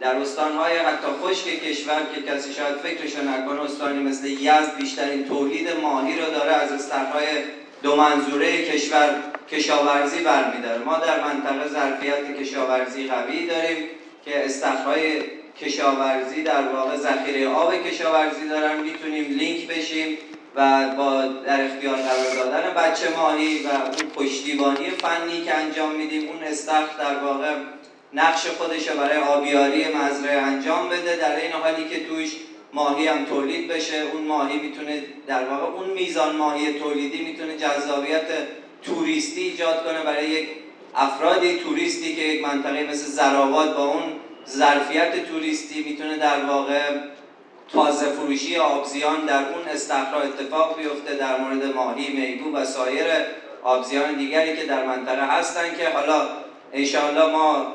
در استانهای حتی خشک کشور که کسی شاید فکرشو نکنه استانی مثل یزد بیشترین تولید ماهی رو داره از استخرهای دو منظوره کشور کشاورزی برمیداره. ما در منطقه ظرفیت کشاورزی قوی داریم که استخرهای کشاورزی در واقع ذخیره آب کشاورزی دارن. می‌تونیم لینک بشیم و با در اختیار قرار دادن بچه ماهی و اون پشتیبانی فنی که انجام میدیم اون استخر در واقع نقش خودش برای آبیاری مزرعه انجام بده. در این حالی که توش ماهی هم تولید بشه. اون ماهی می‌تونه در واقع اون میزان ماهی تولیدی می‌تونه جذابیت توریستی ایجاد کنه برای یک افرادی توریستی که یک منطقه مثل زراباد با اون ظرفیت توریستی می‌تونه در واقع تازه فروشی آبزیان در اون استخرا اتفاق بیفته در مورد ماهی میگو و سایر آبزیان دیگری که در منطقه هستن که حالا انشاءالله ما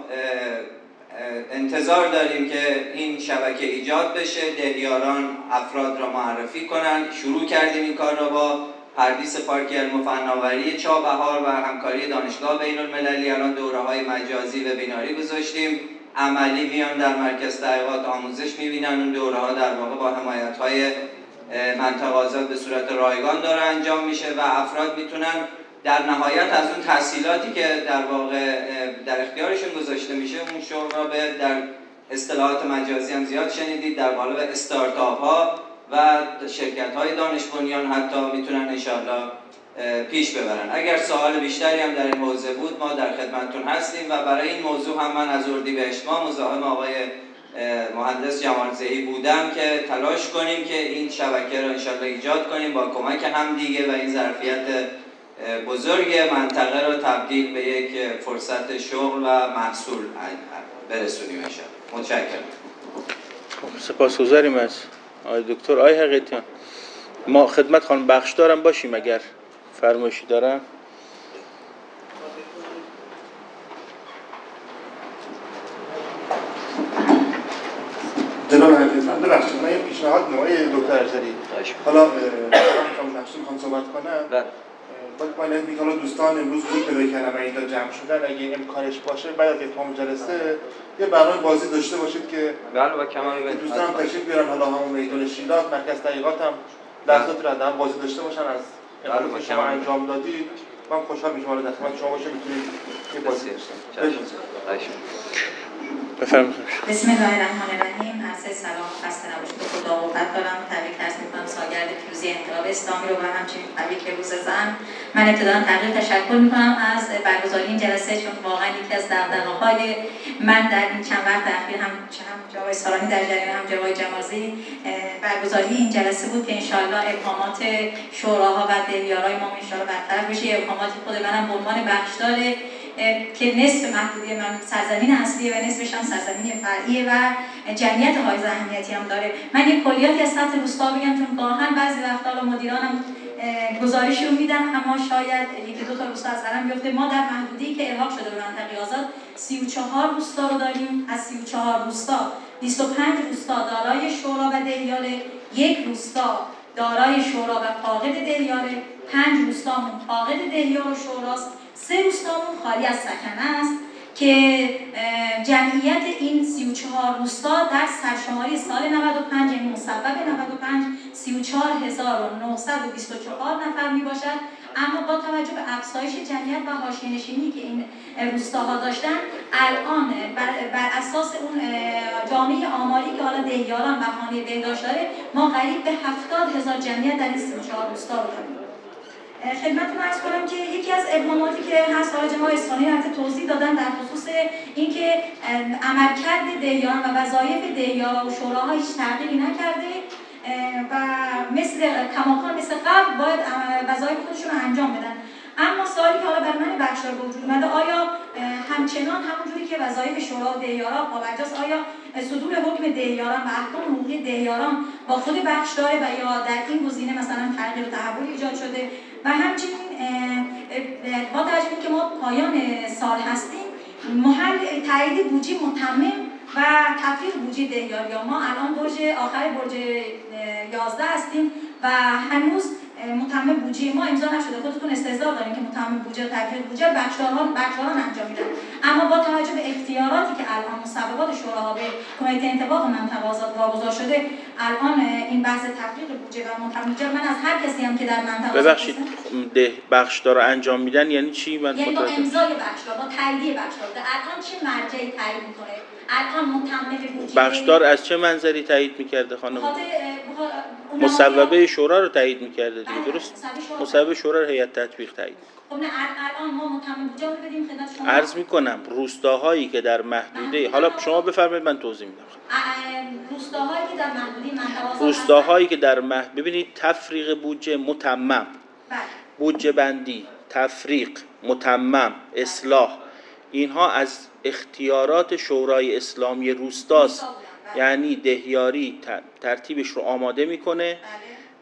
انتظار داریم که این شبکه ایجاد بشه دهیاران افراد را معرفی کنن شروع کردیم این کار را با پردیس پارک علم و فناوری چابهار و همکاری دانشگاه بین المللی. الان دوره های مجازی و بیناری گذاشتیم. عملی میان در مرکز تحقیقات آموزش می‌بینن. اون دوره ها در واقع با حمایت های منطقه به صورت رایگان داره انجام میشه و افراد می‌تونن در نهایت از اون تحصیلاتی که در واقع در اختیارشون گذاشته میشه اون شغل را به در اصطلاحات مجازی هم زیاد شنیدید در قالب استارتاپ ها و شرکت های دانش بنیان حتی می‌تونن انشاءالله پیش ببرن. اگر سوال بیشتری هم در این موضوع بود ما در خدمتتون هستیم و برای این موضوع هم من از اردیبهشت ماه مزاحم آقای مهندس جمال زهی بودم که تلاش کنیم که این شبکه را انشاءالله ایجاد کنیم با کمک هم دیگه و این ظرفیت بزرگ منطقه را تبدیل به یک فرصت شغل و محصول برسونیم متشکرم. خب، سپاسگزاریم از آقای دکتر. آقای حقیقتیان ما خدمت خانم بخش دارم. باشیم اگر فرمایشی دارم. جناب حقیقتیان ببخشید من یه پیشنهاد نوعی دکتر اجدری حالا می‌خوام صحبت کنم. بله. با این حالا دوستان امروز بود پیدا کردن و اینجا جمع شدن اگه امکانش باشه بعد از اتمام جلسه یه برنامه بازی داشته باشید که بله با کمال دوستان هم تشریف بیارن. حالا همون میدان شیلات مرکز تحقیقات هم لحظاتی رو هم بازی داشته باشن. از که شما انجام دادید من خوشحال میشم. حالا در خدمت شما باشه می‌تونید یه بازی داشته بفرمایید. بسم الله الرحمن الرحیم. عرض سلام خسته نباشید. به خدا قوت دارم. تبریک عرض می‌کنم سالگرد پیروزی انقلاب اسلامی رو و همچنین تبریک روز زن. من ابتدا تقدیر تشکر می‌کنم از برگزاری این جلسه چون واقعا یکی از دغدغه‌های من در این چند وقت اخیر هم هم جوای سالانی در جریان هم جوای جمازی برگزاری این جلسه بود که انشاءالله ابهامات شوراها و دلیارای ما انشاءالله برطرف بشه. ابهاماتی خود منم به عنوان بخشدار که نصف محدودی من سرزمین اصلیه و نصفش هم سرزمین فرعیه و جمعیت های اهمیتی هم داره. من یک کلیاتی از سطح روستا بگم چون گاهن بعضی وقتا مدیرانم گزارشی رو میدن اما شاید یکی دو تا روستا از قلم بیفته. ما در محدودی که ارهاق شده به منطقه آزاد 34 روستا رو داریم. از 34 روستا 25 روستا دارای شورا و دهیاله یک روستا دارای شورا و فاقد دهیاله پنج روستامون فاقد دهیار و شوراست. سه روستامون خالی از سکنه است که جمعیت این 34 روستا در سرشماری سال 95 یعنی مصوب 95 34924 نفر می باشد اما با توجه به افزایش جمعیت و حاشیه نشینی که این روستاها داشتن الان بر, اساس اون جامعه آماری که حالا دهیاران و خانه بهداشت داره ما قریب به 70 هزار جمعیت در این 34 روستا رو داریم خدمتتون ارز کنم که یکی از ابهاماتی که هست حالا جناب اسفانی البته توضیح دادن در خصوص اینکه عملکرد دیان و وظایف دیان و شوراها هیچ تغییری نکرده و مثل کماکان مثل قبل باید وظایف خودشون رو انجام بدن. اما سوالی که حالا بر من بخشدار به وجود اومده آیا همچنان همونجوری که وظایف شورا و دیارا پابرجاست آیا صدور حکم دیاران و احکام حقوقی دیاران با خود بخش داره و یا در این گزینه مثلا تغییر و تحول ایجاد شده؟ و همچنین با توجه که ما پایان سال هستیم محل تایید بودجه متمم و تفریق بودجه دیار یا ما الان برج آخر برج 11 هستیم و هنوز متمم بودجه ما امضا نشده. خودتون استعداد دارین که متمم بودجه تبلیغ بودجه بخشداران بخشداران انجام میدن. اما با توجه به اختیاراتی که الان مصوبات شوراها به کمیته انتباق منطقه آزاد واگذار شده الان این بحث تفریق بودجه و متمم بودجه من از هر کسی هم که در منطقه ببخشید ده بخشدار انجام میدن یعنی چی؟ من یعنی با امضای بخشدار با تایید بخشدار الان چه مرجعی تایید می‌کنه؟ بخشدار از چه منظری تایید می‌کرده خانم؟ مصوبه شورا رو تایید می‌کرده دیگه بله، درست؟ مصوبه شورا. رو هیئت تطبیق تایید خب عرض می‌کنم روستاهایی که در محدوده حالا شما بفرمایید من توضیح میدم. روستاهایی که در محدوده روستاهایی که در مح... ببینید تفریق بودجه متمم. بله. بودجه بندی تفریق متمم اصلاح. اینها از اختیارات شورای اسلامی روستاست. یعنی دهیاری ترتیبش رو آماده می‌کنه. بله.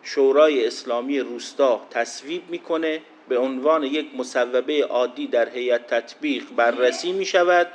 شورای اسلامی روستا تصویب می‌کنه. به عنوان یک مصوبه عادی در هیئت تطبیق بررسی می شود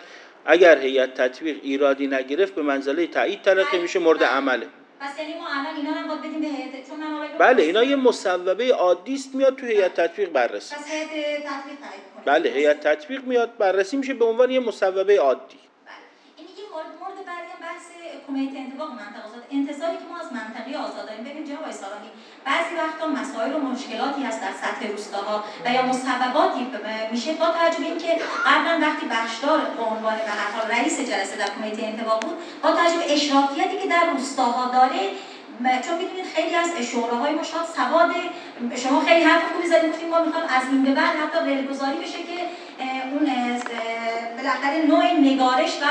اگر هیئت تطبیق ایرادی نگرفت به منزله تایید تلقی میشه مورد عمله. پس یعنی ما الان اینا هم باید بدیم به هیئت چون من آقای بله اینا یه مصوبه عادی است میاد تو هیئت تطبیق بررسی. پس هیئت تطبیق بله هیئت تطبیق میاد بررسی میشه به عنوان یه مصوبه عادی بله. این یه مورد مورد بعدی هم بحث کمیته انتباق منطقه آزاد انتظاری که ما از منطقه آزاد داریم. ببین جناب سالانی بعضی وقتا مسائل و مشکلاتی هست در سطح روستاها و یا مسبباتی میشه با توجه اینکه قبلا وقتی بخشدار به عنوان به هر حال رئیس جلسه در کمیته انتباق بود با توجه به اشرافیتی که در روستاها داره چون می‌دونید خیلی از شوراهای ما شاید سواد شما خیلی حرف خوبی زدید گفتیم ما می‌خوام از این به بعد حتی ریلگذاری بشه که اون بالاخره نوع نگارش و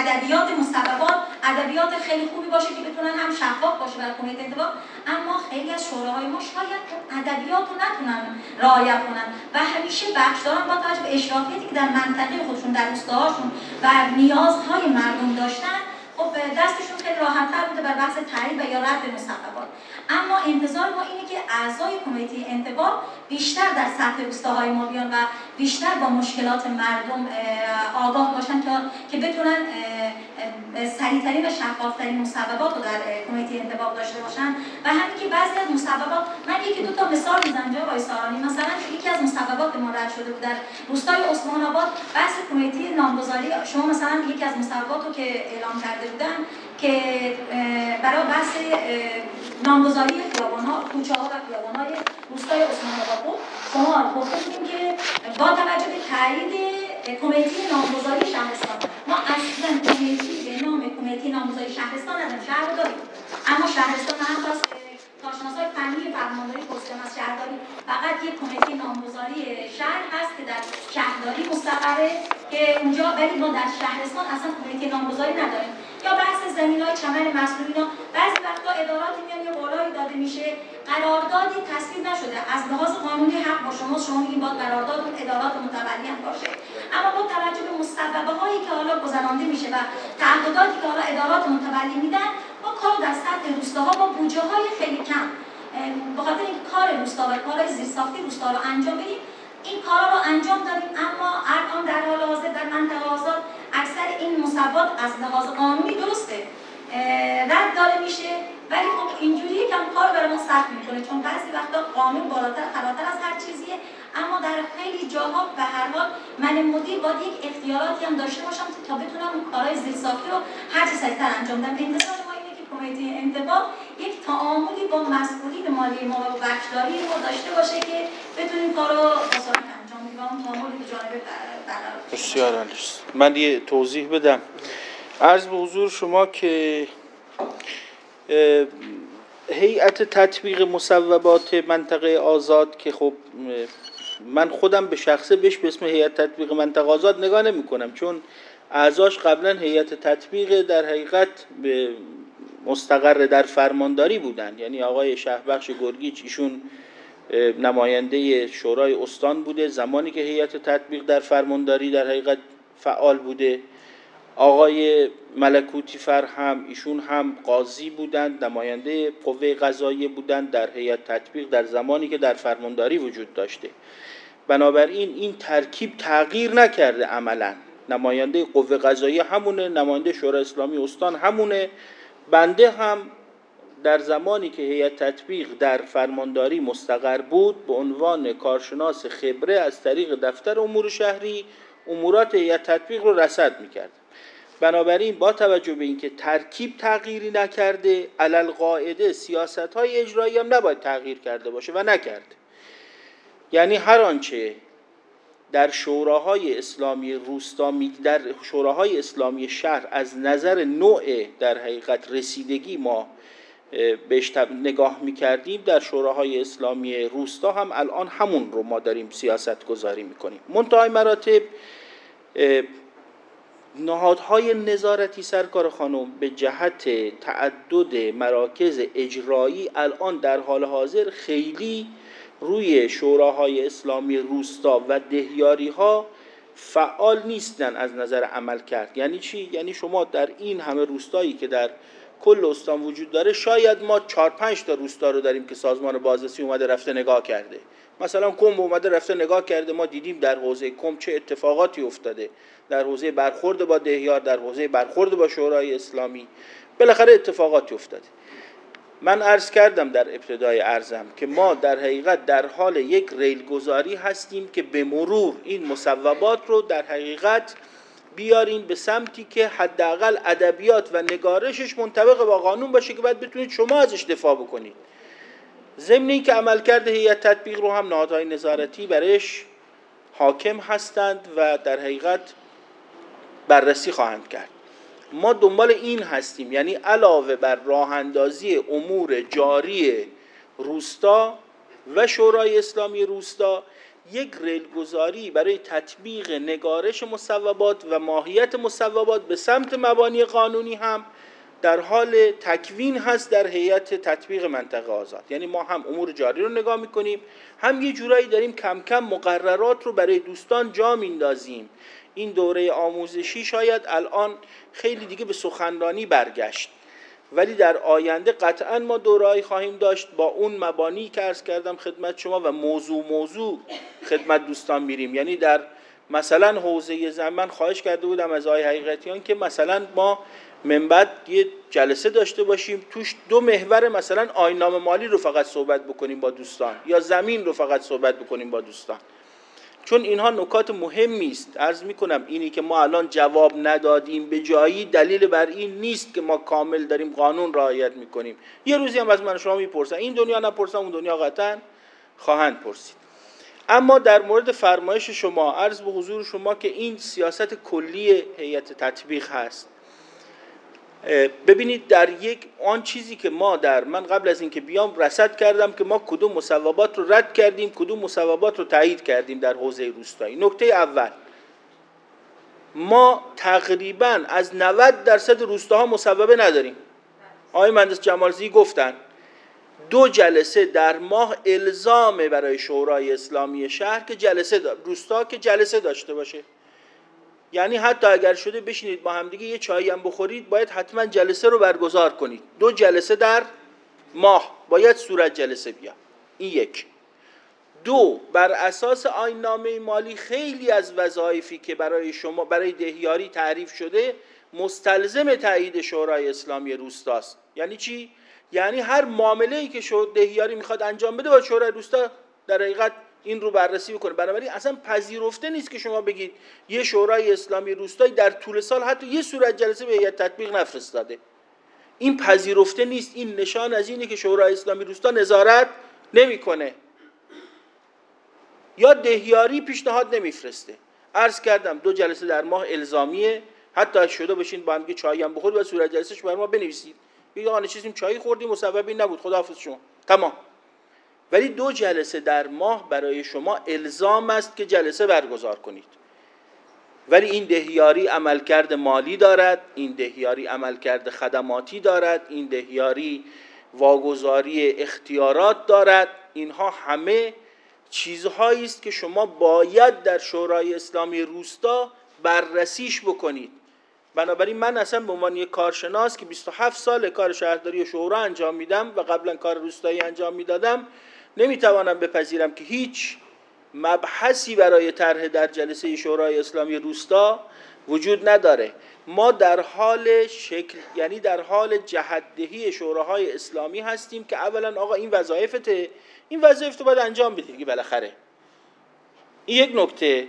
ادبیات مصوبات ادبیات خیلی خوبی باشه که بتونن هم شفاف باشه برای کمیته انتباق اما خیلی از شوراهای ما شاید ادبیات رو نتونن رعایت کنن. و همیشه بخش دارن با توجه به اشرافیتی که در منطقه خودشون در روستاهاشون و نیازهای مردم داشتن خب دستشون خیلی راحتتر بوده بر بحث تعریف و یا رد مصوبات. اما انتظار ما اینه که اعضای کمیته انتباه بیشتر در سطح روستاهای ما بیان و بیشتر با مشکلات مردم اه، آگاه باشن تا که بتونن سریعترین و شفافترین مصوبات رو در کمیته انتباه داشته باشن. و که بعضی از مصوبات من یکی دو تا مثال می‌زنم جناب آقای سارانی. مثلا یکی از مصوبات ما رد شده بود در روستای عثمان آباد بحث کمیته نامگذاری. شما مثلا یکی از مصوبات رو که اعلام کرده بودن که برای بحث نامگذاری خیابان ها کوچه ها و خیابان های روستای عثمان آباد شما گفته که با توجه به تایید کمیته نامگذاری شهرستان ما اصلا کمیته به نام کمیته نامگذاری شهرستان نداریم شهر داریم. اما شهرستان هم کارشناسای فنی فرمانداری پستم از شهرداری فقط یک کمیته نامگذاری شهر هست که در شهرداری مستقره که اونجا ولی ما در شهرستان اصلا کمیته نامگذاری نداریم. یا بحث زمین های چمن مسئولین بعضی وقتا اداراتی میان یه قولایی داده میشه قراردادی تصویب نشده. از لحاظ قانونی حق با شما شما میگین باید قرارداد ادارات متولی هم باشه. اما با توجه به مصوبه هایی که حالا گذرانده میشه و تعهداتی که حالا ادارات متولی میدن ما کار در سطح روستاها با بودجه های خیلی کم. به خاطر اینکه کار روستا و کار زیرساختی روستا رو انجام بدیم این کارا رو انجام دادیم اما الان در حال حاضر در منطقه آزاد اکثر این مصوبات از لحاظ قانونی درسته رد داده میشه ولی خب اینجوری یکم کار برای ما سخت می‌کنه چون بعضی وقتا قانون بالاتر فراتر از هر چیزیه اما در خیلی جاها به هر حال من مدیر باید یک اختیاراتی هم داشته باشم تا بتونم اون کارهای زیرساختی رو هر چه سریعتر انجام بدم. انتظار ما کمیته انتباه یک تعاملی با مسئولین مالی ما و بخشداری ما داشته باشه که بتونیم کار رو انجام بدیم و اون تعامل به جانب. بسیار عالی. من یه توضیح بدم عرض به حضور شما که هیئت تطبیق مصوبات منطقه آزاد که خب من خودم به شخصه بهش به اسم هیئت تطبیق منطقه آزاد نگاه نمی کنم چون اعضاش قبلا هیئت تطبیق در حقیقت به مستقر در فرمانداری بودن یعنی آقای شهبخش گرگیچ ایشون نماینده شورای استان بوده. زمانی که هیئت تطبیق در فرمانداری در حقیقت فعال بوده. آقای ملکوتی فر هم ایشون هم قاضی بودند. نماینده قوه قضاییه بودند در هیئت تطبیق در زمانی که در فرمانداری وجود داشته. بنابراین این ترکیب تغییر نکرده عملا. نماینده قوه قضاییه همونه نماینده شورای اسلامی استان همونه. بنده هم در زمانی که هیئت تطبیق در فرمانداری مستقر بود به عنوان کارشناس خبره از طریق دفتر امور شهری امورات هیئت تطبیق رو رصد می‌کرد. بنابراین با توجه به اینکه ترکیب تغییری نکرده علل قاعده سیاست های اجرایی هم نباید تغییر کرده باشه و نکرده. یعنی هر آنچه در شوراهای اسلامی روستا در شوراهای اسلامی شهر از نظر نوع در حقیقت رسیدگی ما بهش نگاه می‌کردیم در شوراهای اسلامی روستا هم الان همون رو ما داریم سیاست گذاری می‌کنیم منتهای مراتب نهادهای نظارتی سرکار خانم به جهت تعدد مراکز اجرایی الان در حال حاضر خیلی روی شوراهای اسلامی روستا و دهیاری ها فعال نیستن از نظر عمل کرد. یعنی چی؟ یعنی شما در این همه روستایی که در کل استان وجود داره شاید ما چهار پنج تا روستا رو داریم که سازمان بازرسی اومده رفته نگاه کرده. مثلا کم اومده رفته نگاه کرده. ما دیدیم در حوزه کم چه اتفاقاتی افتاده. در حوزه برخورد با دهیار در حوزه برخورد با شورای اسلامی. بالاخره اتفاقاتی افتاده. من عرض کردم در ابتدای عرضم که ما در حقیقت در حال یک ریلگذاری هستیم که به مرور این مصوبات رو در حقیقت بیاریم به سمتی که حداقل ادبیات و نگارشش منطبق با قانون باشه که باید بتونید شما ازش دفاع بکنید. ضمن که عملکرد هیئت تطبیق رو هم نهادهای نظارتی برش حاکم هستند و در حقیقت بررسی خواهند کرد. ما دنبال این هستیم. یعنی علاوه بر راه اندازی امور جاری روستا و شورای اسلامی روستا یک ریلگذاری برای تطبیق نگارش مصوبات و ماهیت مصوبات به سمت مبانی قانونی هم در حال تکوین هست در هیئت تطبیق منطقه آزاد. یعنی ما هم امور جاری رو نگاه می‌کنیم هم یه جورایی داریم کم کم مقررات رو برای دوستان جا میندازیم این دوره آموزشی شاید الان خیلی دیگه به سخنرانی برگشت. ولی در آینده قطعا ما دورایی خواهیم داشت. با اون مبانی که ارز کردم خدمت شما و موضوع موضوع خدمت دوستان میریم. یعنی در مثلا حوزه زمان خواهش کرده بودم از آقای حقیقتیان که مثلا ما من بعد یه جلسه داشته باشیم. توش دو محور مثلا آینامه مالی رو فقط صحبت بکنیم با دوستان یا زمین رو فقط صحبت بکنیم با دوستان. چون اینها نکات مهمی است. عرض می کنم اینی که ما الان جواب ندادیم به جایی دلیل بر این نیست که ما کامل داریم قانون رعایت می‌کنیم. یه روزی هم از من شما می‌پرسن این دنیا نپرسن اون دنیا قطعا خواهند پرسید. اما در مورد فرمایش شما عرض به حضور شما که این سیاست کلی هیئت تطبیق هست. ببینید در یک آن چیزی که ما در من قبل از اینکه بیام رصد کردم که ما کدوم مصوبات رو رد کردیم کدوم مصوبات رو تایید کردیم در حوزه روستایی. نکته اول ما تقریبا از 90 درصد روستاها مصوبه نداریم. آقای مهندس جمالزی گفتن دو جلسه در ماه الزامه برای شورای اسلامی شهر که جلسه روستا که جلسه داشته باشه. یعنی حتی اگر شده بشینید با همدیگه یه چایی هم بخورید باید حتما جلسه رو برگزار کنید. دو جلسه در ماه باید صورت جلسه بیا این یک. دو بر اساس آینامه مالی خیلی از وظایفی که برای شما برای دهیاری تعریف شده مستلزم تایید شورای اسلامی روستاست. یعنی چی؟ یعنی هر معامله ای که دهیاری می‌خواد انجام بده با شورای روستا در حقیقت این رو بررسی بکنه. بنابراین اصلا پذیرفته نیست که شما بگید یه شورای اسلامی روستایی در طول سال حتی یه صورت جلسه به هیئت تطبیق نفرستاده. این پذیرفته نیست. این نشان از اینه که شورای اسلامی روستا نظارت نمی‌کنه. یا دهیاری پیشنهاد نمیفرسته. عرض کردم دو جلسه در ماه الزامیه. حتی شده باشین با هم چای هم بخورید و صورت جلسهش بر ما بنویسید. بگید آقا نشستیم چای خوردیم مسببی نبود. خداحافظ شما. تمام. ولی دو جلسه در ماه برای شما الزام است که جلسه برگزار کنید. ولی این دهیاری عملکرد مالی دارد این دهیاری عملکرد خدماتی دارد این دهیاری واگذاری اختیارات دارد. اینها همه چیزهایی است که شما باید در شورای اسلامی روستا بررسیش بکنید. بنابراین من اصلا به عنوان یک کارشناس که 27 سال کار شهرداری و شورا انجام میدم و قبلا کار روستایی انجام می‌دادم نمی‌توانم بپذیرم که هیچ مبحثی برای طرح در جلسه شورای اسلامی روستا وجود نداره. ما در حال شکل یعنی در حال جهدهی شوراهای اسلامی هستیم که اولا آقا این وظایفته این وظایف تو باید انجام بدی. دیگه بالاخره. این یک نکته.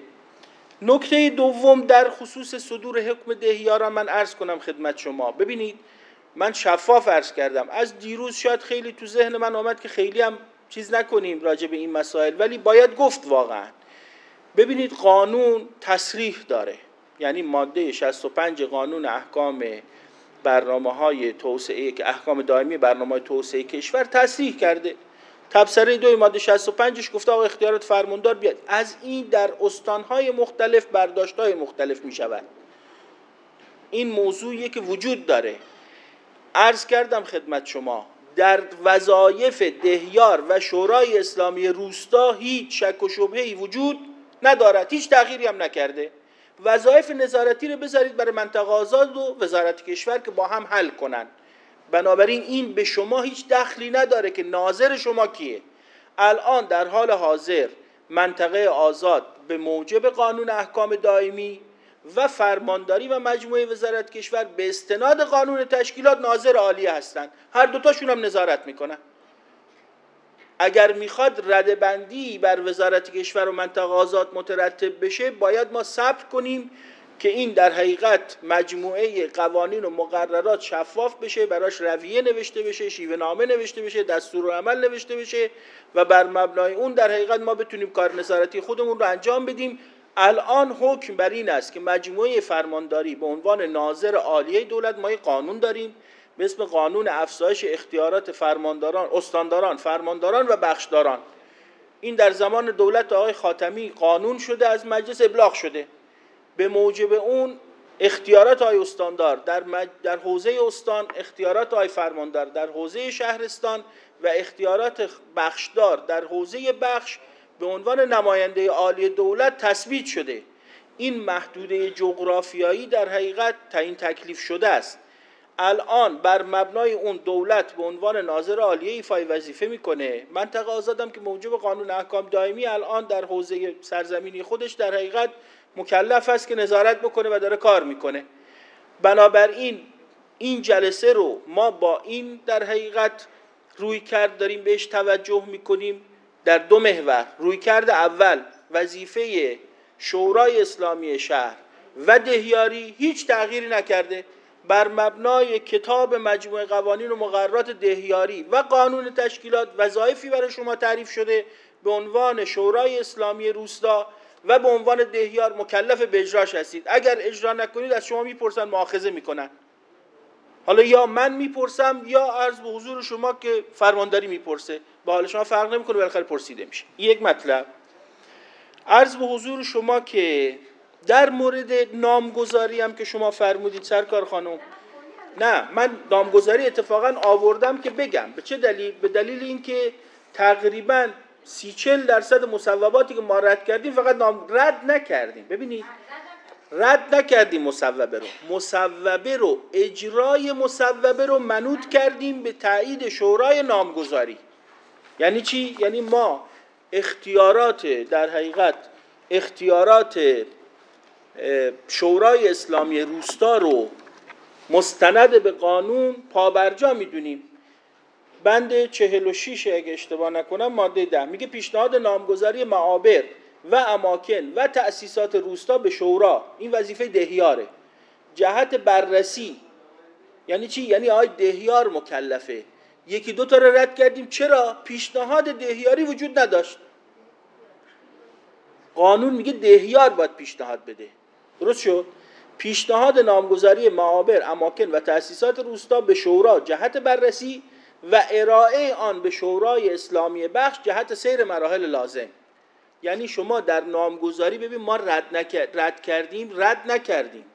نکته دوم در خصوص صدور حکم دهیارا من عرض کنم خدمت شما. ببینید من شفاف عرض کردم. از دیروز شاید خیلی تو ذهن من آمد که خیلی هم چیز نکنیم راجع به این مسائل ولی باید گفت واقعا. ببینید قانون تصریح داره. یعنی ماده 65 قانون احکام برنامه های توسعه که احکام دائمی برنامه توسعه کشور تصریح کرده. تبصره دو ماده 65 ش گفته آقا اختیارات فرماندار بیاد. از این در استانهای مختلف برداشت مختلف می شود این موضوعیه که وجود داره. عرض کردم خدمت شما در وظایف دهیار و شورای اسلامی روستا هیچ شک و شبهی وجود ندارد. هیچ تغییری هم نکرده. وظایف نظارتی رو بذارید برای منطقه آزاد و وزارت کشور که با هم حل کنن. بنابراین این به شما هیچ دخلی نداره که ناظر شما کیه. الان در حال حاضر منطقه آزاد به موجب قانون احکام دائمی و فرمانداری و مجموعه وزارت کشور به استناد قانون تشکیلات ناظر عالیه هستند. هر دوتاشون هم نظارت می‌کنن. اگر می‌خواد ردبندی بر وزارت کشور و منطقه آزاد مترتب بشه باید ما صبر کنیم که این در حقیقت مجموعه قوانین و مقررات شفاف بشه براش رویه نوشته بشه شیوه نامه نوشته بشه دستور عمل نوشته بشه و بر مبنای اون در حقیقت ما بتونیم کار نظارتی خودمون رو انجام بدیم. الان حکم بر این است که مجموعه فرمانداری به عنوان ناظر عالیه دولت ما قانون داریم به اسم قانون افزایش اختیارات فرمانداران استانداران فرمانداران و بخشداران. این در زمان دولت آقای خاتمی قانون شده از مجلس ابلاغ شده. به موجب اون اختیارات آی استاندار در, مج... در حوزه استان اختیارات آی فرماندار در حوزه شهرستان و اختیارات بخشدار در حوزه بخش به عنوان نماینده عالی دولت تثبیت شده. این محدوده جغرافیایی در حقیقت تعیین تکلیف شده است. الان بر مبنای اون دولت به عنوان ناظر عالیه ایفای وظیفه می‌کنه. منطقه آزادم که موجب قانون احکام دائمی الان در حوزه سرزمینی خودش در حقیقت مکلف است که نظارت بکنه و داره کار می‌کنه. بنابراین این جلسه رو ما با این در حقیقت روی کرد داریم بهش توجه می‌کنیم. در دو محور روی کرد اول وظیفه شورای اسلامی شهر و دهیاری هیچ تغییری نکرده بر مبنای کتاب مجموعه قوانین و مقررات دهیاری و قانون تشکیلات وظایفی برای شما تعریف شده به عنوان شورای اسلامی روستا و به عنوان دهیار مکلف به اجراش هستید. اگر اجرا نکنید از شما می‌پرسن مؤاخذه می‌کنن. حالا یا من می‌پرسم یا عرض به حضور شما که فرمانداری می‌پرسه. با حال شما فرق نمی‌کنه بالاخره پرسیده میشه. یک مطلب. عرض به حضور شما که در مورد نامگذاری هم که شما فرمودید سرکار خانم. نه من نامگذاری اتفاقا آوردم که بگم. به چه دلیل؟ به دلیل اینکه تقریبا سی چل درصد مصوباتی که ما رد کردیم فقط نام رد نکردیم. ببینید رد نکردیم مصوبه رو. مصوبه رو اجرای مصوبه رو منوط کردیم به تایید شورای نامگذاری. یعنی چی؟ یعنی ما اختیارات در حقیقت اختیارات شورای اسلامی روستا رو مستند به قانون پابرجا می‌دونیم. بند 46 اگه اشتباه نکنم ماده ده. میگه پیشنهاد نامگذاری معابر. و اماکن و تأسیسات روستا به شورا. این وظیفه دهیاره. جهت بررسی. یعنی چی؟ یعنی آقای دهیار مکلفه. یکی دو تا رو رد کردیم. چرا؟ پیشنهاد دهیاری وجود نداشت. قانون میگه دهیار باید پیشنهاد بده. درست شد؟ پیشنهاد نامگذاری معابر اماکن و تأسیسات روستا به شورا جهت بررسی و ارائه آن به شورای اسلامی بخش جهت سیر مراحل لازم. یعنی شما در نامگذاری ببین ما رد, رد کردیم رد نکردیم.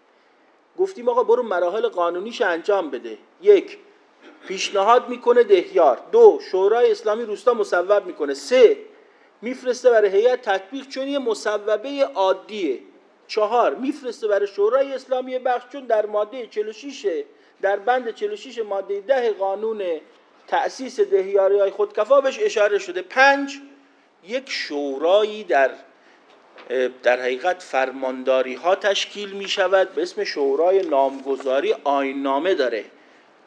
گفتیم آقا برو مراحل قانونیش انجام بده. یک پیشنهاد می‌کنه دهیار. دو شورای اسلامی روستا مصوب می‌کنه. سه میفرسته برای هیئت تطبیق چون یه مصوبه عادیه. چهار میفرسته برای شورای اسلامی بخش چون در ماده 46 در بند 46 ماده ده قانون تأسیس دهیاری های خودکفا بهش اشاره شده. پنج یک شورایی در در حقیقت فرمانداری ها تشکیل می شود به اسم شورای نامگذاری آینامه داره.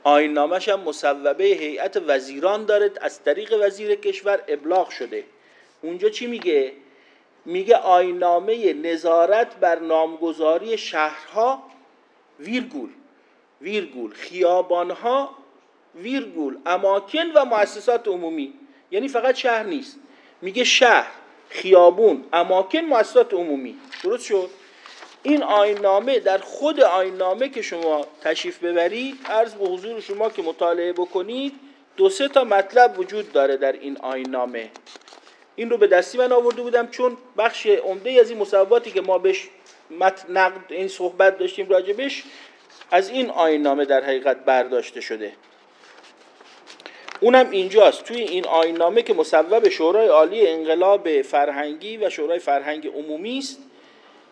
آینامش هم مصوبه هیئت وزیران داره. از طریق وزیر کشور ابلاغ شده. اونجا چی میگه؟ میگه آینامه نظارت بر نامگذاری شهرها ویرگول. ویرگول. خیابانها ویرگول. اماکن و مؤسسات عمومی. یعنی فقط شهر نیست. میگه شهر خیابون اماکن مؤسسات عمومی. درست شد؟ این آینامه در خود آینامه که شما تشریف ببرید عرض به حضور شما که مطالعه بکنید دو سه تا مطلب وجود داره در این آینامه این رو به دستی من آورده بودم چون بخش عمده از این مصوباتی که ما بهش نقد این صحبت داشتیم راجبش از این آینامه در حقیقت برداشته شده. اونم اینجاست. توی این آینامه که مصوب شورای عالی انقلاب فرهنگی و شورای فرهنگ عمومی است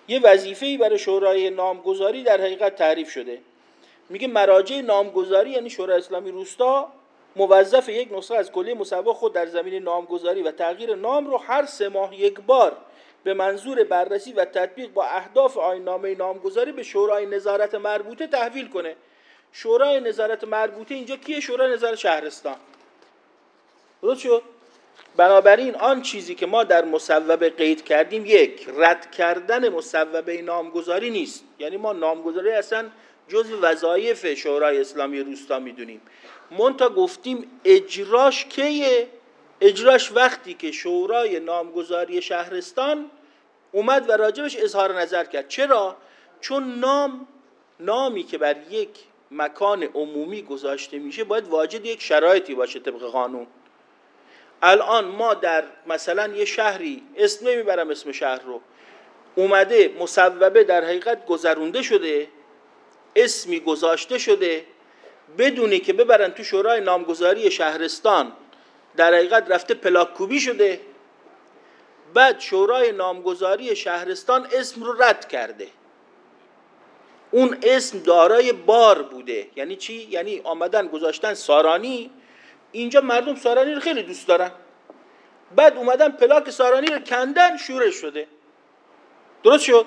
یه وظیفه‌ای برای شورای نامگذاری در حقیقت تعریف شده. میگه مراجع نامگذاری یعنی شورای اسلامی روستا موظف یک نسخه از کلیه مصوبه خود در زمین نامگذاری و تغییر نام رو هر سه ماه یک بار به منظور بررسی و تطبیق با اهداف آیین‌نامه نامگذاری به شورای نظارت مربوطه تحویل کنه. شورای نظارت مربوطه اینجا کیه؟ شورای نظارت شهرستان. درست شد؟ بنابراین آن چیزی که ما در مصوبه قید کردیم یک رد کردن مصوبه نامگذاری نیست. یعنی ما نامگذاری اصلا جزء وظایف شورای اسلامی روستا می‌دونیم. مونتا گفتیم اجراش کیه؟ اجراش وقتی که شورای نامگذاری شهرستان اومد و راجبش اظهار نظر کرد. چرا؟ چون نام نامی که بر یک مکان عمومی گذاشته میشه باید واجد یک شرایطی باشه طبق قانون. الان ما در مثلا یه شهری اسم نمی‌برم اسم شهر رو اومده مصوبه در حقیقت گذرونده شده اسمی گذاشته شده بدونی که ببرن تو شورای نامگذاری شهرستان در حقیقت رفته پلاک شده. بعد شورای نامگذاری شهرستان اسم رو رد کرده. اون اسم دارای بار بوده. یعنی چی؟ یعنی آمدن گذاشتن سارانی اینجا مردم سارانی رو خیلی دوست دارن. بعد اومدن پلاک سارانی رو کندن شورش شده. درست شد؟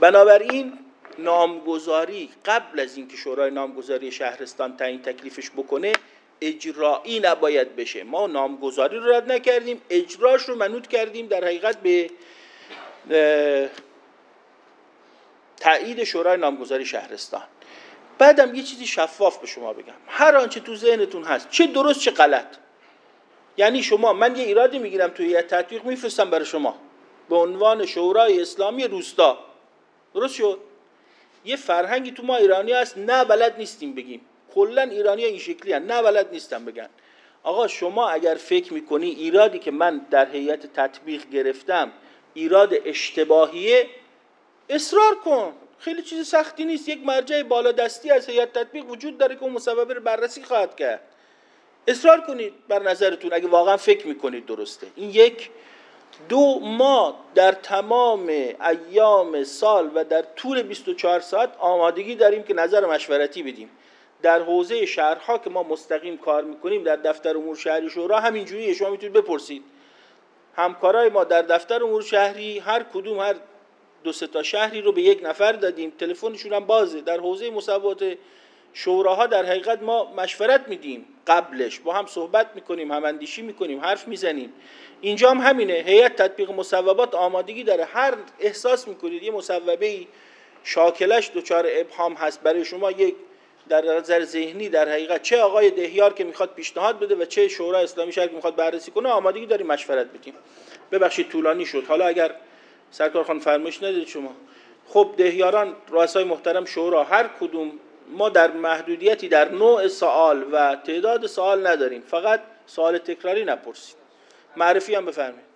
بنابراین نامگذاری قبل از اینکه شورای نامگذاری شهرستان تعیین تکلیفش بکنه اجرایی نباید بشه. ما نامگذاری رو رد نکردیم اجراش رو منوط کردیم در حقیقت به تایید شورای نامگذاری شهرستان. بعدم یه چیزی شفاف به شما بگم. هر آنچه تو ذهنتون هست چه درست چه غلط. یعنی شما من یه ایرادی می‌گیرم توی یه تطبیق میفرستم برای شما. به عنوان شورای اسلامی روستا. درست شد؟ یه فرهنگی تو ما ایرانی هست نه بلد نیستیم بگیم. کلا ایرانی این شکلی هست نه بلد نیستم بگن. آقا شما اگر فکر می‌کنی ایرادی که من در هیئت تطبیق گرفتم ایراد اشتباهیه اصرار کن. خیلی چیز سختی نیست. یک مرجع بالادستی از هیئت تطبیق وجود داره که اون مسبب رو بررسی خواهد کرد. اصرار کنید بر نظرتون اگه واقعا فکر می‌کنید درسته. این یک. دو ما در تمام ایام سال و در طول 24 ساعت آمادگی داریم که نظر مشورتی بدیم. در حوزه شهرها که ما مستقیم کار می‌کنیم در دفتر امور شهری شورا همینجوریه. شما می‌تونید بپرسید. همکارای ما در دفتر امور شهری هر کدوم هر دو تا شهری رو به یک نفر دادیم. تلفنشون هم بازه. در حوزه مصوبات شوراها در حقیقت ما مشورت میدیم قبلش. با هم صحبت می‌کنیم هم اندیشی می‌کنیم حرف می‌زنیم. اینجا هم همینه. هیئت تطبیق مصوبات آمادگی داره. هر احساس می‌کنید یه مصوبه شاکلش دچار ابهام هست. برای شما یک در نظر ذهنی در حقیقت چه آقای دهیار که می‌خواد پیشنهاد بده و چه شورای اسلامی شهر که می‌خواد بررسی کنه آمادگی داریم مشورت بدیم. ببخشید طولانی شد. حالا اگر سرکار خان فرمایش ندید شما. خب دهیاران رؤسای محترم شورا هر کدوم ما در محدودیتی در نوع سوال و تعداد سوال نداریم. فقط سوال تکراری نپرسید. معرفی هم بفرمایید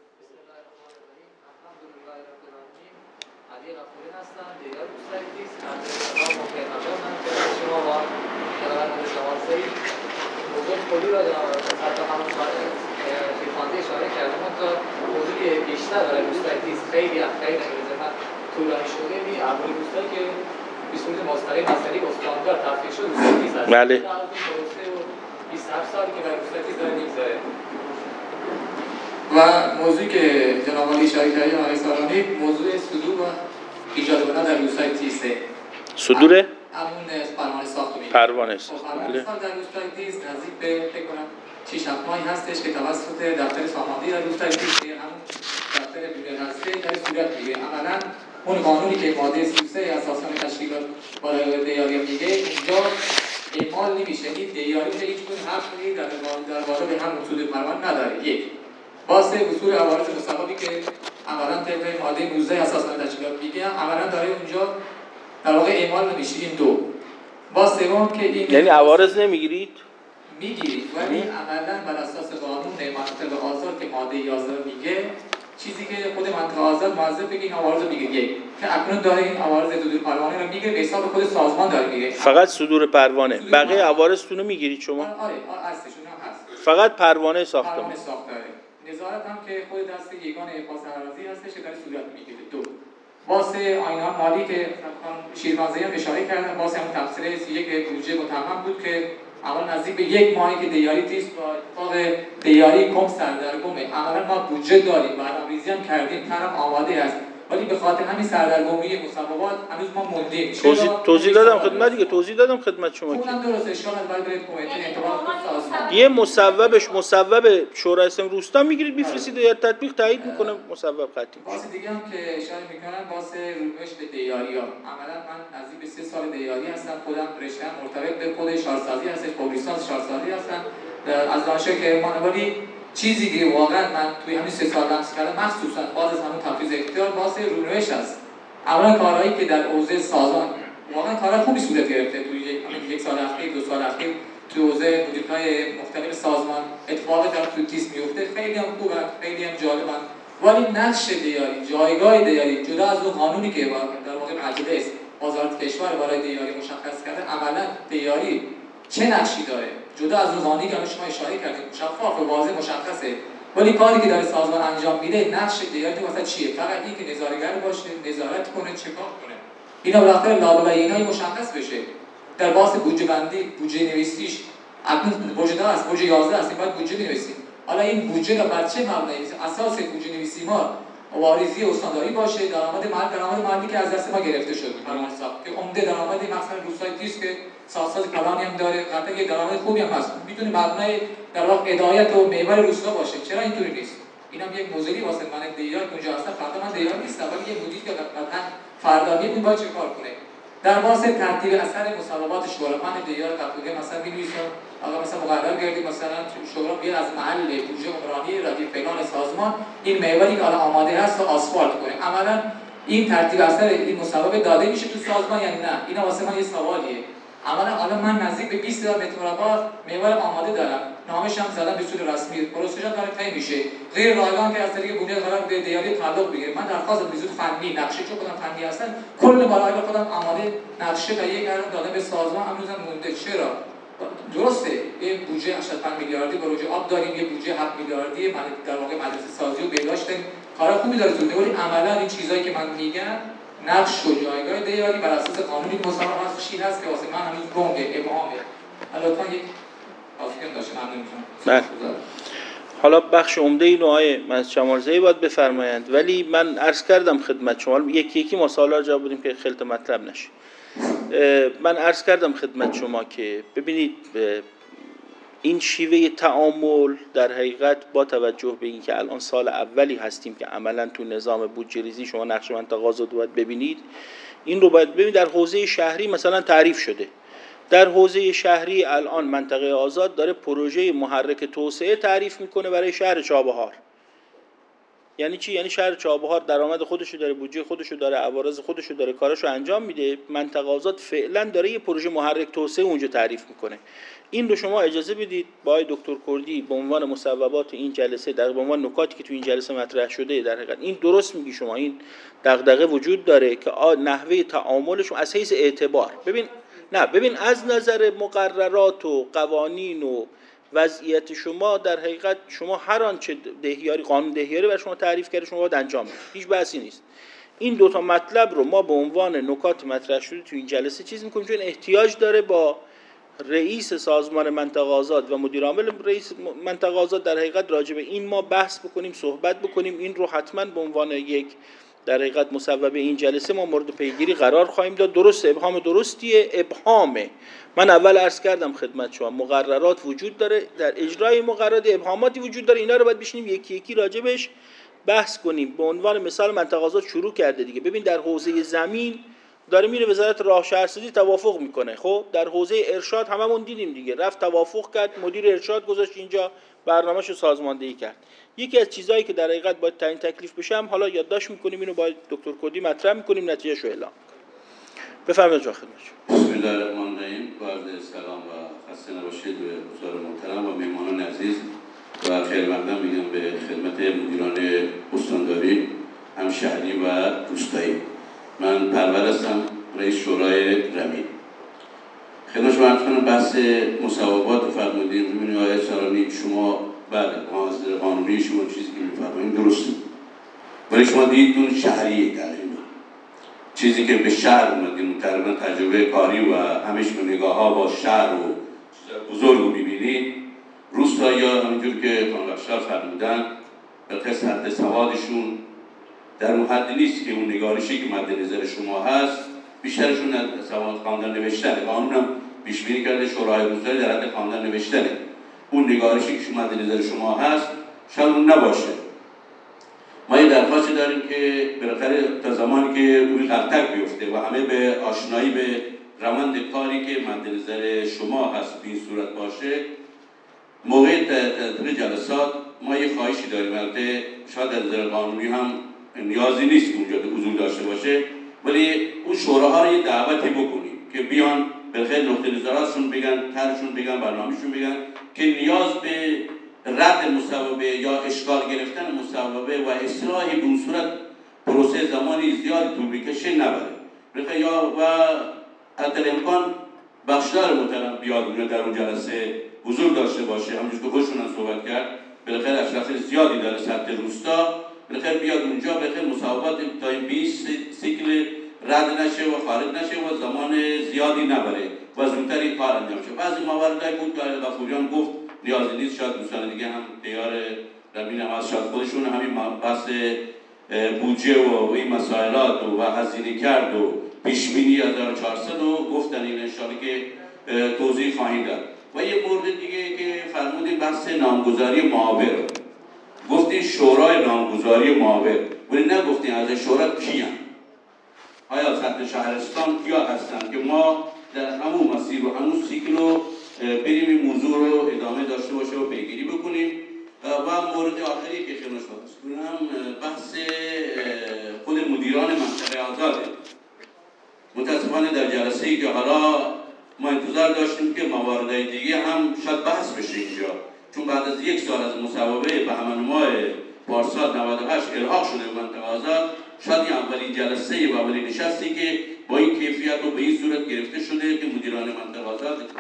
کلی را حتی همون خانده اشاره کردم تا موضوعی بیشتر برای روستای تیز خیلی خیلی نمیزه طولانی شده. می اول روستایی که به صورت مستقیم مسئله استاندار تفکیک شد روستای تیز هست. بله. 27 سالی که برای روستای تیز داره می‌گذاره و موضوعی که جناب علی اشاره کردیم آقای سالانی موضوع صدور و ایجاد بنا در روستای تیزه. صدور؟ همون پروانه ساخت می پروانه. ساخت پروانه ساخت در روستای تیز نزدیک به فکر کنم چی ماهی هستش که توسط دفتر ساماندهی در روستای تیز که همون دفتر بیمه هسته در صورت میگه عملا اون قانونی که ماده 33 اساسان تشکیلات بالای دیاری میگه اینجا اعمال نمیشه. این دیاری میشه. هیچ گونه حقی در در به هم اصول پروانه نداره. یک. واسه اصول عوارض مصوبی که عملا طبق ماده 19 اساسان تشکیلات میگه عملا داره اونجا در واقع اعمال نمیشه این دو. با سوم که این یعنی عوارض نمی‌گیرید؟ می‌گیرید. ولی عملا بر اساس قانون منطق آزاد که ماده 11 میگه چیزی که خود منطق آزاد موظف که این عوارض میگه. یک که اکنون داره این عوارض صدور پروانه رو میگه به حساب خود سازمان داره میگه. فقط صدور پروانه. بقیه عوارضتون رو می‌گیرید شما. آره آره هستشون هم هست. فقط پروانه ساختمان پروانه ساختاره نظارت هم که خود دست یگان احفاظ اراضی هستش که در صورت می‌گیره. دو واسه آینان مالی که شیرمازی هم اشاره کردن واسه همون تفسیر یک بودجه متمم بود که اول نزدیک به یک ماهی که دیاری تیست با دیاری کم سردرگمه. عملا ما بودجه داریم برنامه ریزی هم کردیم ترم آماده است. ولی به خاطر همین سردرگمی مصوبات هنوز ما موندیم توضیح, توضیح دادم خدمت دیگه توضیح دادم خدمت شما که اونم درست اشکال از باید برید کمیته انتباه سازمان. یه مصوبش مصوب شورای اسلامی روستا می‌گیرید میفرستید یا تطبیق تایید می‌کنه مصوب قطعی باز دیگه هم که اشاره می‌کنن باز رونوشت دیاری ها عملا من نزدیک به سه سال دیاری هستم خودم رشتم مرتبط به خود شارسازی هستش پولیسانس شارسازی هستم. از دانشگاه کرمان ولی چیزی که واقعا من توی همین سه سال لمس کردم مخصوصا بعد از همون تفویض اختیار باز رونوشت است اولا کارهایی که در حوزه سازمان واقعا کارهای خوبی صورت گرفته توی یک, سال اخیر دو سال اخیر تو حوزه مدیرهای مختلف سازمان اتفاقی در تو تیس میفته. خیلی هم خوبه خیلی هم جالبن ولی نقش دیاری جایگاه دیاری جدا از اون قانونی که در واقع مجلس وزارت کشور برای دیاری مشخص کرده عملا دیاری چه نقشی داره؟ جدا از قانونی که شما اشاره کردید شفاف و واضح مشخصه. ولی کاری که داره سازمان انجام میده نقش دیاری تو مثلا چیه؟ فقط این که نظارگر باشه نظارت کنه چکار کنه؟ اینا بالاخره لابلای اینای مشخص بشه. در باس بودجه بندی بودجه نویسیش اکنون بودجه است بودجه 11 است باید بودجه بنویسیم. حالا این بودجه رو بر چه مبنایی اساس بودجه نویسی ما واریزی استانداری باشه درآمد مال درآمد مالی که از دست ما گرفته شده. که عمده درآمدی مثلا روستای تیز که ساساز کلانی هم داره قطعا یه درآمد خوبی هم هست. می‌تونه مبنای در واقع هدایت و محور روستا باشه. چرا اینطوری نیست؟ اینم یک موزلی واسه من دیار که اونجا هستم من دیار نیستم ولی یه مدیر که قطعا فردا میاد باید چه کار کنه؟ در باز ترتیب اثر مصوبات شورا من دیار تقریبا مثلا می‌نویسم اگر مثلا مقرر کردیم مثلا شورا بیاد از محل بودجه عمرانی ردیف فلان سازمان این محوری که آماده هست رو آسفالت کنه. عملا این ترتیب اثر این مصوبه داده میشه تو سازمان یا نه. اینا واسه من یه سوالیه. عملا الان من نزدیک به 20 هزار متر مربع محور آماده دارم. نامش هم زدم به صورت رسمی. پروسش هم داره طی میشه. غیر رایگان که از طریق بنیاد قرار به دیاری تعلق بگیره. من درخواست به فنی نقشه چون خودم فنی هستن کل مراحل خودم آماده نقشه تهیه کردم داده به سازمان هم مونده. چرا؟ درسته. یه بودجه 85 میلیاردی پروژه آب داریم. یه بودجه 7 میلیاردی. در واقع مدرسه سازی و بهداشت کار خوبی داره ولی عملا این چیزایی که من میگم نقش و جایگاه دیاری بر اساس قانونی مصوب هست هست که واسه من هنوز گنگه ابهامه لطفا یک آفکن داشته ممنون بله. حالا بخش عمده این آقای من چمارزهی باید بفرمایند. ولی من عرض کردم خدمت شما یکی یکی سوالا جواب بدیم که خلط مطلب نشه من عرض کردم خدمت شما که ببینید این شیوه تعامل در حقیقت با توجه به اینکه الان سال اولی هستیم که عملا تو نظام بودجه ریزی شما نقش منطقه آزاد باید ببینید این رو باید ببینید. در حوزه شهری مثلا تعریف شده. در حوزه شهری الان منطقه آزاد داره پروژه محرک توسعه تعریف می‌کنه برای شهر چابهار. یعنی چی؟ یعنی شهر چابهار درآمد خودشو داره بودجه خودشو داره عوارض خودشو داره کاراشو انجام میده. منطقه آزاد فعلا داره یه پروژه محرک توسعه اونجا تعریف می‌کنه. این رو شما اجازه بدید با دکتر کردی به عنوان مصوبات این جلسه در به عنوان نکاتی که تو این جلسه مطرح شده در حقیقت. این درست میگی شما. این دغدغه وجود داره که نحوه تعاملشون از حیث اعتبار. ببین نه ببین از نظر مقررات و قوانین و وضعیت شما در حقیقت شما هر آنچه دهیاری قانون دهیاری بر شما تعریف کرده شما باید انجام بدید. هیچ بحثی نیست. این دوتا مطلب رو ما به عنوان نکات مطرح شده تو این جلسه چیز می‌کنیم چون احتیاج داره با رئیس سازمان منطقه آزاد و مدیر عامل رئیس منطقه آزاد در حقیقت راجع به این ما بحث بکنیم صحبت بکنیم. این رو حتما به عنوان یک در حقیقت مصوبه این جلسه ما مورد پیگیری قرار خواهیم داد. درست ابهام درستیه. ابهامه من اول عرض کردم خدمت شما مقررات وجود داره در اجرای مقررات ابهاماتی وجود داره اینا رو باید بشینیم یکی یکی راجبش بحث کنیم. به عنوان مثال منطقه آزاد شروع کرده دیگه. ببین در حوزه زمین داره میره وزارت راه شهرسازی توافق می‌کنه. خب در حوزه ارشاد هممون دیدیم دیگه. رفت توافق کرد مدیر ارشاد گذاشت اینجا برنامه‌شو سازماندهی کرد. یکی از چیزهایی که در حقیقت باید تعیین تکلیف بشم حالا یادداشت می‌کنیم اینو باید دکتر کدی مطرح می‌کنیم نتیجه شو اعلام بفرمایید جا خدمت بسم الله الرحمن الرحیم با سلام و خسته نباشید به حضار محترم و مهمانان عزیز و خیر میگم به خدمت مدیران استانداری همشهری و روستایی من پرور هستم رئیس شورای رمی. خدمت شما کنم بحث مصوبات فرمودین. ببینید آقای سرانی شما بله قانونی شما چیزی که میفرمایید درسته. ولی شما دید اون شهریه تقریبا چیزی که به شهر اومدیم تقریبا تجربه کاری و همیش به نگاه ها با شهر و بزرگ رو می‌بینید روستایی همینجور که خانبخشار فرمودن به حد سوادشون در اون نیست که اون نگارشی که مد نظر شما هست بیشترشون سواد خواندن نوشتن قانون هم پیش بینی کرده شورای روستایی در حد خواندن نوشتنه. اون نگارشی که مد نظر شما هست شاید نباشه. ما یه درخواستی داریم که بالاخره تا زمانی که روی خلطک بیفته و همه به آشنایی به روند کاری که مد نظر شما هست به این صورت باشه موقع تطبیق جلسات ما یه خواهشی داریم. البته شاید از نظر قانونی هم نیازی نیست که اونجا حضور داشته باشه ولی اون شوراها رو یه دعوتی بکنیم که بیان بالخیر نقطه نظراتشون بگن طرحشون بگن برنامهشون بگن که نیاز به رد مصوبه یا اشکال گرفتن مصوبه و اصلاحی به صورت پروسه زمانی زیاد طول بکشه نبره یا و در امکان بخشدار محترم بیاد در اون جلسه حضور داشته باشه. همونجور که خودشون صحبت کرد بالاخره اشراف زیادی داره سطح روستا. بالاخره بیاد اونجا بالاخره مصاحبات تا این 20 سیکل رد نشه و خارج نشه و زمان زیادی نبره و زودتر کار انجام شه. بعضی موارد بود که غفوریان گفت نیازی نیست شاید دوستان دیگه هم تیار رمین از شاید خودشون همین بحث بودجه و این مسائلات و هزینه کرد و پیش بینی 1400 و گفتن این انشاءالله که توضیح خواهید داد. و یه مورد دیگه که فرمودیم بحث نامگذاری معاور گفتی شورای نامگذاری معاور ولی نگفتین از شورا کی آیا سطح شهرستان کیا هستن که ما در همون مسیر و همون سیکل رو بریم این موضوع رو ادامه داشته باشه و پیگیری بکنیم؟ و مورد آخری که خدمت کنم بحث خود مدیران منطقه آزاده متاسفانه در جلسه ای که حالا ما انتظار داشتیم که موارد دیگه هم شاید بحث بشه اینجا. چون بعد از یک سال از مصوبه به همان ماه پارسال 98 الحاق شده به منطقه آزاد شاید اولین جلسه و اولین نشستی که با این کیفیت و به این صورت گرفته شده که مدیران منطقه آزاد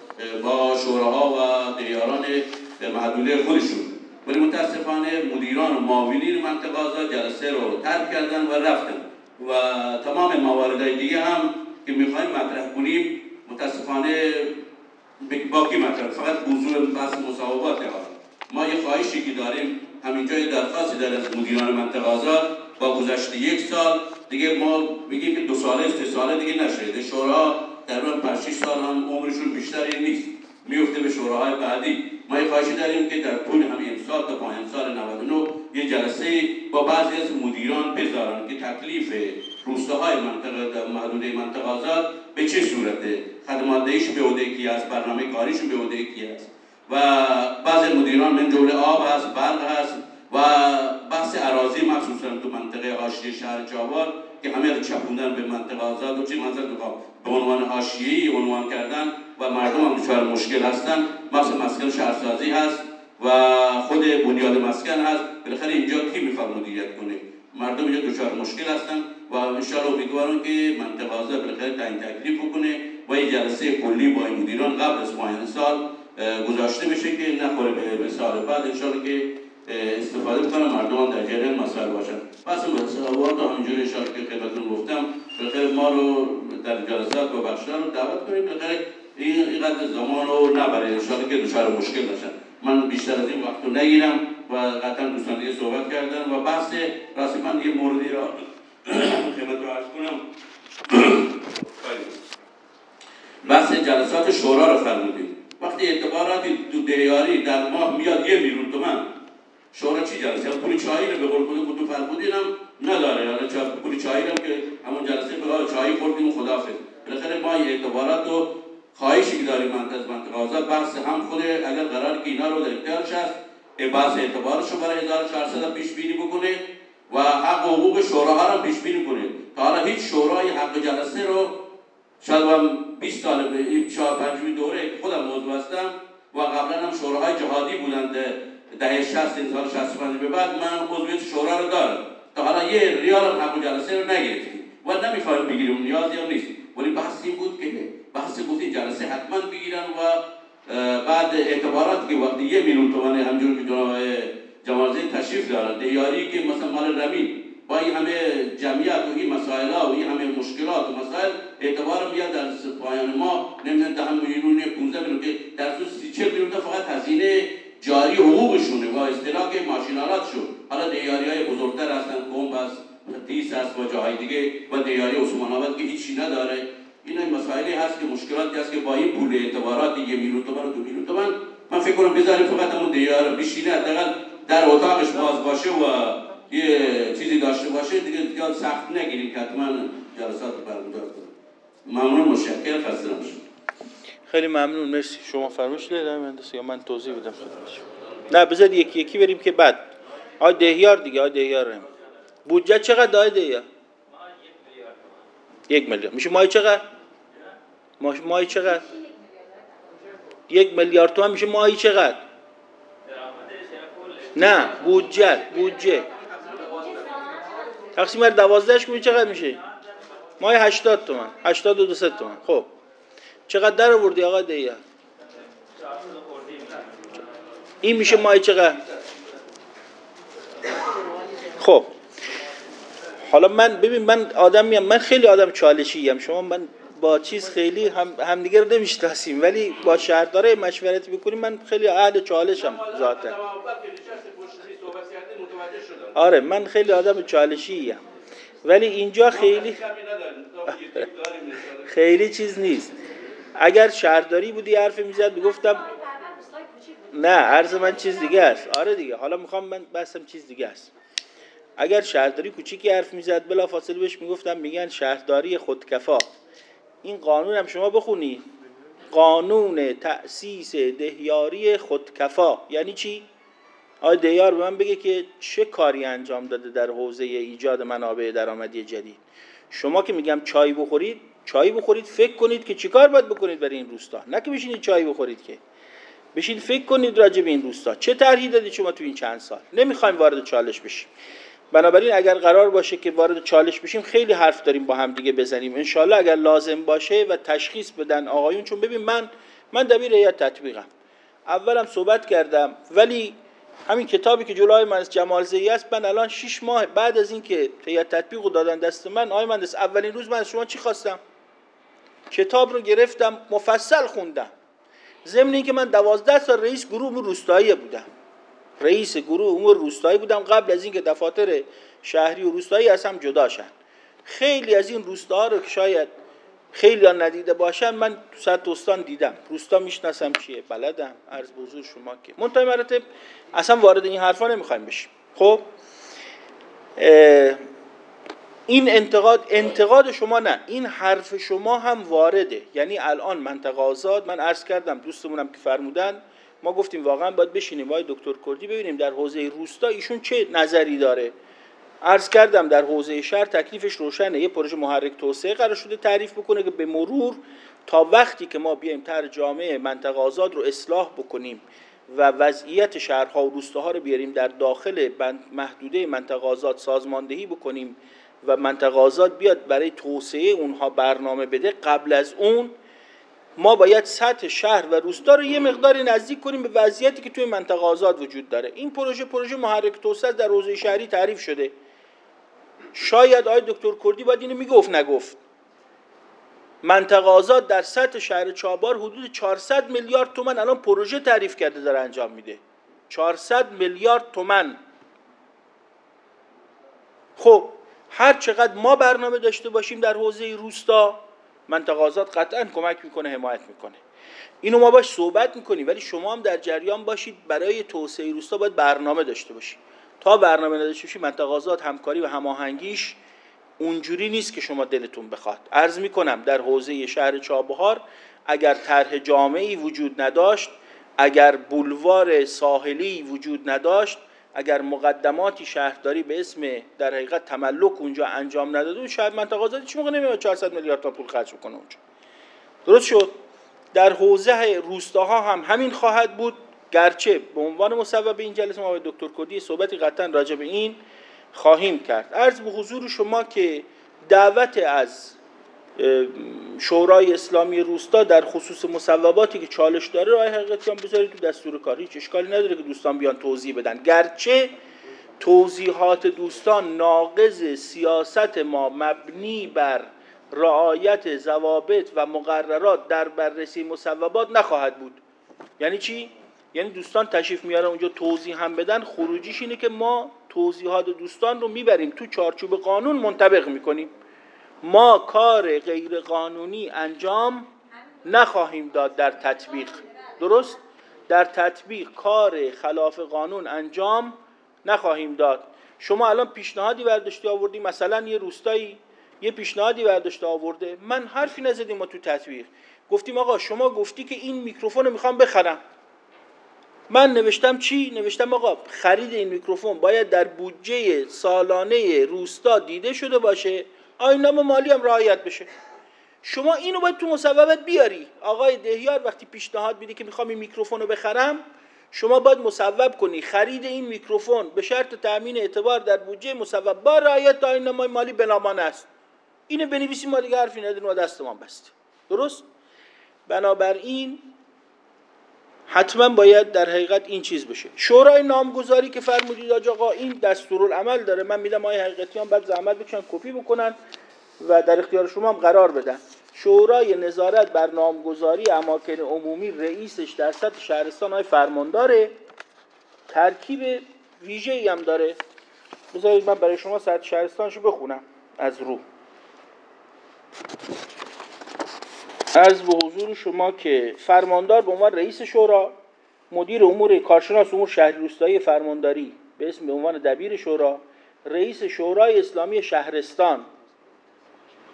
با شوراها و دیاران محدوده خودشون. ولی متاسفانه مدیران و معاونین منطقه آزاد جلسه رو ترک کردن و رفتن. و تمام موارد دیگه هم که می‌خوایم مطرح کنیم متاسفانه باقی مطرح فقط موضوع بحث مصاحبات ما یه خواهشی که داریم همینجا یه درخواستی داره از مدیران منطقه آزاد با گذشته یک سال دیگه ما بگیم که دو ساله سه ساله دیگه نشده. شورا در 5 سال هم عمرشون بیشتر نیست. میفته به شوراهای بعدی. ما یه خواهشی داریم که در طول همین امسال تا پایان سال 99 یه جلسه با بعضی از مدیران بذارن که تکلیف روستاهای منطقه در محدوده منطقه آزاد به چه صورته؟ خدمات دهیش به عهده کی است برنامه کاریشون به عهده کی است و بعضی مدیران من جمله آب هست برق هست و بحث اراضی مخصوصا تو منطقه حاشیه شهر جاوار که همه چپوندن به منطقه آزاد. و چی منظر به عنوان حاشیه‌ای عنوان کردن و مردم هم دچار مشکل هستن. مثل مسکن شهرسازی هست و خود بنیاد مسکن هست. بالاخره اینجا کی می‌خواد مدیریت کنه؟ مردم اینجا دچار مشکل هستن. و انشاءالله امیدوارم که منطقه آزاد بالاخره تعیین تکلیف کنه و این جلسه کلی با این مدیران قبل از پایان سال گذاشته بشه که نخوره به سال بعد. انشاءالله که استفاده بکنم مردم هم در جریان مسائل باشن. پس مصاحبات و همینجوری اشاره که خدمتتون گفتم بخیر ما رو در جلسات و بخشان رو دعوت کنیم بخیر این اینقدر زمان رو نبره. انشاءالله که دچار مشکل نشن من بیشتر از این وقت رو نگیرم و قطعا دوستان دیگه صحبت کردن و بحث من یه موردی را خدمت رو عرض کنم بحث جلسات شورا رو فرمودیم وقتی اعتبارات دو دیاری در ماه میاد یه میلیون تومن شورا چی جلسه؟ پول چایی رو به قول خود تو فرمودین هم نداره. حالا چا چایی رو که همون جلسه به چایی خوردیم و خدافظ. بالاخره ما اعتبارات و خواهشی که داریم من از منطقه آزاد بحث هم خود اگر قرار که اینا رو در اختیارش هست بحث اعتبارش رو برای 1400 پیش بینی بکنه. و حق و حقوق شوراها رو پیش بینی کنه تا حالا هیچ شورای حق جلسه رو شاید هم 20 سال به این چهار پنجمی دوره خودم موضوع هستم و قبلا هم شوراهای جهادی بودند دهه 60 سال 65 به بعد من عضویت شورا رو دارم. تا حالا یه ریال حق جلسه رو نگرفتیم و نمی‌خوایم بگیریم نیازی هم نیست. ولی بحث این بود که بحث گفتی جلسه حتما بگیرن و بعد اعتبارات که وقتی یه میلیون تومن همجور که جمازه تشریف دارن دیاری که مثلا مال رمین با این همه جمعیت و این مسائل و این همه مشکلات و مسائل اعتبار میاد در پایان ما نمی‌دونم ده میلیون 15 میلیون که در اصل 30 میلیون فقط هزینه جاری حقوقشونه و استلاک ماشینالاتشون حالا دیاری های بزرگتر هستن کوم هست تیس هست و جاهای دیگه و دیاری عثمان آباد که هیچی نداره. این مسائلی هست که مشکلاتی هست که با این پول اعتبارات یه میلیون تومن و دو میلیون تومن من فکر کنم بذاریم فقط همون دیار بشینه حداقل در اتاقش باز باشه و یه چیزی داشته باشه دیگه زیاد سخت نگیریم که حتما جلسات برگزار کنیم ممنون مشکل خسته نباشید. خیلی ممنون مرسی. شما فرمایش مهندس یا من توضیح بدم. نه بذار یکی یکی بریم که بعد. آی دهیار دیگه آی دهیار بودجه چقدر؟ آی دهیار؟ یک میلیارد. میشه ماهی چقدر؟ ماهی چقدر؟ یک میلیارد تومن میشه ماهی چقدر؟ نه بودجه بودجه. تقسیم بر دوازدهش کنی چقدر میشه؟ ماهی هشتاد تومن هشتاد و دو ست تومن. خب. چقدر در آوردی آقا دیگه این میشه ماهی چقدر؟ خب. حالا من ببین من آدمی من خیلی آدم چالشی ام. شما من با چیز خیلی هم همدیگه رو نمی‌شناسیم. ولی با شهرداره مشورت می‌کنیم من خیلی اهل چالشم ذاتا آره من خیلی آدم چالشی ام ولی اینجا خیلی خیلی چیز نیست. اگر شهرداری بودی حرف می‌زد می‌گفتم نه عرض من چیز دیگه است. آره دیگه حالا می‌خوام من بحثم چیز دیگه است. اگر شهرداری کوچیکی حرف می‌زد بلا فاصله بهش می‌گفتم میگن شهرداری خودکفا. این قانون هم شما بخونی. قانون تأسیس دهیاری خودکفا. یعنی چی؟ آقای دهیار به من بگه که چه کاری انجام داده در حوزه ایجاد منابع درآمدی جدید. شما که میگم چای بخورید چای بخورید فکر کنید که چیکار باید بکنید برای این روستا. نه که بشینید چای بخورید که. بشین فکر کنید راجع به این روستا. چه طرحی دادید شما تو این چند سال؟ نمی‌خوایم وارد چالش بشیم. بنابراین اگر قرار باشه که وارد چالش بشیم خیلی حرف داریم با هم دیگه بزنیم. انشالله اگر لازم باشه و تشخیص بدن آقایون چون ببین من من دبیر هیئت تطبیقم. اولم صحبت کردم ولی همین کتابی که جلوی من از جمال زی است من الان 6 ماه بعد از اینکه هیئت تطبیق دادن دست من آقای مهندس اولین روز من از شما چی خواستم؟ کتاب رو گرفتم مفصل خوندم. ضمن اینکه من دوازده سال رئیس گروه روستایی بودم. رئیس گروه امور روستایی بودم. قبل از اینکه دفاتر شهری و روستایی از هم جدا شن. خیلی از این روستاها رو که شاید خیلی ندیده باشن من تو صد استان دیدم. روستا می‌شناسم چیه؟ بلدم. عرض بزرگ شما که. منتهای مراتب اصلا وارد این حرفا نمی‌خوایم بشیم. خب؟ این انتقاد انتقاد شما نه. این حرف شما هم وارده. یعنی الان منطقه آزاد. من عرض کردم دوستمونم که فرمودن ما گفتیم واقعا باید بشینیم وای دکتر کردی ببینیم در حوزه روستا ایشون چه نظری داره. عرض کردم در حوزه شهر تکلیفش روشنه. یه پروژه محرک توسعه قرار شده تعریف بکنه که به مرور تا وقتی که ما بیایم تر جامعه منطقه آزاد رو اصلاح بکنیم و وضعیت شهرها و روستاها رو بیاریم در داخل محدوده منطقه آزاد سازماندهی بکنیم و منطقه آزاد بیاد برای توسعه اونها برنامه بده قبل از اون ما باید سطح شهر و روستا رو یه مقداری نزدیک کنیم به وضعیتی که توی منطقه آزاد وجود داره. این پروژه پروژه محرک توسعه در حوزه شهری تعریف شده. شاید آقای دکتر کردی باید اینو می‌گفت نگفت. منطقه آزاد در سطح شهر چابار حدود 400 میلیارد تومن الان پروژه تعریف کرده داره انجام میده. 400 میلیارد تومن خب هر چقدر ما برنامه داشته باشیم در حوزه روستا منطقه آزاد قطعا کمک می‌کنه حمایت می‌کنه. اینو ما باش صحبت می‌کنیم ولی شما هم در جریان باشید. برای توسعه روستا باید برنامه داشته باشید تا برنامه نداشته باشید منطقه همکاری و هماهنگیش اونجوری نیست که شما دلتون بخواد. عرض می‌کنم در حوزه شهر چابهار اگر طرح جامعی وجود نداشت اگر بولوار ساحلی وجود نداشت اگر مقدماتی شهرداری به اسم در حقیقت تملک اونجا انجام نداده بود شاید منطقه آزادی چی موقع نمیاد 400 میلیارد تا پول خرج کنه اونجا. درست شد. در حوزه روستاها هم همین خواهد بود. گرچه به عنوان مصوب این جلسه ما به دکتر کردی صحبتی قطعا راجع به این خواهیم کرد. عرض به حضور شما که دعوت از شورای اسلامی روستا در خصوص مصوباتی که چالش داره راه حقیقتی هم بذارید تو دستور کار. هیچ اشکالی نداره که دوستان بیان توضیح بدن. گرچه توضیحات دوستان ناقض سیاست ما مبنی بر رعایت ضوابط و مقررات در بررسی مصوبات نخواهد بود. یعنی چی؟ یعنی دوستان تشریف میارن اونجا توضیح هم بدن. خروجیش اینه که ما توضیحات دوستان رو می‌بریم. تو چارچوب قانون منطبق می‌کنیم. ما کار غیر قانونی انجام نخواهیم داد در تطبیق. درست؟ در تطبیق کار خلاف قانون انجام نخواهیم داد. شما الان پیشنهادی برداشتی آوردی مثلا یه روستایی یه پیشنهادی برداشته آورده. من حرفی نزدیم ما تو تطبیق. گفتیم آقا شما گفتی که این میکروفون رو می‌خوام بخرم. من نوشتم چی؟ نوشتم آقا خرید این میکروفون باید در بودجه سالانه روستا دیده شده باشه. آیین‌نامه مالی هم رعایت بشه. شما اینو باید تو مصوبت بیاری. آقای دهیار وقتی پیشنهاد میده که می‌خوام این میکروفون رو بخرم شما باید مصوب کنی. خرید این میکروفون به شرط تامین اعتبار در بودجه مصوب. با رعایت آیین‌نامه مالی بلامانع است. اینو بنویسیم ما دیگه حرفی نداریم و دستمان بسته. درست؟ بنابراین حتما باید در حقیقت این چیز بشه شورای نامگذاری که فرمودید آقا این دستورالعمل داره. من میدم آقای حقیقتیان بعد زحمت بکشن کپی بکنن و در اختیار شما هم قرار بدن. شورای نظارت بر نامگذاری اماکن عمومی رئیسش در سطح شهرستان های فرمانداره. ترکیب ویژه هم داره. بذارید من برای شما سطح شهرستانشو بخونم از رو. از به حضور شما که فرماندار به عنوان رئیس شورا مدیر امور کارشناس امور شهری روستایی فرمانداری به اسم به عنوان دبیر شورا رئیس شورای اسلامی شهرستان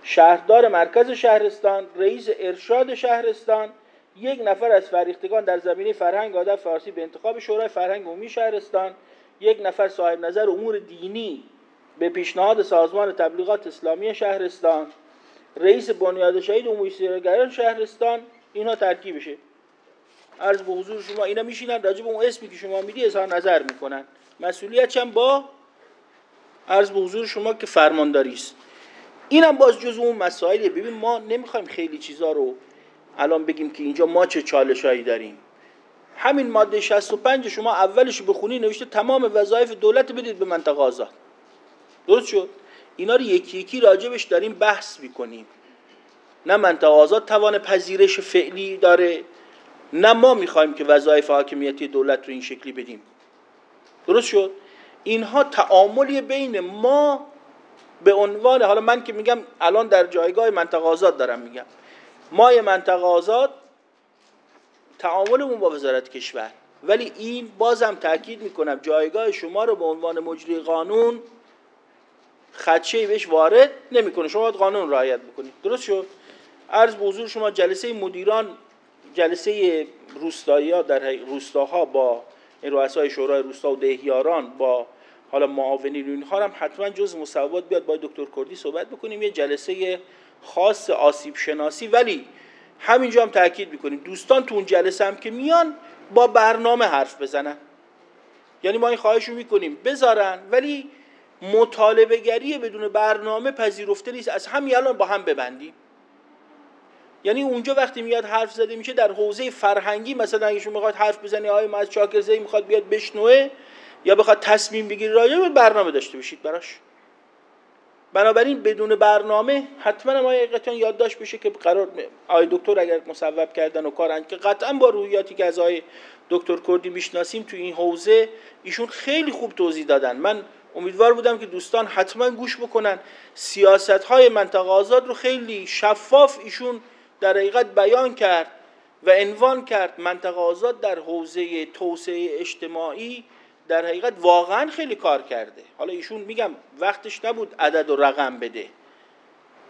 شهردار مرکز شهرستان رئیس ارشاد شهرستان یک نفر از فریختگان در زمینه فرهنگ آداب فارسی به انتخاب شورای فرهنگ عمومی شهرستان یک نفر صاحب نظر امور دینی به پیشنهاد سازمان تبلیغات اسلامی شهرستان رئیس بنیاد شهید عمومی سیرگران شهرستان اینا ترکیبشه عرض به حضور شما اینا میشینن راجع به اون اسمی که شما میدی اظهار نظر می‌کنن. مسئولیت هم با عرض به حضور شما که فرمانداری است. اینم باز جز اون مسائلیه ببین ما نمی‌خوایم خیلی چیزا رو الان بگیم که اینجا ما چه چالشایی داریم. همین ماده 65 شما اولش بخونی نوشته تمام وظایف دولت بدید به منطقه آزاد. درست شد؟ اینا رو یکی یکی راجبش داریم بحث می‌کنیم. نه منطقه آزاد توان پذیرش فعلی داره نه ما می‌خوایم که وظایف حاکمیتی دولت رو این شکلی بدیم. درست شد؟ اینها تعاملی بین ما به عنوان حالا من که میگم الان در جایگاه منطقه آزاد دارم میگم. ما منطقه آزاد تعاملمون با وزارت کشور. ولی این بازم تاکید می‌کنم جایگاه شما رو به عنوان مجری قانون خدشه بهش وارد نمی‌کنه. شما باید قانون رعایت بکنید. درست شد؟ عرض به حضور شما جلسه مدیران جلسه روستایی ها در روستاها با رؤسای شورای روستا و دهیاران با حالا معاونین اینها هم حتما جز مصوبات بیاد با دکتر کردی صحبت بکنیم. یه جلسه خاص آسیب شناسی. ولی همینجا هم تاکید می‌کنیم. دوستان تو اون جلسه هم که میان با برنامه حرف بزنن. یعنی ما این خواهش رو می‌کنیم. بذارن. ولی مطالبه گری بدون برنامه پذیرفته نیست. از همین الان با هم ببندیم. یعنی اونجا وقتی میاد حرف زده میشه در حوزه فرهنگی مثلا اگه شما می‌خواد حرف بزنی آقای از چاکرزی می‌خواد بیاد بشنوه یا بخواد تصمیم بگیری راجع برنامه داشته باشید براش. بنابراین بدون برنامه حتما ما حقیقتا یادداشت بشه که قرار آقای دکتر اگر مصوب کردن و کارن که قطعا با رویاتی که از آقای دکتر کردی می‌شناسیم تو این حوزه ایشون خیلی خوب توضیح دادن. من امیدوار بودم که دوستان حتما گوش بکنن. سیاست های منطقه آزاد رو خیلی شفاف ایشون در حقیقت بیان کرد و عنوان کرد. منطقه آزاد در حوزه توسعه اجتماعی در حقیقت واقعا خیلی کار کرده. حالا ایشون میگم وقتش نبود عدد و رقم بده.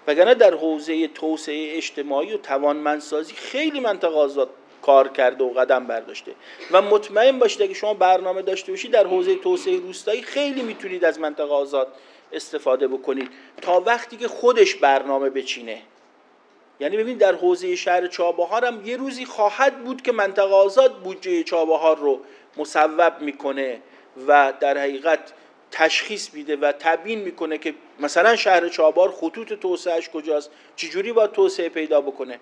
وگرنه در حوزه توسعه اجتماعی و توانمندسازی خیلی منطقه آزاد کار کرده و قدم برداشته. و مطمئن باشید اگه شما برنامه داشته باشید در حوزه توسعه روستایی خیلی می‌تونید از منطقه آزاد استفاده بکنید. تا وقتی که خودش برنامه بچینه. یعنی ببین در حوزه شهر چابهار هم یه روزی خواهد بود که منطقه آزاد بودجه چابهار رو مصوب می‌کنه و در حقیقت تشخیص میده و تبیین می‌کنه که مثلا شهر چابهار خطوط توسعهش کجاست چجوری با توسعه پیدا بکنه.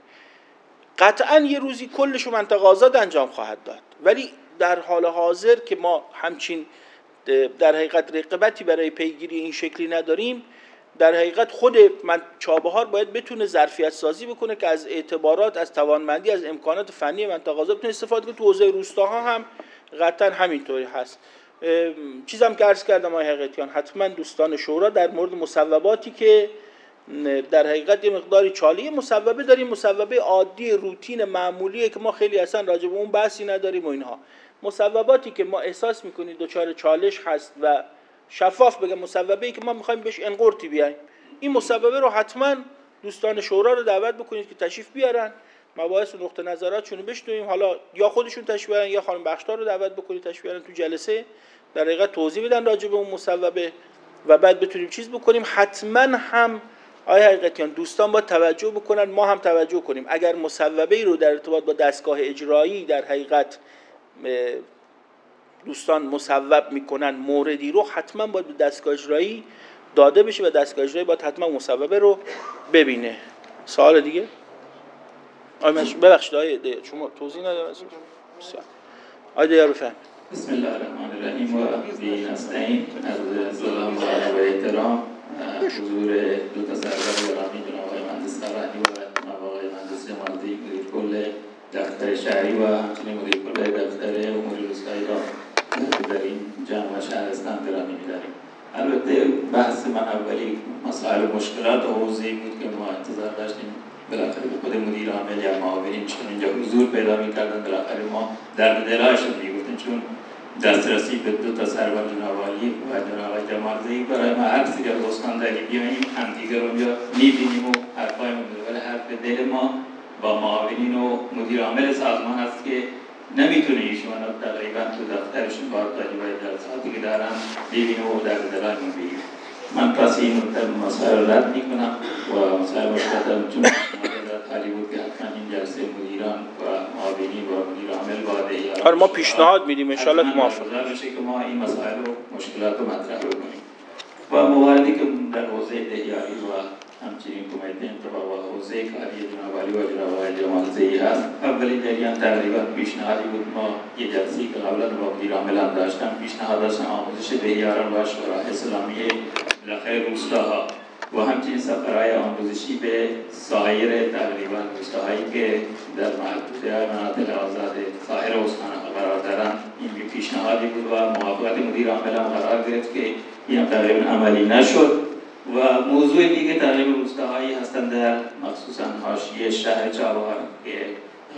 قطعا یه روزی کلش منطقه آزاد انجام خواهد داد. ولی در حال حاضر که ما همچین در حقیقت رقابتی برای پیگیری این شکلی نداریم در حقیقت خود من چابهار باید بتونه ظرفیت سازی بکنه که از اعتبارات از توانمندی از امکانات فنی منطقه بتونه استفاده کنه. تو حوزه روستاها هم قطعا همینطوری هست. چیزم که عرض کردم آقای حقیقتیان حتما دوستان شورا در مورد مصوباتی که در حقیقت یه مقداری چالی مصوبه داریم مصوبه عادی روتین معمولیه که ما خیلی اصلا راجع به اون بحثی نداریم و اینها. مصوباتی که ما احساس می‌کنید دچار چالش هست و شفاف بگم مصوبه ای که ما می‌خوایم بهش انقرتی بیایم این مصوبه رو حتما دوستان شورا رو دعوت بکنید که تشریف بیارن. مباحث و نقطه نظراتشون رو بشنویم. حالا یا خودشون تشریف بیارن یا خانم بخشدار رو دعوت بکنید تشریف بیارن تو جلسه. در حقیقت توضیح بدن راجع به اون مصوبه و بعد بتونیم چیز بکنیم. حتما هم آیا حقیقتیان دوستان با توجه بکنن؟ ما هم توجه کنیم. اگر مصوبه ای رو در ارتباط با دستگاه اجرایی در حقیقت دوستان مصوب می‌کنن موردی رو حتما باید به دستگاه اجرایی داده بشه و دستگاه اجرایی باید حتما مصوبه رو ببینه. سوال دیگه؟ آی ببخشید آی شما توضیح ندارم بسیار. آی دیگه بفهم بسم الله الرحمن الرحیم. و نستعین از سلام و احترام. حضور دو تا سرور گرامی جناب آقای مهندس فرحی و جناب آقای مهندس جمالدی مدیر کل دفتر شهری و همچنین مدیر کل دفتر امور روستایی را در این جمع و شهرستان گرامی می‌داریم البته بحث من اولی مسائل مشکلات و حوزه‌ای بود که ما انتظار داشتیم. بالاخره خود مدیر عامل یا معاونین چون اینجا حضور پیدا می‌کردن بالاخره ما در دلایشون می‌گفتیم چون دسترسی به دو تا سرور جنابالی و جناب جمالزی برای ما هر سری از استانداری بیاییم همدیگه رو بیا می‌بینیم و حرفایمون ولی حرف دل ما با معاونین و مدیر عامل سازمان هست که نمی‌تونه ایشون تقریبا تو دفترشون کار و جلساتی که دارن ببینه و در دلایمون بگیره. من مسائل رد می‌کنم و مسائل مشکلات چون خالی بود که حتما این جلسه مدیران و معاونین و مدیر عامل دیگران آره ما پیشنهاد میدیم ان شاء الله که موافق بشه که ما این مسائل و مشکلات رو مطرح بکنیم. و مواردی که در حوزه دهیاری و همچنین کمیته انتخاب حوزه کاری جناب علی و جناب آقای جمالزی هست. اولی جریان تقریبا پیشنهادی بود. ما یه جلسه که قبلا با هم داشتم پیشنهاد داشتم آموزش دهیاران و شورای اسلامی بالاخره روستاها. و همچنین سفرهای آموزشی به سایر تقریبا روستاهایی که در محدوده مناطق آزاد سایر استانها قرار دارن. این پیشنهادی بود و موافقت مدیر عامل هم قرار گرفت که این تقریبا عملی نشد. و موضوع دیگه تقریبا روستاهایی هستند در مخصوصا حاشیه شهر چابهار که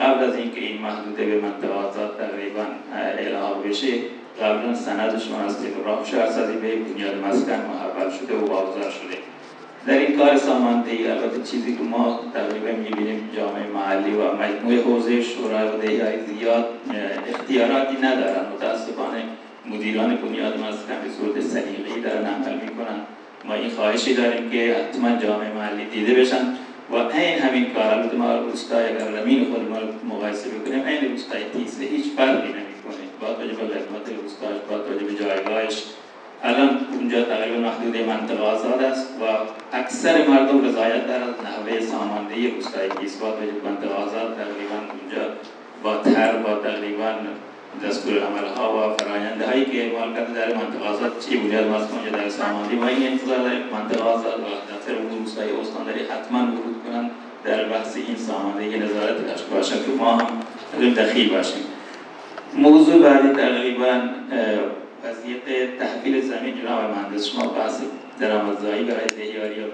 قبل از اینکه این محدوده به منطقه آزاد تقریبا الحاق بشه قبلا سندشون از تلگراف شهرسازی به بنیاد مسکن محول شده و واگذار شده. در این کار ساماندهی البته چیزی که ما تقریبا می‌بینیم جامعه محلی و مجموعه حوزه شورای و دهیای زیاد اختیاراتی ندارن. متاسفانه مدیران بنیاد مسکن به صورت سلیقه‌ای دارن عمل می‌کنن. ما این خواهشی داریم که حتما جامعه محلی دیده بشن و این همین کار البته ما روستای اگر زمین خود ما مقایسه بکنیم این روستای تیسه هیچ فرقی نمی‌کنه. با توجه به قدمت روستاش با توجه به جایگاهش. الان اونجا تقریبا محدود منطقه آزاد است و اکثر مردم رضایت دارند نحوه ساماندهی روستای تیس با توجه به منطقه آزاد تقریبا اونجا با تر با تقریبا دستور عملها و فراینده هایی که اعمال کرده در منطقه آزاد چی بنیاد مسکن در ساماندهی ما این انتظار داریم منطقه آزاد و دفتر امور روستایی استانداری حتما ورود کنند در بحث این ساماندهی نظارت داشته باشن که ما هم دخیل باشیم. موضوع بعدی تقریبا وضعیت تحویل زمین. جناب مهندس شما بحث درآمدزایی برای دهیاری یا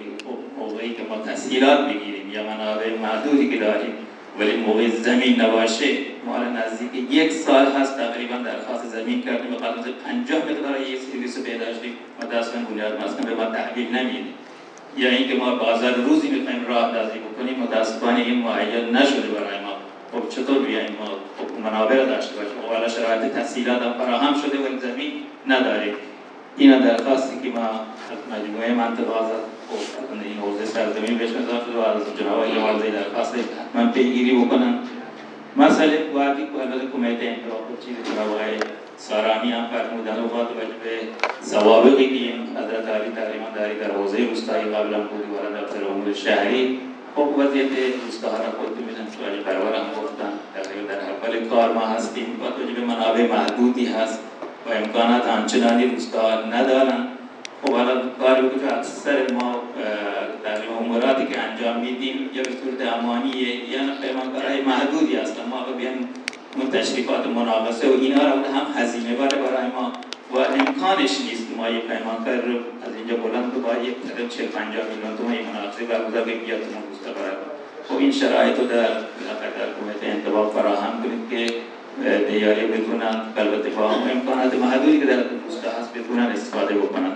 موقعی که ما تسهیلات بگیریم یا منابع محدودی که داریم ولی موقع زمین نباشه ما نزدیک یک سال هست تقریبا درخواست زمین کردیم و قدر 50 مقدار یک سرویس پیدا داشتیم متاسفانه بنیاد مسکن به ما تحویل نمیده یا اینکه ما بازار روزی می‌خوایم راه اندازی بکنیم متاسفانه این معین نشده برای ما. خب چطور بیایم ما؟ خب منابع داشته باشیم. خب حالا شرایط تسهیلات هم فراهم شده ولی زمین نداریم. این درخواستی که ما مجموعه منطقه آزاد این حوزه سرزمین بهش نظام شده و از جناب آقای درخواست من پیگیری بکنم مسئله بعدی که البته کمیته انتخاب چیزی جناب آقای سارامی هم فرمودن و با توجه به سوابقی که این حضرت علی تقریبا داری در حوزه روستایی قبلا بودی و دفتر امور شهری خب وضعیت روستاها را خود میدن شوال پرور هم گفتن در اول کار ما هستیم با توجه به منابع محدودی هست و امکانات همچنانی روستاها ندارن خب حالا کاری که اکثر ما در اموراتی که انجام میدیم یا به صورت امانیه یا پیمانکارهای محدودی هستن. ما بیان اون تشریفات مناقصه و اینا رو هم هزینه باره برای ما. و امکانش نیست ما یک پیمانکار رو از اینجا بلند رو با یک قدم 40 50 میلیون تومان مناقصه برگزار کنیم بیاد تو خب این شرایط رو در در کمیته انتباه فراهم کنید که دیاری بتونن. البته با امکانات محدودی که در روستا هست بتونن استفاده بکنن.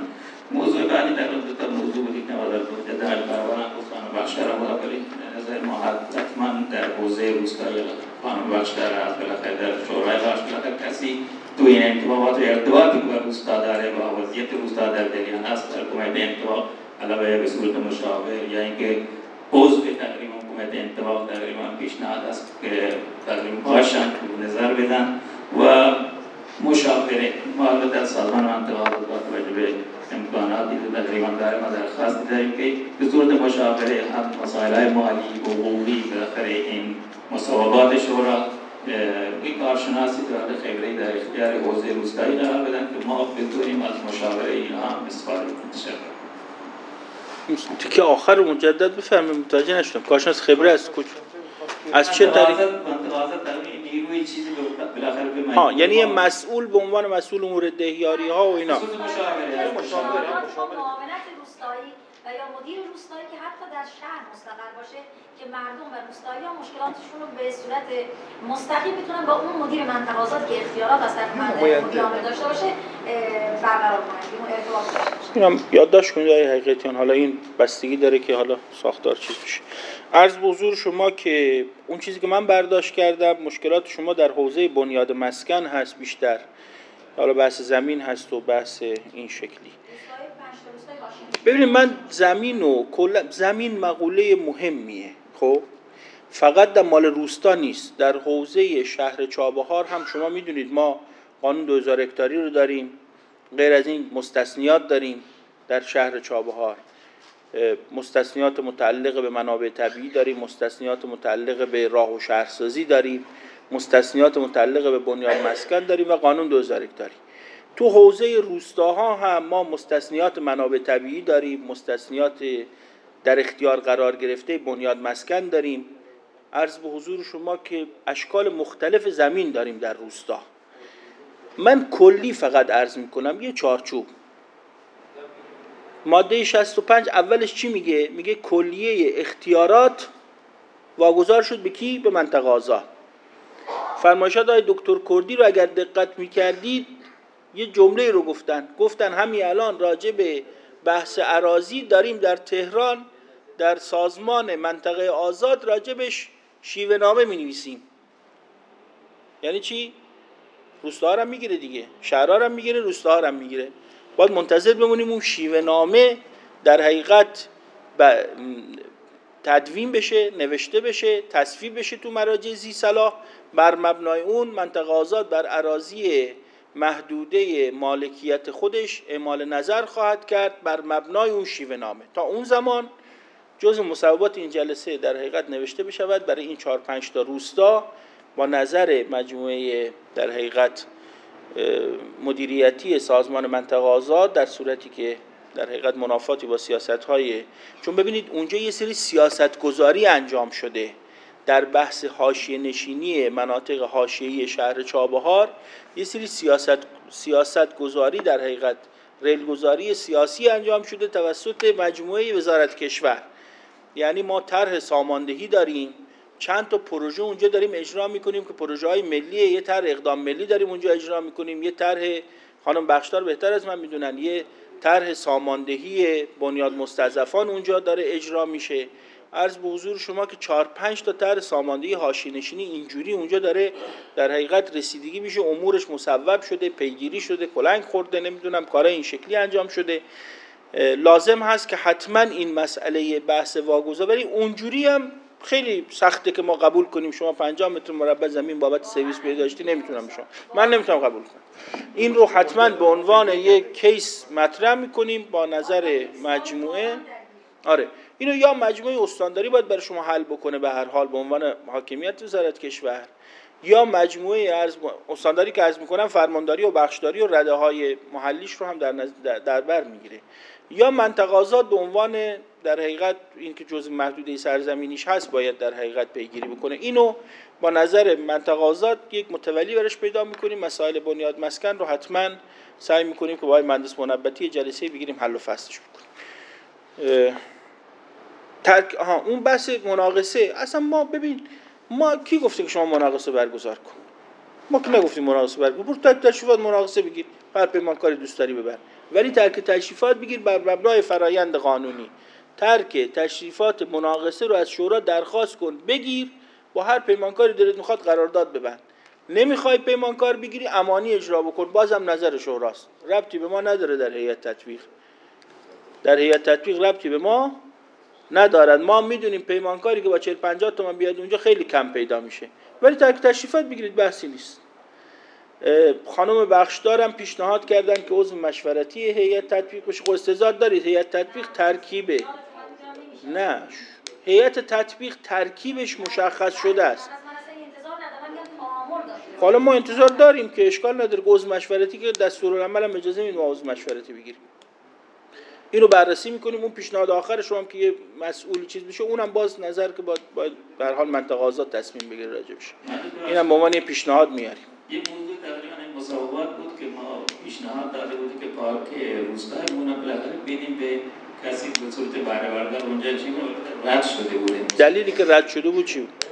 موضوع بعدی در دو تا موضوع بودی که نوادر بود در برابرم گفتن بخش در ولی نظر ما حتما در حوزه روستایی خانم بخش در از بالاخره در شورای بخش کسی تو این انتباهات و ارتباطی که با روستا داره با وضعیت روستا در جریان هست در کمیته انتباه علاوه به صورت مشاور یا اینکه عضو تقریبا کمیته انتباه تقریبا پیشنهاد است که تقریبا باشن نظر بدن و مشاوره ما البته از سازمان منطقه با توجه به امکاناتی که تقریبا داره ما درخواست داریم که به صورت مشاوره هم مسائل مالی و حقوقی بالاخره این مصوبات شورا این کارشناسی دارد خبری در اختیار حوزه روستایی قرار بدن که ما بتونیم از مشاوره اینها هم استفاده کنیم تیکه آخر رو مجدد بفرمایید متوجه نشدم. کارشناس خبره از کجا؟ از چه طریق؟ نیروی چیزی بالاخره ها یعنی یه مسئول به عنوان مسئول امور دهیاری ها و اینا. معاونت روستایی. و یا مدیر روستایی که حتی در شهر مستقر باشه که مردم و روستایی ها مشکلاتشون رو به صورت مستقیم می‌تونن با اون مدیر منطقه آزاد که اختیارات از طرف منطقه داشته باشه برقرار کنن ارتباط داشته اینم یادداشت کنید آقای حقیقتیان حالا این بستگی داره که حالا ساختار چیز بشه. عرض به حضور شما که اون چیزی که من برداشت کردم مشکلات شما در حوزه بنیاد مسکن هست بیشتر. حالا بحث زمین هست و بحث این شکلی. ببینید من زمین و کلا زمین مقوله مهمیه خب؟ فقط در مال روستا نیست در حوزه شهر چابهار هم شما می‌دونید ما قانون 2000 هکتاری رو داریم غیر از این مستثنیات داریم در شهر چابهار. مستثنیات متعلق به منابع طبیعی داریم مستثنیات متعلق به راه و شهرسازی داریم مستثنیات متعلق به بنیاد مسکن داریم و قانون 2000 هکتاری. تو حوزه روستاها هم ما مستثنیات منابع طبیعی داریم مستثنیات در اختیار قرار گرفته بنیاد مسکن داریم عرض به حضور شما که اشکال مختلف زمین داریم در روستا من کلی فقط عرض می‌کنم یه چارچوب ماده 65 اولش چی میگه؟ میگه کلیه اختیارات واگذار شد به کی؟ به منطقه آزاد فرمایشات های دکتر کردی رو اگر دقت می‌کردید یه جمله رو گفتن. گفتن همین الان راجع به بحث عراضی داریم در تهران در سازمان منطقه آزاد راجبش شیوه نامه می نویسیم یعنی چی؟ روستاها هم می‌گیره دیگه. شهرها هم می‌گیره روستاها هم می‌گیره. باید منتظر بمونیم اون شیوه نامه در حقیقت تدوین بشه نوشته بشه تصویب بشه تو مراجع زی صلاح. بر مبنای اون منطقه آزاد بر عراضی محدوده مالکیت خودش اعمال نظر خواهد کرد بر مبنای اون شیوه نامه. تا اون زمان جز مصوبات این جلسه در حقیقت نوشته بشود. برای این چهار پنج تا روستا با نظر مجموعه در حقیقت مدیریتی سازمان منطقه آزاد در صورتی که در حقیقت منافاتی با سیاست های چون ببینید اونجا یه سری سیاست گذاری انجام شده. در بحث حاشیه نشینی مناطق حاشیه‌ای شهر چابهار یه سری سیاست سیاست گذاری در حقیقت ریل گذاری سیاسی انجام شده توسط مجموعه وزارت کشور. یعنی ما طرح ساماندهی داریم چند تا پروژه اونجا داریم اجرا می‌کنیم که پروژه های ملیه یه طرح اقدام ملی داریم اونجا اجرا می‌کنیم یه طرح خانم بخشدار بهتر از من می‌دونن یه طرح ساماندهی بنیاد مستضعفان اونجا داره اجرا میشه. عرض به حضور شما که چهار پنج تا طرح ساماندهی حاشیه نشینی اینجوری اونجا داره در حقیقت رسیدگی میشه امورش مصوب شده پیگیری شده کلنگ خورده نمی‌دونم کارای این شکلی انجام شده. لازم هست که حتما این مسئله بحث واگذار ولی اونجوری هم خیلی سخته که ما قبول کنیم. شما 50 متر مربع زمین بابت سرویس داشتی نمی‌تونم شما. من نمی‌تونم قبول کنم. این رو حتما به عنوان یک کیس مطرح می‌کنیم با نظر مجموعه. آره. اینو یا مجموعه استانداری باید برای شما حل بکنه به هر حال به عنوان حاکمیت وزارت کشور یا مجموعه ارز استانداری که عرض می‌کنم فرمانداری و بخشداری و رده های محلیش رو هم در, نظ- در- بر می‌گیره. یا منطقازات به عنوان در حقیقت این که جزء محدوده سرزمینیش هست باید در حقیقت پیگیری بکنه. اینو با نظر منطقازات یک متولی برش پیدا می‌کنیم مسائل بنیاد مسکن رو حتما سعی می‌کنیم که با مهندس منبتی جلسه بگیریم حل و فصلش بکنیم. ترک آها اون بحث مناقصه. اصلا ما ببین ما کی گفته که شما مناقصه برگزار کن؟ ما که نگفتیم مناقصه برگزار برو تک تشریفات مناقصه بگیر. هر پیمانکاری دوست داری ببر. ولی ترک تشریفات بگیر بر مبنای فرایند قانونی. ترک تشریفات مناقصه رو از شورا درخواست کن. بگیر. با هر پیمانکاری دلت می‌خواد قرارداد ببند. نمی‌خوای پیمانکار بگیری امانی اجرا بکن. بازم نظر شوراست. ربطی به ما نداره در هیئت تطبیق. در هیئت تطبیق ربطی به ما ندارد. ما می‌دونیم پیمانکاری که با 40 50 تومن بیاد اونجا خیلی کم پیدا میشه. ولی ترک تشریفات بگیرید بحثی نیست. خانم بخشدارم پیشنهاد کردن که عضو مشورتی هیئت تطبیق بشه. خب استعداد دارید. هیئت تطبیق ترکیبه. نه. هیئت تطبیق ترکیبش مشخص شده است. حالا ما انتظار داریم که اشکال نداره که عضو مشورتی که دستورالعمل هم اجازه ما عضو مشورتی بگیریم. اینو بررسی می‌کنیم. اون پیشنهاد آخرش هم که یه مسئولی چیز بشه اونم باز نظر که باید, باید به حال منطقه آزاد تصمیم بگیره راجبش اینم به عنوان یه پیشنهاد میاریم. یه موضوع تقریبا مصوبات بود که ما پیشنهاد داده بودیم که پارک روستایمون بالاخره بدیم به کسی به صورت بردار اونجا چی بود؟ رد شده بودیم دلیلی که رد شده بود چی بود؟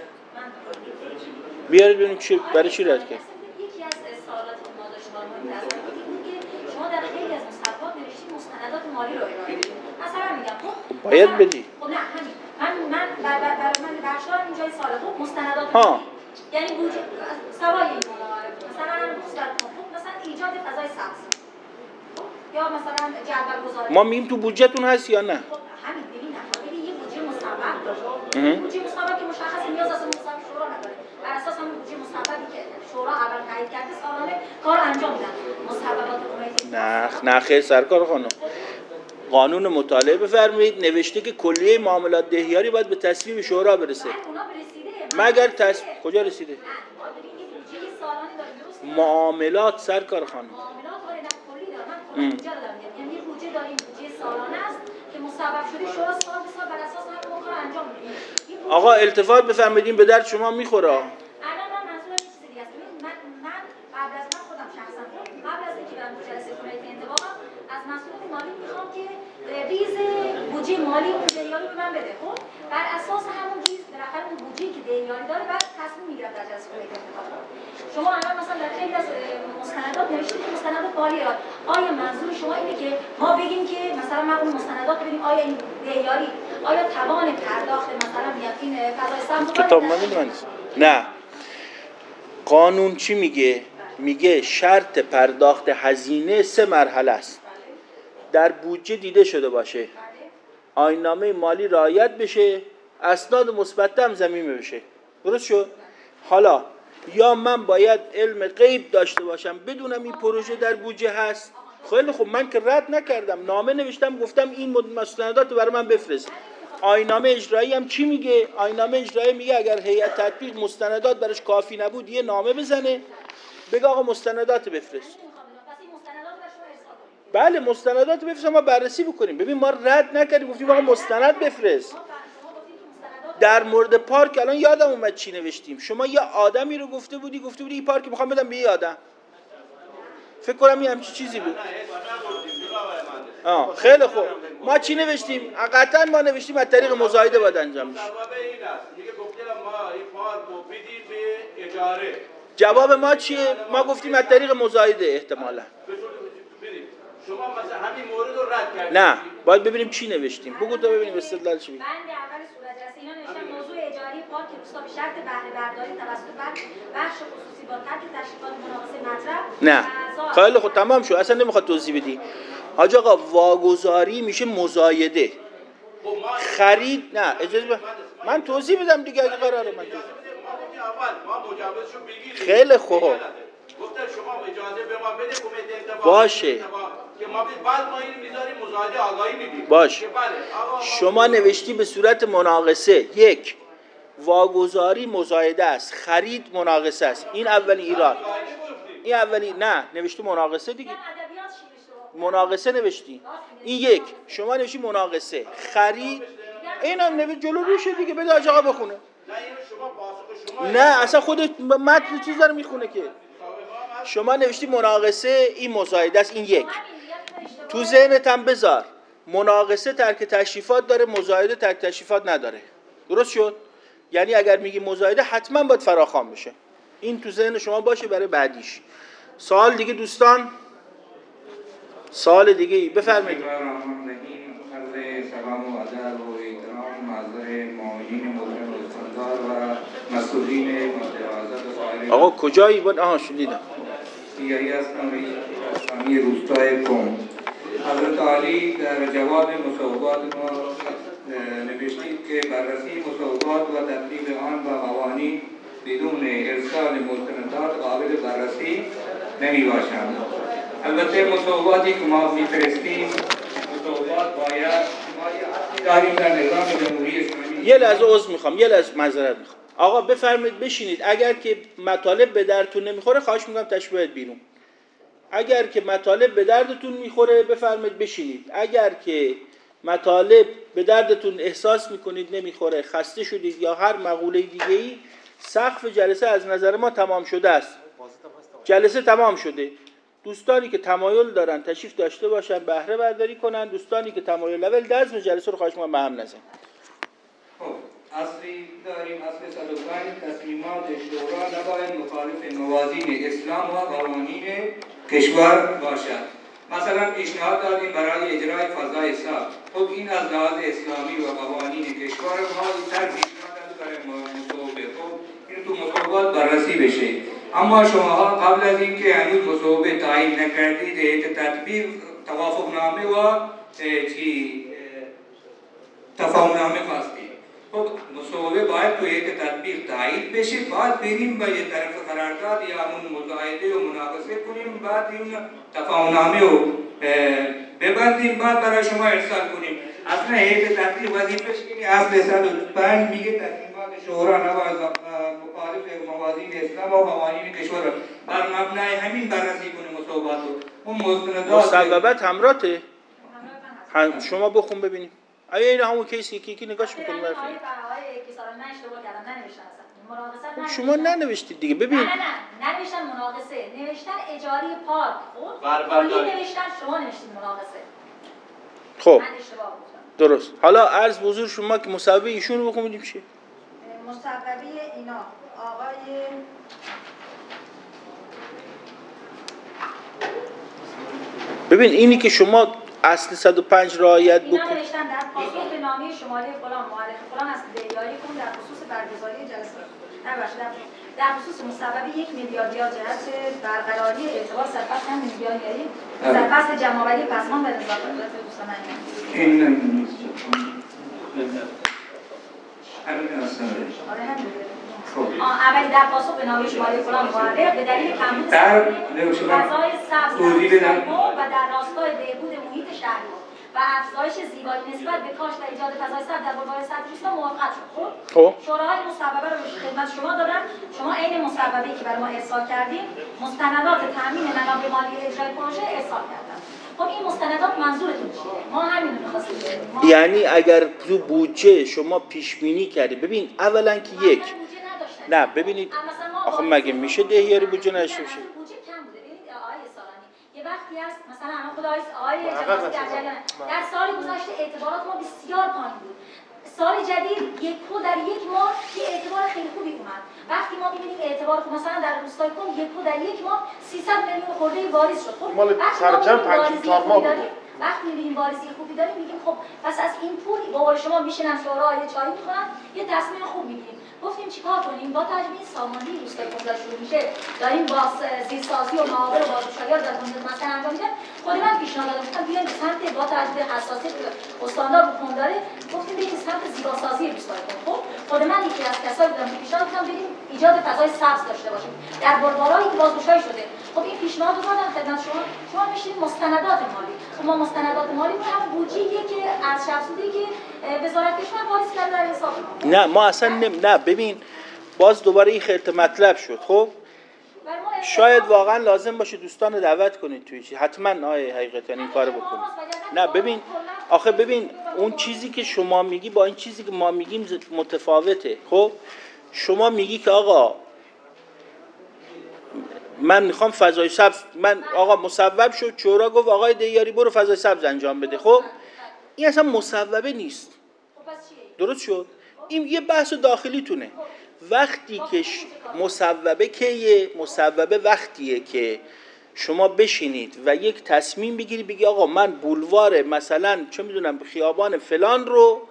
بیارید ببینیم چی برای چی رد کرد یکی از سوالات که ما داشتیم مورد نظر بود این بود که شما در خیلی از مصوبات نوشتید مستندات مالی رو ارائه مثلا میگم خب باید بدی. خب نه همین. من من بر بر بر من بخشدار اینجا سال خب مستندات ها. یعنی بودجه سوای این. مثلا مثلا خب مثلا ایجاد فضای سبز. خب، یا مثلا جدول گذاری ما میم تو بودجهتون هست یا نه؟ خب همین. ببین ولی یه بودجه مصوب داره. بودجه مصوب که مشخص نیاز اصلا مصوب شورا نداره. بر اساس همون بودجه مصوبی که شورا اول تایید کرده سالانه کار انجام میدن. مصوبات کمیته. نه نه خیر سرکار خانم. قانون مطالعه بفرمایید نوشته که کلیه معاملات دهیاری باید به تصویب شورا برسه. مگر تص... کجا رسیده؟ معاملات سرکار خانم معاملات رو. یعنی بودجه داریم بودجه سالانه است که مصوب شده شورا سال به سال بر اساس همون کار انجام میده. آقا التفات بفرمایید به درد شما می‌خوره. الان من منظورم چیز دیگه است. من من قبل از من خودم شخصا قبل از اینکه برم تو جلسه کمیته انتباقم از مسئولین مالی می‌خوام که ریز بودجه مالی اون دیاری به من بده خب؟ بر اساس همون ریز بالاخره اون بودجه که دیاری داره بعد تصمیم می‌گیرم در جلسه کمیته انتخاب شما الان مثلا در خیلی از مستندات نوشته که مستندات را آیا منظور شما اینه که ما بگیم که مثلا من اون مستندات ببینیم آیا این دیاری آیا توان پرداخت مثلا این اه، فضای سمت کتاب؟ من نیست نه. قانون چی میگه؟ میگه شرط پرداخت هزینه سه مرحله است. در بودجه دیده شده باشه. آینامه مالی رعایت بشه. اسناد مثبت هم زمینه بشه. درست شد؟ حالا یا من باید علم غیب داشته باشم بدونم این پروژه در بودجه هست؟ خیلی خب من که رد نکردم. نامه نوشتم گفتم این مستندات برای من بفرست. آینامه اجرایی هم چی میگه؟ آینامه اجرایی میگه اگر هیئت تطبیق مستندات براش کافی نبود یه نامه بزنه. بگه آقا مستندات بفرست پس این مستندات رو شما ارسال کنید بله مستندات بفرست ما بررسی بکنیم. ببین ما رد نکردیم گفتیم آقا مستند بفرست. در مورد پارک الان یادم اومد چی نوشتیم. شما یه آدمی رو گفته بودی گفته بودی این پارک می‌خوام بدم به یه آدم. فکر کنم یه همچی چیزی بود. آه خیلی خوب. ما چی نوشتیم؟ قطعا ما نوشتیم از طریق مزایده باید انجام بشه. جواب این ما این چیه؟ ما گفتیم از طریق مزایده احتمالا. شما مثلا همین مورد رو رد کردید. نه باید ببینیم چی نوشتیم. بگو تا ببینیم استدلال چی میگه بند اول صورت جلسه اینا نوشتن موضوع اجاری پارک روستا به شرط بهره برداری توسط بخش بخش خصوصی با ترک تشریفات مناقصه مطرح. نه. خیلی خب تمام شد. اصلا نمی‌خواد توضیح بدی. حاج آقا واگذاری میشه مزایده. خرید نه اجازه به- من توضیح بدم دیگه اگه قراره من توضیح خیلی خوب. گفتن شما اجازه به ما بده کمیته باشه. انتخاب. که ما بید- بعد ما این می‌ذاریم مزایده آگاهی میدیم. باش. که بله آقا شما نوشتی به صورت مناقصه. یک واگذاری مزایده است. خرید مناقصه است. این اولین ایراد. این اولی نه نوشته مناقصه دیگه. مناقصه نوشتی. این یک شما نوشتی مناقصه. خرید. این هم نوشت جلو روشه دیگه. بده آج آقا بخونه. نه اصلا خود متن چیز داره می‌خونه که. شما نوشتی مناقصه این مزایده است. این یک. تو ذهنت هم بذار. مناقصه ترک تشریفات داره مزایده ترک تشریفات نداره. درست شد؟ یعنی اگر میگی مزایده حتما باید فراخوان بشه. این تو ذهن شما باشه برای بعدیش. سوال دیگه دوستان؟ سوال دیگه بفرمایید. سلام و ادب و احترام معذر معاونین محترم استاندار و مسئولین متعاقد و سایر آقا کجایی؟ بود آها شو دیدم سیاهی هستم رئیس اسلامی روستای قم حضرت علی در جواب مصوبات ما نوشتید که بررسی مصوبات و تطبیق آن و قوانین بدون ارسال مستندات قابل بررسی نمی باشند. البته مصوباتی که ما میفرستیم مصوبات باید جمهوری اسلامی. یه لحظه عذر می‌خوام یه لحظه معذرت می‌خوام. آقا بفرمایید بشینید. اگر که مطالب به دردتون نمی‌خوره خواهش می‌کنم بیارید بیرون. اگر که مطالب به دردتون می‌خوره بفرمایید بشینید. اگر که مطالب به دردتون احساس می‌کنید نمی‌خوره خسته شدید یا هر مقوله دیگه ای سقف جلسه از نظر ما تمام شده است. جلسه تمام شده. دوستانی که تمایل دارن تشریف داشته باشن بهره برداری کنن. دوستانی که تمایل اول دزم جلسه رو خواهش می‌کنم به هم نزن اصلی داریم اصل 105 تصمیمات شورا نباید مخالف موازین اسلام و قوانین کشور باشد. مثلا پیشنهاد دادیم برای اجرای فضای صاف خب این از لحاظ اسلامی و قوانین کشور ما تر پیشنهاد داده برای مصوبه خب این تو مصوبات بررسی بشه. اما شما قبل از اینکه هنوز مصوبه تعیین نکردید هیئت تطبیق توافق نامه و چی؟ تفاهم نامه خواستید. خب مصوبه باید تو یک تطبیق تایید بشه بعد بریم به یه طرف قرارداد یا همون مزایده و مناقصه کنیم بعد این تفاهمنامه رو ببندیم بعد برای شما ارسال کنیم اصلا هیئت تطبیق وظیفش اینه اصل 105 میگه تصمیمات شورا نباید مخالف موازین اسلام و قوانین کشور بر مبنای همین بررسی کنیم مصوبات رو اون مستندات همراته هم- شما بخون ببینیم آیا این همون کیسی که یکی نگاش مناقصه خب ننوشتن. شما ننوشتید دیگه. ببین نه نه نه ننوشتن مناقصه نوشتن اجاری پارک. خب؟ بر- کلی برداری. نوشتن شما نوشتین مناقصه خب. من اشتباه گفتم. درست. حالا عرض به حضور شما که مصوبه ایشون رو بخونیم چیه؟ مصوبه اینا. آقای ببین اینی که شما اصل 105 رعایت اینا بکن. نوشتن در پاسخ به نامه شماره فلان معرف فلان از دیاری کن در خصوص برگزاری جلسه. نباشه در در خصوص مصوبه یک میلیاردیا جهت برقراری ارتباط سرفصل هم میلیاردیاری سرفصل جمعآوری پسمان و نظافت دوستان این همین هستم آره همین خب آه، اولی در پاسخ به نامه شماره فلان به دلیل کمبود فضای سبز و در راستای بهبود محیط شهری و افزایش زیبایی نسبت به کاش و ایجاد فضای سبز در بلوار صدرستان موافقت شد. خب؟ خب. شوراهای مصوبه رو خدمت شما دادم شما عین مصوبه‌ای که برای ما ارسال کردیم مستندات تامین منابع مالی اجرای پروژه ارسال کردم خب این مستندات منظورتون چیه؟ ما همین رو یعنی اگر تو بودجه شما پیش بینی کردی ببین اولا که یک نه ببینید آخه مگه میشه دهیاری بودجه نشه بشه بودجه کم بوده؟ ببینید آقای سالانی یه وقتی هست مثلا الان خدای آقای. در سال گذشته اعتبارات ما بسیار پایین بود. سال جدید یک کو در یک ماه یه اعتبار خیلی خوبی اومد. وقتی ما می‌بینیم اعتبار خوب مثلا در روستای کن یک کو در یک ماه 300 میلیون خورده واریز شد. خب مال وقتی سر ما جمع می‌بینیم پنج- واریزی چهار خوبی ماه بود. داریم، وقتی می‌بینیم واریزی خوبی داریم میگیم خب پس از این پول با شما میشینن شورا یه چایی می‌خورن یه تصمیم خوب می‌گیریم. گفتیم چیکار کنیم؟ با تجربه ساماندهی روستای کن شروع میشه داریم با زیرسازی و معاون و بازگشایی در کنید مثلا انجام میدن خود من پیشنهاد دادم. گفتم بیایم سمت با تجربه حساسیت استاندار رو داره. گفتیم بریم سمت زیباسازی روستای خب خود من یکی از کسایی بودم که پیشنهاد دادم بریم ایجاد فضای سبز داشته باشیم. در بلوارایی که بازگشایی شده. خب این پیشنهاد رو دادم خدمت شما. شما میشید مستندات مالی. خب ما مستندات مالی رو هم بودجه که از شخصی که وزارت کشور واریز کرده در حساب نه ما اصلا نم... نه ببین باز دوباره این خیلی مطلب شد خب؟ شاید واقعا لازم باشه دوستان رو دعوت کنید توی چی. حتما آیه حقیقتا این کارو بکنید. نه ببین آخه ببین اون چیزی که شما میگی با این چیزی که ما میگیم متفاوته خب؟ شما میگی که آقا من می‌خوام فضای سبز من آقا مصوب شد چورا گفت آقای دیاری برو فضای سبز انجام بده. خب؟ این اصلا مصوبه نیست. درست شد؟ این یه بحث داخلی تونه وقتی که مصوبه که مصوبه وقتیه که شما بشینید و یک تصمیم بگیری بگی آقا من بولوار مثلا چه می‌دونم خیابان فلان رو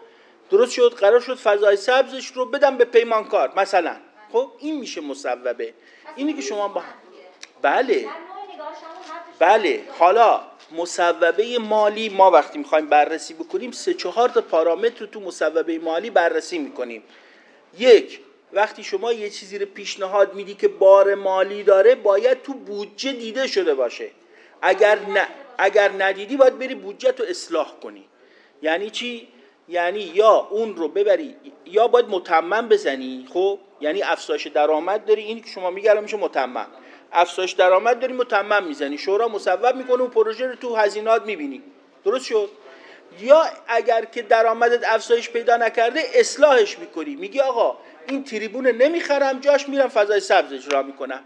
درست شد قرار شد فضای سبزش رو بدم به پیمانکار مثلا. خب؟ این میشه مصوبه. اینی که شما با بله. بله. حالا مصوبه مالی ما وقتی می‌خوایم بررسی بکنیم سه چهار تا پارامتر تو مصوبه مالی بررسی می‌کنیم. یک وقتی شما یه چیزی رو پیشنهاد میدی که بار مالی داره باید تو بودجه دیده شده باشه. اگر نه اگر ندیدی باید بری بودجه تو اصلاح کنی. یعنی چی؟ یعنی یا اون رو ببری یا باید متمم بزنی خب؟ یعنی افزایش درآمد داری. این که شما میگه میشه متمم. افزایش درآمد داری متمم می‌زنی شورا مصوب می‌کنه و پروژه رو تو هزینات می‌بینی. درست شد؟ یا اگر که درآمدت افزایش پیدا نکرده اصلاحش می‌کنی. میگی آقا این تریبون نمی‌خرم جاش میرم فضای سبز اجرا می‌کنم.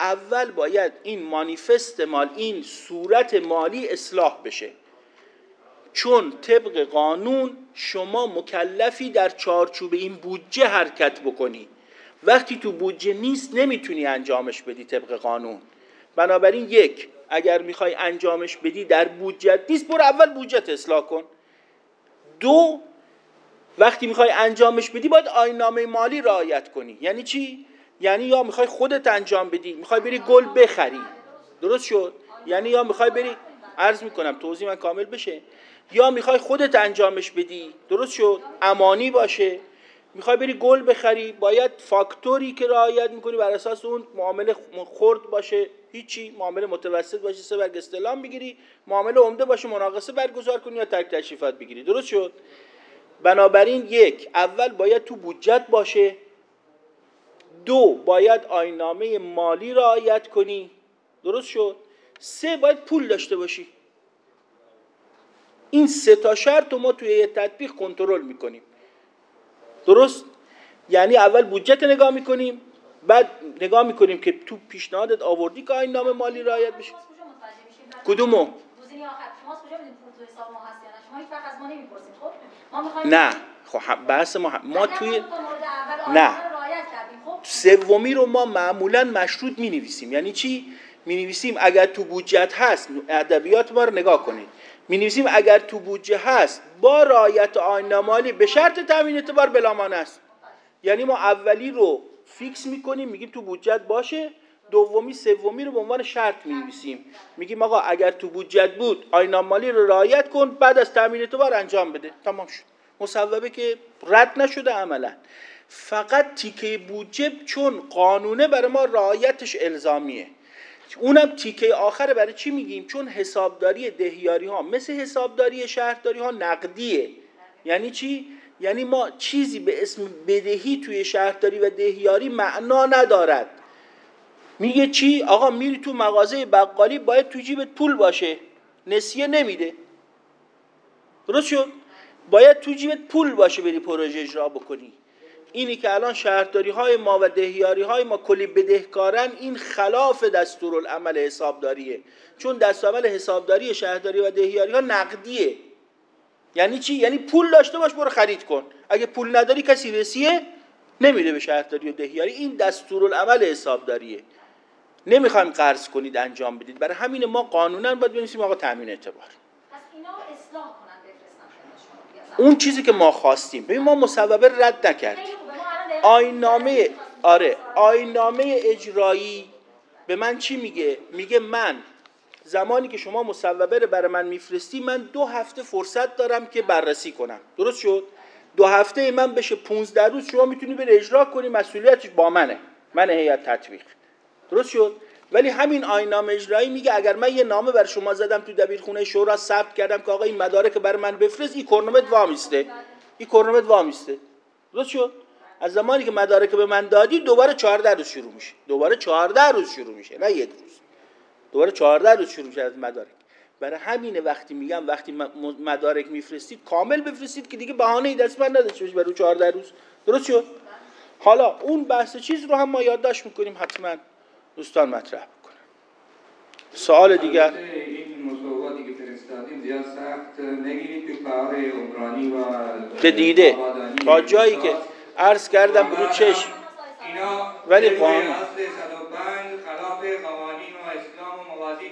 اول باید این مانیفست مال این صورت مالی اصلاح بشه. چون طبق قانون شما مکلفی در چارچوب این بودجه حرکت بکنی. وقتی تو بودجه نیست نمی‌تونی انجامش بدی طبق قانون. بنابراین یک اگر می‌خوای انجامش بدی در بودجه نیست برو اول بودجه اصلاح کن. دو وقتی می‌خوای انجامش بدی باید آینامه مالی رعایت کنی. یعنی چی؟ یعنی یا می‌خوای خودت انجام بدی می‌خوای بری گل بخری. درست شد؟ یعنی یا می‌خوای بری عرض می‌کنم توضیح من کامل بشه. یا می‌خوای خودت انجامش بدی درست شد؟ امانی باشه. می‌خوای بری گل بخری باید فاکتوری که رعایت می‌کنی بر اساس اون معامله خرد باشه هیچی معامله متوسط باشه سه برگ استلام بگیری معامله عمده باشه مناقصه برگزار کنی یا ترک تشریفات بگیری. درست شد؟ بنابراین یک اول باید تو بودجت باشه. دو باید آینامه مالی رعایت کنی. درست شد؟ سه باید پول داشته باشی. این سه تا شرط ما توی یه تطبیق کنترل می‌کنیم. درست؟ یعنی اول بودجت نگاه می‌کنیم بعد نگاه می‌کنیم که تو پیشنهادت آوردی که این نام مالی رعایت بشه؟ کدومو؟ نه. خب بحث ما ما توی نه. سومی رو ما معمولا مشروط می نویسیم یعنی چی؟ می نویسیم اگر تو بودجت هست ادبیات ما رو نگاه کنید. می نویسیم اگر تو بودجه هست با رعایت آینه مالی به شرط تامین اعتبار بلامان است. یعنی ما اولی رو فیکس می‌کنیم میگیم تو بودجت باشه دومی سومی رو به عنوان شرط می نویسیم میگیم آقا اگر تو بودجت بود آینه مالی رو رعایت کن بعد از تامین اعتبار انجام بده. تمام شد. مصوبه که رد نشده عملا. فقط تیکه بودجه چون قانونه برای ما رعایتش الزامیه. اونم تیکه آخره برای چی میگیم؟ چون حسابداری دهیاری ها مثل حسابداری شهرداری ها نقدیه. یعنی چی؟ یعنی ما چیزی به اسم بدهی توی شهرداری و دهیاری معنا ندارد. میگه چی؟ آقا میری تو مغازه بقالی باید تو جیبت پول باشه. نسیه نمیده. درست شد؟ باید تو جیبت پول باشه بری پروژه اجرا بکنی. اینی که الان شهرداری های ما و دهیاری های ما کلی بدهکارن این خلاف دستورالعمل حسابداریه. چون دستورالعمل حسابداری شهرداری و دهیاری ها نقدیه. یعنی چی؟ یعنی پول داشته باش برو خرید کن. اگه پول نداری کسی رسیه نمیده به شهرداری و دهیاری. این دستورالعمل حسابداریه. نمی‌خوایم قرض کنید انجام بدید. برای همین ما قانونا باید بنویسیم آقا تامین اعتبار. اون چیزی که ما خواستیم. ببین ما مصوبه رد نکردیم. آینامه آره آینامه اجرایی به من چی میگه؟ میگه من زمانی که شما مصوبه رو برای من میفرستی من دو هفته فرصت دارم که بررسی کنم. درست شد؟ دو هفته من بشه 15 روز شما می‌تونی بری اجرا کنی مسئولیتش با منه. من هیئت تطبیق. درست شد؟ ولی همین آینامه اجرایی میگه اگر من یه نامه بر شما زدم تو دبیرخونه شورا ثبت کردم که آقا این مدارک بر من بفرست این کرنومت وامیسته. این کرنومت وامیسته. درست شد؟ از زمانی که مدارک به من دادی دوباره 14 روز شروع میشه. دوباره 14 روز شروع میشه نه یک روز. دوباره 14 روز شروع میشه از مدارک. برای همین وقتی میگم وقتی مدارک میفرستید کامل بفرستید که دیگه بهانه ای دست من نداشته باشه برای 14 روز. درست شد؟ حالا اون بحث چیز رو هم ما یادداشت می‌کنیم حتما دوستان مطرح بکنن. سوال دیگر. این مصوباتی که فرستادیم زیاد سخت نگیرید که کار عمرانی و دیده. تا جایی که عرض کردم رو چشم ولی قانون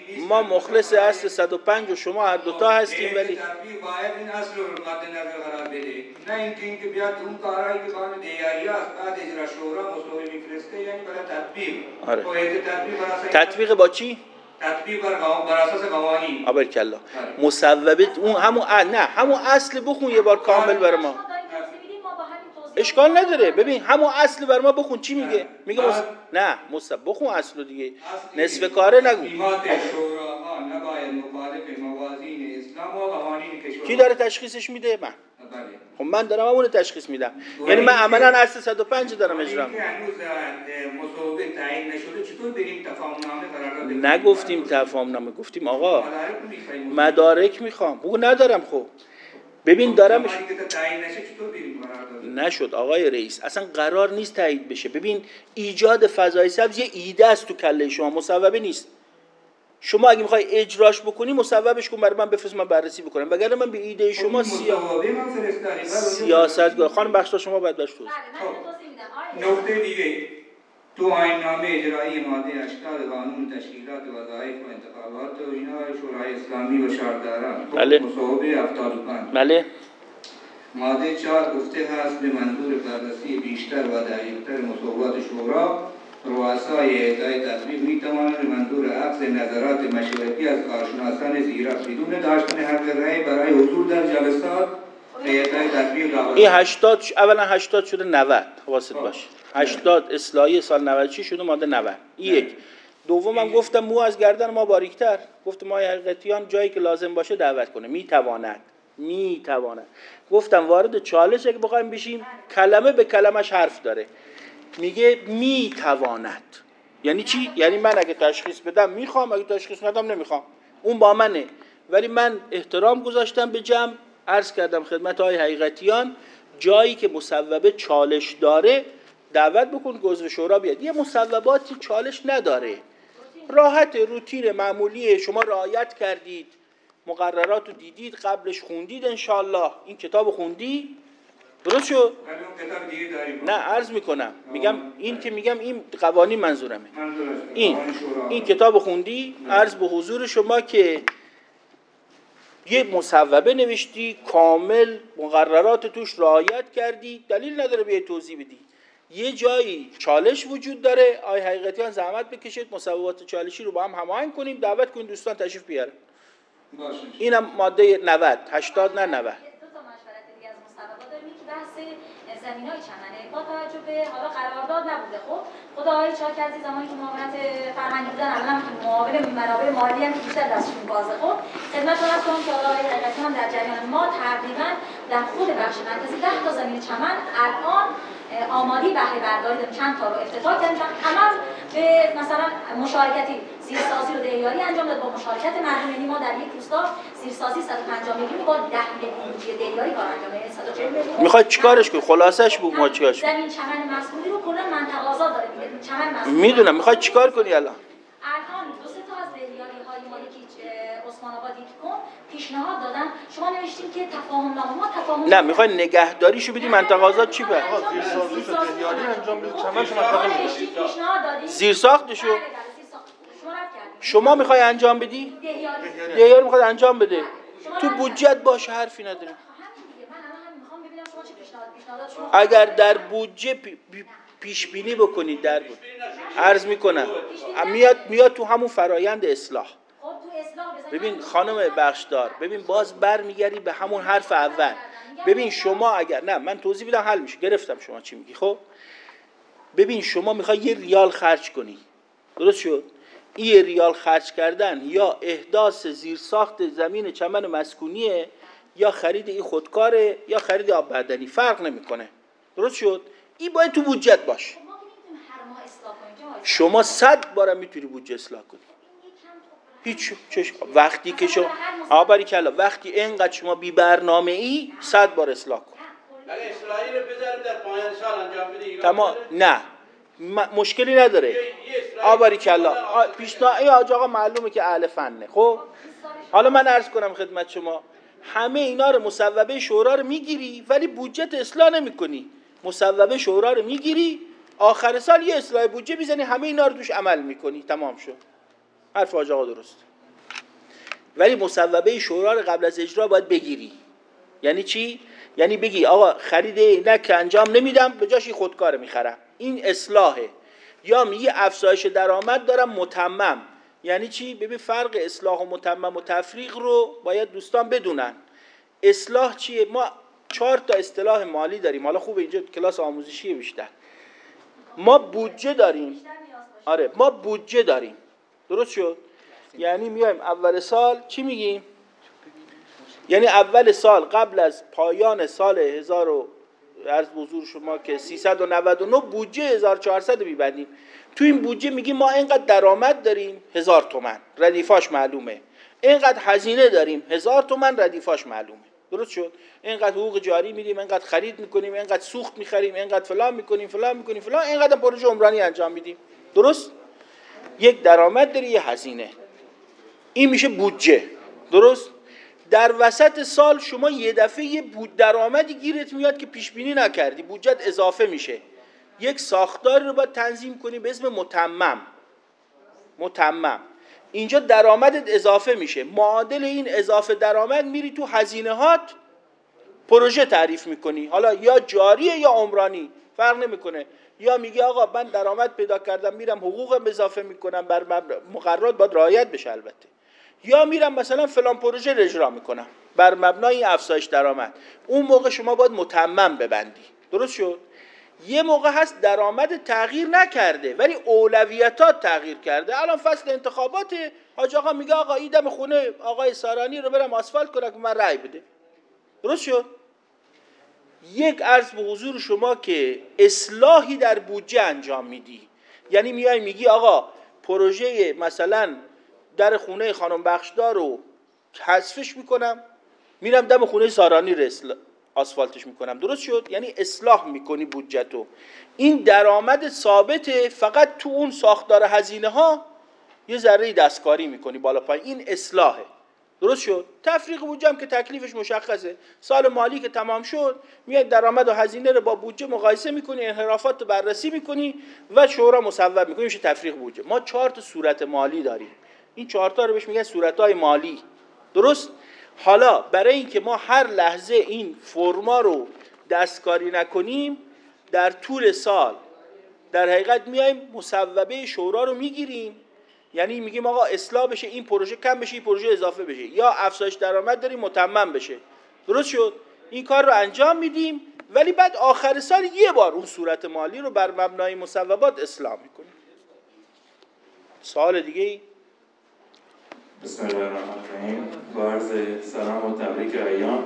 نیست ما مخلص اصل 105 و شما هر دوتا هستیم ولی باید این اصل رو مد نظر قرار بده نه اینکه اینکه بیاد اون کارهایی که قانون دیاری است بعد اجرا شورا مصوبه میفرسته یعنی برای تطبیق آره. تطبیق تطبیق با چی؟ تطبیق بر, بر اساس قوانین آبر کلا مصوبه اون همون نه همون اصل بخون یه بار کامل برای ما اشکال نداره. ببین همون اصل بر ما بخون. چی میگه؟ میگه مص... نه مصب بخون اصل دیگه. نصف کاره نگو. کی داره تشخیصش میده؟ من. بله. خب من دارم همون رو تشخیص میدم. یعنی من عملا اصل 105 دارم اجرا بدیم نگفتیم تفاهم نامه گفتیم آقا. مدارک می‌خوام. بگو ندارم خب. ببین دارم نشد آقای رئیس. اصلا قرار نیست تایید بشه. ببین ایجاد فضای سبز یه ایده است تو کله شما مصوبه نیست. شما اگه می‌خوای اجراش بکنی مصوبش کن برای من بفرست من بررسی بکنم. وگرنه من به ایده شما سیا... سیاست خانم بخشا شما باید باش توضیح نکته دیگه تو آیین نامه اجرایی ماده 80 قانون تشکیلات وظایف و انتخابات و اینا شورای اسلامی و شهرداران. بله. مصوبه 75 بله. ماده چهار گفته هست به منظور بررسی بیشتر و دقیقتر مصوبات شورا رؤسای اعضای تطبیق می توانند به منظور اخذ نظرات مشورتی از کارشناسان زیرا بدون داشتن حق رأی برای حضور در جلسات این 80 ش- اولا 80 شده 90 حواست باشه 80 اصلاحی سال 96 شده؟ ماده 90 این یک. دومم گفتم مو از گردن ما باریکتر. گفتم ما حقیقتیان جایی که لازم باشه دعوت کنه. می‌تواند. می‌تواند. گفتم وارد چالش اگه بخوایم بشیم کلمه به کلمش حرف داره. میگه می‌تواند. یعنی چی؟ یعنی من اگه تشخیص بدم می‌خوام اگه تشخیص ندم نمی‌خوام. اون با منه. ولی من احترام گذاشتم به جمع. عرض کردم خدمت های حقیقتیان جایی که مصوبه چالش داره دعوت بکن عضو شورا بیاد. یه مصوباتی چالش نداره. راحت روتین معمولی شما رعایت کردید. مقررات رو دیدید قبلش خوندید انشالله این کتاب خوندی؟ درست شد؟ داریم. نه عرض می‌کنم. میگم این که میگم این قوانین منظورمه. این. این کتاب خوندی؟ عرض به حضور شما که یه مصوبه نوشتی کامل مقررات توش رعایت کردی دلیل نداره بیای توضیح بدی. یه جایی چالش وجود داره آی حقیقتیان زحمت بکشید مصوبات چالشی رو با هم هماهنگ کنیم دعوت کنید دوستان تشریف بیارن. اینم ماده 90 80 نه 90 دو تا مشورت دیگه از مصوبات داریم که بحث زمین های چمنه. با توجه به حالا قرارداد نبوده. خب خدا آقای چاکرزی زمانی که معاونت فرهنگی بودن الان که معاون منابع مالی هم بیشتر دستشون بازه. خب خدمتتون عرض کنم که آقای حقیقتی هم در جریان ما تقریبا در خود بخش مرکزی 10 تا زمین چمن الان آمادی بهره برداری چند تا رو افتتاح کردیم. همه هم به مثلا مشارکتی زیرسازی رو دیاری انجام داد با مشارکت مردم یعنی ما در یک روستا زیرسازی 150 میلیون با 10 میلیون بودجه دیاری کار انجام یعنی 140 میلیون می‌خواد چیکارش کنی خلاصش بگو ما چیکارش کنیم زمین چمن مسئولی رو کلا منطقه آزاد داره چمن مسئولی می‌دونم می‌خواد چیکار کنی الان الان دو سه تا از دیاری های مالی که عثمان آباد کن پیشنهاد دادن شما نوشتیم که تفاهم نامه ما تفاهم نه می‌خوای نگهداریشو بدی منطقه آزاد چی منطقه نوشتیم پیشنهاد دادیم زیر ساختشو بله، بله، زیرساخت. شما می‌خوای انجام بدی؟ دیار می‌خواد انجام بده. تو بودجت باشه حرفی نداره شما اگر در بودجه پی- پی- پیش بینی بکنید در بود. عرض می‌کنم. میاد میاد تو همون فرایند اصلاح. خب. ببین خانم بخشدار ببین باز برمیگردی به همون حرف اول. ببین شما اگر نه من توضیح بدم حل میشه. گرفتم شما چی میگی خب؟ ببین شما می‌خوای یه ریال خرج کنی. درست شد؟ این ریال خرج کردن یا احداث زیرساخت زمین چمن مسکونیه یا خرید این خودکاره یا خرید آب معدنی. فرق نمی‌کنه. درست شد؟ این باید تو بودجت باشه شما صد بارم می‌تونی بودجه اصلاح کنی. هیچ چش... وقتی که شما آبری کلا وقتی اینقدر شما بی برنامه ای صد بار اصلاح کن. اصلاحی رو بذاریم در پایان سال انجام بدی تمام. نه. مشکلی نداره. آباری کلا پیشنا ای آج آقا معلومه که اهل فنه. خب؟ حالا من عرض کنم خدمت شما. همه اینا رو مصوبه شورا رو می‌گیری ولی بودجت اصلاح نمی‌کنی. مصوبه شورا رو می‌گیری آخر سال یه اصلاح بودجه می‌زنی همه اینا رو توش عمل می‌کنی. تمام شد. حرف آج آقا درست. ولی مصوبه شورا رو قبل از اجرا باید بگیری. یعنی چی؟ یعنی بگی آقا خرید عینک که انجام نمیدم به جاش خودکار می‌خرم. این اصلاحه. یا میگی افزایش درآمد دارم متمم. یعنی چی؟ ببین فرق اصلاح و متمم و تفریق رو باید دوستان بدونن. اصلاح چیه؟ ما چهار تا اصطلاح مالی داریم. حالا خوب اینجا کلاس آموزشی بیشتر. ما بودجه داریم. آره ما بودجه داریم. درست شد؟ یعنی میایم اول سال چی میگیم؟ یعنی اول سال قبل از پایان سال 1000 و عرض حضور شما که 399 بودجه 1400 میبندیم. تو این بودجه میگیم ما اینقدر درآمد داریم هزار تومن. ردیفاش معلومه. اینقدر هزینه داریم هزار تومن ردیفاش معلومه. درست شد؟ اینقدر حقوق جاری میدیم اینقدر خرید می‌کنیم اینقدر سوخت می‌خریم اینقدر فلان می‌کنیم فلان می‌کنیم فلان. اینقدر پروژه عمرانی انجام میدیم. درست؟ یک درآمد داری یه هزینه. این میشه بودجه. درست؟ در وسط سال شما یه دفعه یه بود درآمدی گیرت میاد که پیش بینی نکردی. بودجت اضافه میشه. یک ساختار رو باید تنظیم کنی به اسم متمم. متمم. اینجا درآمدت اضافه میشه. معادل این اضافه درآمد میری تو هزینه هات پروژه تعریف می‌کنی. حالا یا جاریه یا عمرانی. فرق نمی‌کنه. یا میگه آقا من درآمد پیدا کردم میرم حقوقم اضافه می‌کنم بر مقررات باید رعایت بشه البته. یا میرم مثلا فلان پروژه رو اجرا می‌کنم. بر مبنای افزایش درآمد. اون موقع شما باید متمم ببندی. درست شد؟ یه موقع هست درآمد تغییر نکرده ولی اولویتات تغییر کرده. الان فصل انتخابات حاج آقا میگه آقا ایدم خونه آقای سارانی رو برم آسفالت کنم که من رأی بده. درست شد؟ یک عرض به حضور شما که اصلاحی در بودجه انجام میدی. یعنی میای میگی آقا پروژه مثلا در خونه خانم بخشدار رو حذفش می‌کنم. میرم دم خونه سارانی اصلا- آسفالتش می‌کنم. درست شد؟ یعنی اصلاح می‌کنی بودجتو این درآمد ثابته فقط تو اون ساختار هزینه ها یه ذره دستکاری می‌کنی بالا پایین. این اصلاحه. درست شد؟ تفریق بودجه که تکلیفش مشخصه. سال مالی که تمام شد میای درآمد و هزینه رو با بودجه مقایسه می‌کنی انحرافات رو بررسی می‌کنی و شورا مصوب می‌کنی. میشه تفریق بودجه. ما چهار تا صورت مالی داریم. این چهار تا رو بهش میگن صورتهای مالی. درست؟ حالا برای اینکه ما هر لحظه این فرما رو دستکاری نکنیم در طول سال در حقیقت میایم مصوبه شورا رو می‌گیریم. یعنی میگیم آقا اصلاح بشه این پروژه کم بشه این پروژه اضافه بشه. یا افزایش درآمد داریم متمم بشه. درست شد؟ این کار رو انجام میدیم ولی بعد آخر سال یه بار اون صورت مالی رو بر مبنای مصوبات اصلاح می‌کنیم. سوال دیگه؟ بسم الله الرحمن الرحیم. با عرض سلام و تبریک ایام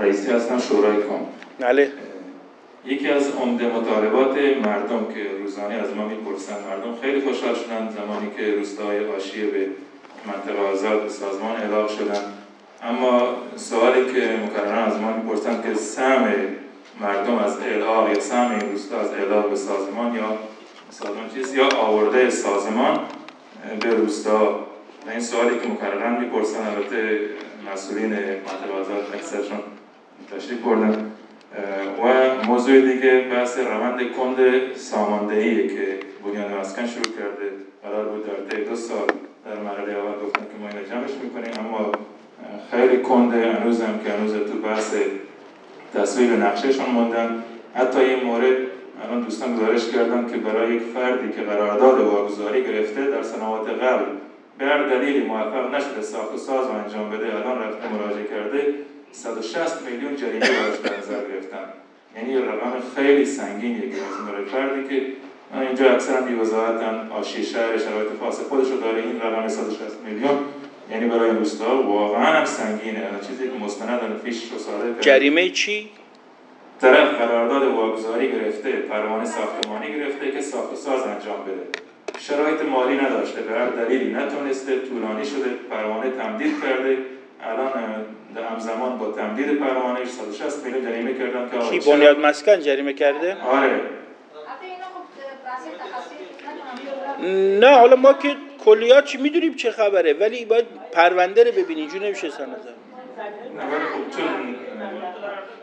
رئیسی هستم شورای کام بله. یکی از عمده مطالبات مردم که روزانه از ما می‌پرسن مردم خیلی خوشحال شدن زمانی که روستاهای حاشیه به منطقه آزاد به سازمان اعلام شدن. اما سوالی که مکررن از ما می‌پرسن که سهم مردم از اعلام یا سهم این روستا از اعلام به سازمان یا سازمان چیز یا آورده سازمان به روستا و این سوالی که مکررن می‌پرسن البته مسئولین منطقه آزاد اکثرشون تشریف بردن. و موضوع دیگه بحث روند کند ساماندهیه که بنیاد مسکن شروع کرده. قرار بود در طی دو سال در مرحله اول گفتن که ما اینو جمعش می‌کنیم اما خیلی کنده هنوز هم که هنوز تو بحث تصویب نقشهشون موندن. حتی این مورد الان دوستان گزارش کردن که برای یک فردی که قرارداد واگذاری گرفته در سنوات قبل به هر دلیلی موفق نشده ساخت و ساز انجام بده الان رفته مراجعه کرده. 160 میلیون جریمه براش در نظر گرفتن یعنی رقم خیلی سنگینیه که از برای فردی که اینجا اکثرا بی‌وضاحتن آشی شهر شرایط خاص خودش رو داره. این رقم 160 میلیون یعنی برای روستا واقعا هم سنگینه. چیزی که مستند فیش رو کرده. جریمه چی؟ طرف قرارداد واگذاری گرفته پروانه ساختمانی گرفته که ساخت و ساز انجام بده. شرایط مالی نداشته. به هر دلیلی نتونسته. طولانی شده. پروانه تمدید کرده. الان اه، همزمان با تمدید پروانه 160 میلیون جریمه کردن که آقا کی بنیاد مسکن جریمه کرده؟ آره. البته اینا خب نه حالا ما که کلیات چی می‌دونیم چه خبره ولی باید پرونده رو ببینی اینجوری نمیشه سر نظر. نه ولی خب چون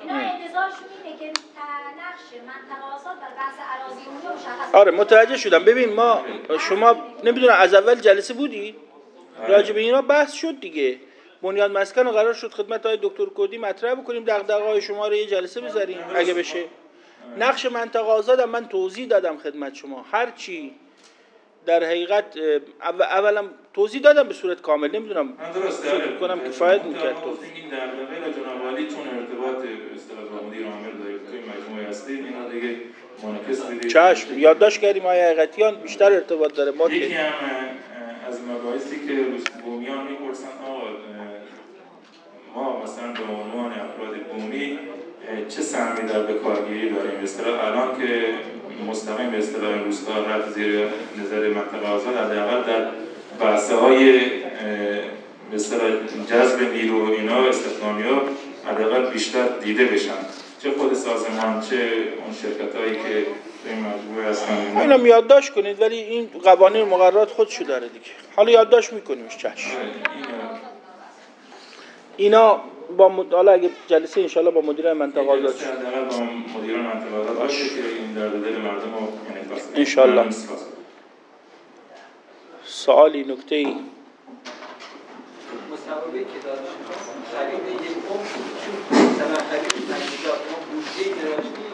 اینا انتظارشون اینه که ت- نقش منطقه آزاد بر بحث اراضی عمومی مشخص آره متوجه شدم. ببین ما شما نمی‌دونم از اول جلسه بودی؟ راجع به اینا بحث شد دیگه. بنیاد مسکن رو قرار شد خدمت های دکتر کردی مطرح بکنیم دغدغه های شما رو یه جلسه بذاریم اگه بشه. نقش منطقه آزادم من توضیح دادم خدمت شما. هر چی در حقیقت اه، اول اولم توضیح دادم به صورت کامل. نمی‌دونم فکر کنم کفایت می‌کرد تو این در غیر جناب چون ارتباط به اصطلاح مدیر هستید اینا دیگه منعکس بدید چشم یادداشت کردیم آیا حقیقتیان بیشتر ارتباط داره؟ ما یکی که هم از مباحثی که بومیان می‌پرسن آقا ما مثلا به عنوان افراد بومی چه سهمی در بکارگیری داریم؟ اصطلاح الان که مستقیم به اصطلاح روستا رفت زیر نظر منطقه آزاد حداقل در بحثه های اصطلاح جذب نیرو و اینا استخدامی ها حداقل بیشتر دیده بشن. چه خود سازمان چه اون شرکت هایی که اینا. یادداشت کنید ولی این قوانین و مقررات خودشو داره دیگه. حالا یادداشت میکنیمش چشم. اینا. با مد... حالا اگه جلسه انشالله با مدیر منطقه آزاد شد. با مدیران منطقه آزاد باشه که این درد دل مردم کنه. انشالله. سوالی نکته ای مصوبه که خرید یک عمر چون مثلا خرید تجهیزات ما بودجه داشتیم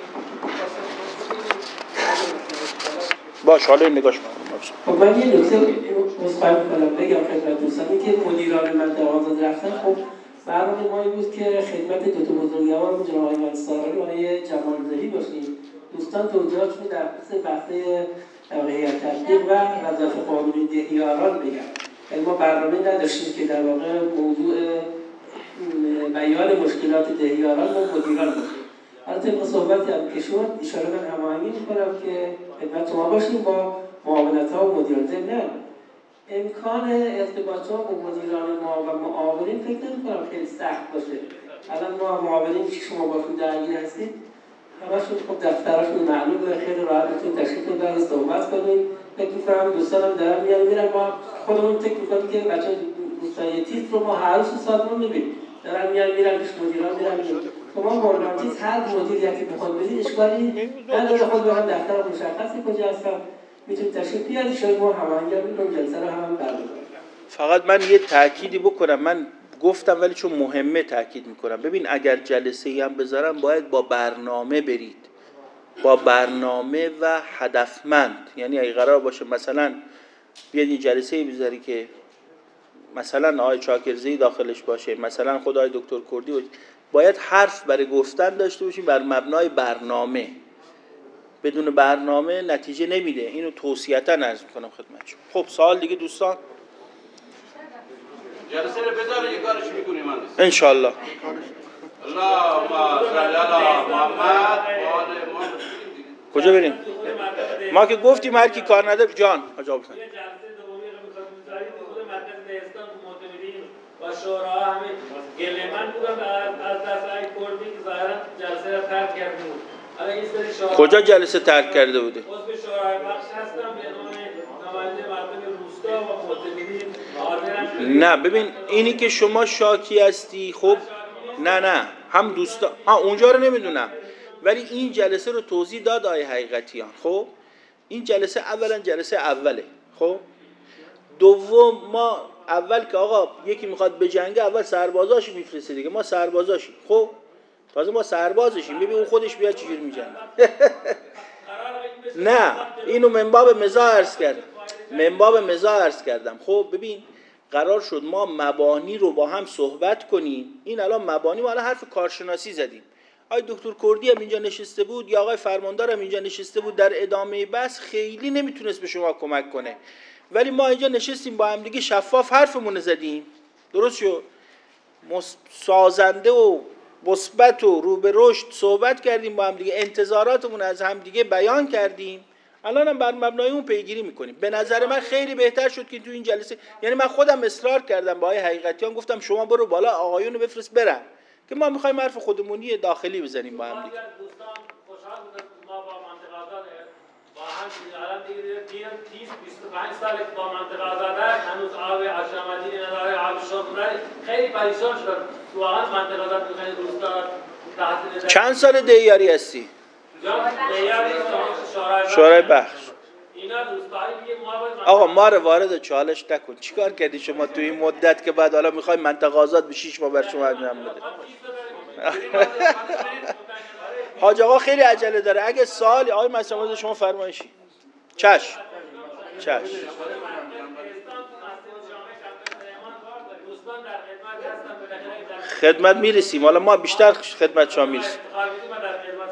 باش حالا این نگاش خب من یه نکته مصخر کنم بگم خدمت دوستانی که مدیران منطقه آزاد رفتن. خب برنامه ما این بود که خدمت دو تا بزرگوار جناب آقای منصارانی و آقای جمالزهی باشیم. دوستان توضیحاتشون در خصوص بحث هیئت تحقیق و وظایف قانونی دهیاران بگم. یعنی ما برنامه نداشتیم که در واقع موضوع بیان مشکلات دهیاران و مدیران باشیم. حالا طبق صحبتی هم که شد اشاره من هماهنگی می‌کنم که خدمت شما باشیم با معاونت ها و مدیران. ضمن امکان ارتباط ها با مدیران ما و معاونین فکر نمی کنم خیلی سخت باشه. الان ما معاونین که شما باشون درگیر هستید همشون خب دفترشون معلومه خیلی راحت می‌تونید تشریف ببرید صحبت کنید. فکر می‌کنم دوستانم دارن میان میرن ما خودمون فکر می‌کنیم که بچه دوستان تیتر رو ما هر روز تو سازمان می‌بینیم. دارن میان میرن پیش مدیران میرن شما مورنانتیز هر مدیریتی بخواد بدید اشکالی نداره. خود به هم دفتر مشخصی کجا هستن. می‌تونید تشریف بیارید. شاید ما هماهنگی رو جلسه رو هم فقط من یه تأکیدی بکنم. من گفتم ولی چون مهمه تأکید می‌کنم. ببین اگر جلسه ای هم بذارم باید با برنامه برید. با برنامه و هدفمند. یعنی اگه قرار باشه مثلا بیاد یه جلسه ای بذاری که مثلا آقای چاکرزی داخلش باشه مثلا خود آقای دکتر کردی باید حرف برای گفتن داشته باشیم بر مبنای برنامه. بدون برنامه نتیجه نمیده. اینو توصیتا عرض می‌کنم خدمت شما. خب سوال دیگه دوستان؟ جلسه رو بذاره یه کارش می‌کنیم و آل محمد. کجا بریم؟ ما که گفتیم هر کی کار نداره جان حاج آقا حسین. و شورا همه گلهمن بودن از از های کردی که ظاهرا جلسه را ترک کرده بود. کجا جلسه ترک کرده بوده؟ عضو شورای بخش هستم به نام نماینده مردم روستا و معتمدین نه ببین اینی که شما شاکی هستی خب؟ نه نه هم دوستا ها اونجا رو نمی‌دونم. ولی این جلسه رو توضیح داد آیه حقیقتیان خب؟ این جلسه اولا جلسه اوله خب؟ دوم ما اول که آقا یکی می‌خواد به جنگه اول سربازاشو میفرسته دیگه. ما سربازاشیم. خب؟ تازه ما سربازشیم. ببین اون خودش بیاد چجوری میجنگه. نه. اینو منباب مزاح عرض کردم. منباب مزاح عرض کردم. خب ببین قرار شد ما مبانی رو با هم صحبت کنیم. این الان مبانی ما الان حرف کارشناسی زدیم. آقای دکتر کردی هم اینجا نشسته بود یا آقای فرماندار هم اینجا نشسته بود در ادامه بحث خیلی نمی‌تونست به شما کمک کنه. ولی ما اینجا نشستیم با هم دیگه شفاف حرفمون زدیم. درست شد سازنده و مثبت و رو به رشد صحبت کردیم با هم دیگه. انتظاراتمون از هم دیگه بیان کردیم. الان هم بر مبنای اون پیگیری می‌کنیم. به نظر من خیلی بهتر شد که تو این جلسه یعنی من خودم اصرار کردم با آقای حقیقتیان. گفتم شما برو بالا آقایون رو بفرست برن. که ما می‌خوایم حرف خودمونی داخلی بزنیم با هم دیگه. با هم الان دیگه 30 25 سال با منطقه آزاده هنوز آب نداره آب شرب نداره خیلی پریشان شد واقعا منطقه آزاد می‌خواین روستا تحت چند سال دیاری هستی؟ شورای بخش. آقا ما رو وارد چالش نکن. چیکار کردی شما تو این مدت که بعد حالا می‌خوای منطقه آزاد به 6 ماه بر شما انجام بده؟ حاج آقا خیلی عجله داره. اگه سوالی آقای مسئول شما فرمایشی چش چش خدمت می‌رسیم. حالا ما بیشتر خدمت شما می‌رسیم.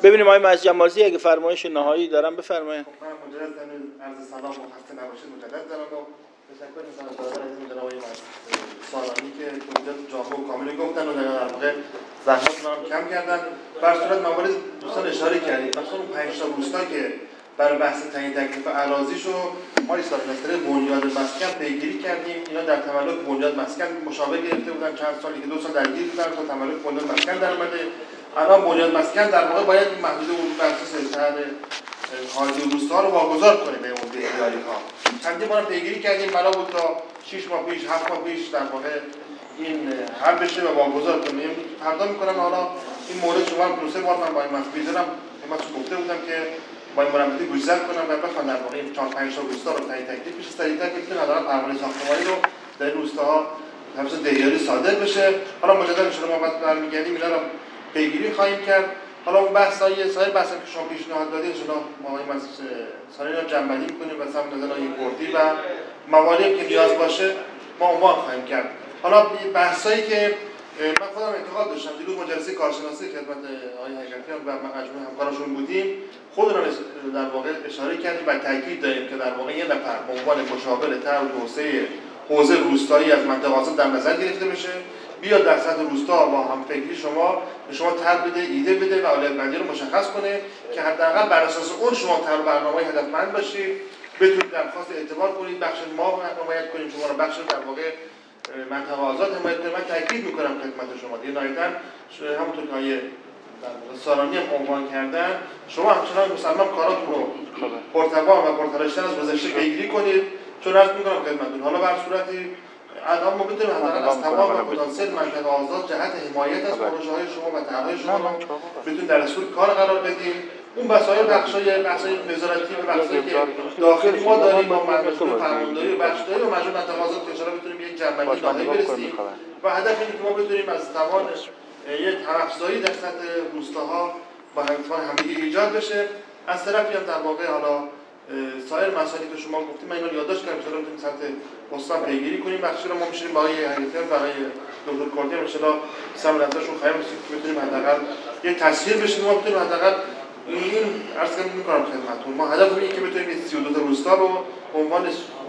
ببینیم آقای مز جمالزی اگه فرمایش نهایی دارم بفرمایید خب، عرض سلام و خسته نباشید مجدد دارم و تشکر می‌کنم. از جناب آقای سالانی که توضیحات جامع و کاملی گفتن و در واقع زحمات هم کم کردن. بر صورت موارد دوستان اشاره کردیم. مثلا اون 5 تا روستا که برای بحث تعیین تکلیف اراضیشو ما ایستاد مسئله بنیاد مسکن پیگیری کردیم. اینا در تملک بنیاد مسکن مشابه گرفته بودن. چند سالی که دو سال درگیر بودن تا تملک بنیاد مسکن در اومده. الان بنیاد مسکن در واقع باید محدود ورود بر اساس حاجی روستا رو واگذار کنه به اون دیاری ها چندی ما رو پیگیری کردیم بنا بود تا 6 ماه پیش 7 ماه پیش در واقع این حل بشه و واگذار کنیم. فردا می‌کنم حالا این مورد شما دو سه بار من با این مسئول دارم گفته بودم که با این مربوطه گوشزد کنم و بخوام در واقع 4 5 تا روستا رو تعیین تکلیف بشه سریعتر که بتونن حالا پروانه ساختمانی رو در روستاها حفظ دیاری صادر بشه. حالا مجددا ان ما بعد برمیگردیم اینا رو پیگیری خواهیم کرد. حالا اون بحث های سایر بحث که شما پیشنهاد دادید شما ما این سایر جنبندی می‌کنیم و سمت نظر های کردی و مواردی که نیاز باشه ما عنوان خواهیم کرد. حالا بحثایی که من خودم انتقاد داشتم. دیروز مجلسه کارشناسی خدمت آقای حقیقتیان و مجموعه همکاراشون بودیم. خودمون در واقع اشاره کردیم و تاکید داریم که در واقع یه نفر به عنوان مشاور طرح توسعه حوزه روستایی از منطقه در نظر گرفته بشه. بیا در سطح روستا با هم فکری شما به شما تر بده ایده بده و اولویت بندی رو مشخص کنه که حداقل بر اساس اون شما تر برنامه هدفمند باشید. بتونید درخواست اعتبار کنید بخش ما حمایت کنیم شما رو بخش در واقع منطقه آزاد حمایت کنید. من تاکید می‌کنم خدمت شما. دیگه نهایتا همونطور که آیه سالانی هم عنوان کردن شما همچنان مسلمان کاراتون رو پرتقام و پرتراشتن از گذشته پیگیری کنید. چون عرض می‌کنم خدمتتون حالا بر صورتی الان ما بتونیم حداقل از تمام پتانسیل منطقه آزاد جهت حمایت از پروژه های شما و طرحهای شما بتونیم در اصول کار قرار بدیم. اون مسائل بخشای بخشای وزارتی و بخشایی که داخلی ما داریم با مجموعه فرمانداری و بخشداری و مجموعه منطقه آزاد که ان بتونیم یک جنبندی نهایی برسیم و هدف اینه که ما بتونیم از توان یک طرفزایی در سطح روستاها با همدیگه ایجاد بشه. از طرفی هم در واقع حالا سایر مسائلی که شما گفتیم من اینو یادداشت کردم ان بتونیم سطح استان پیگیری کنیم. بخشی رو ما میشیم با آقای حقیقتیان برای دکتر کردی ان شاء سم نظرشون خواهیم رسید که بتونیم حداقل یه تسهیل بشیم ما بتونیم حداقل این عرض می‌کنم خدمتتون. ما هدف اینه که بتونیم این 32 تا روستا رو عنوان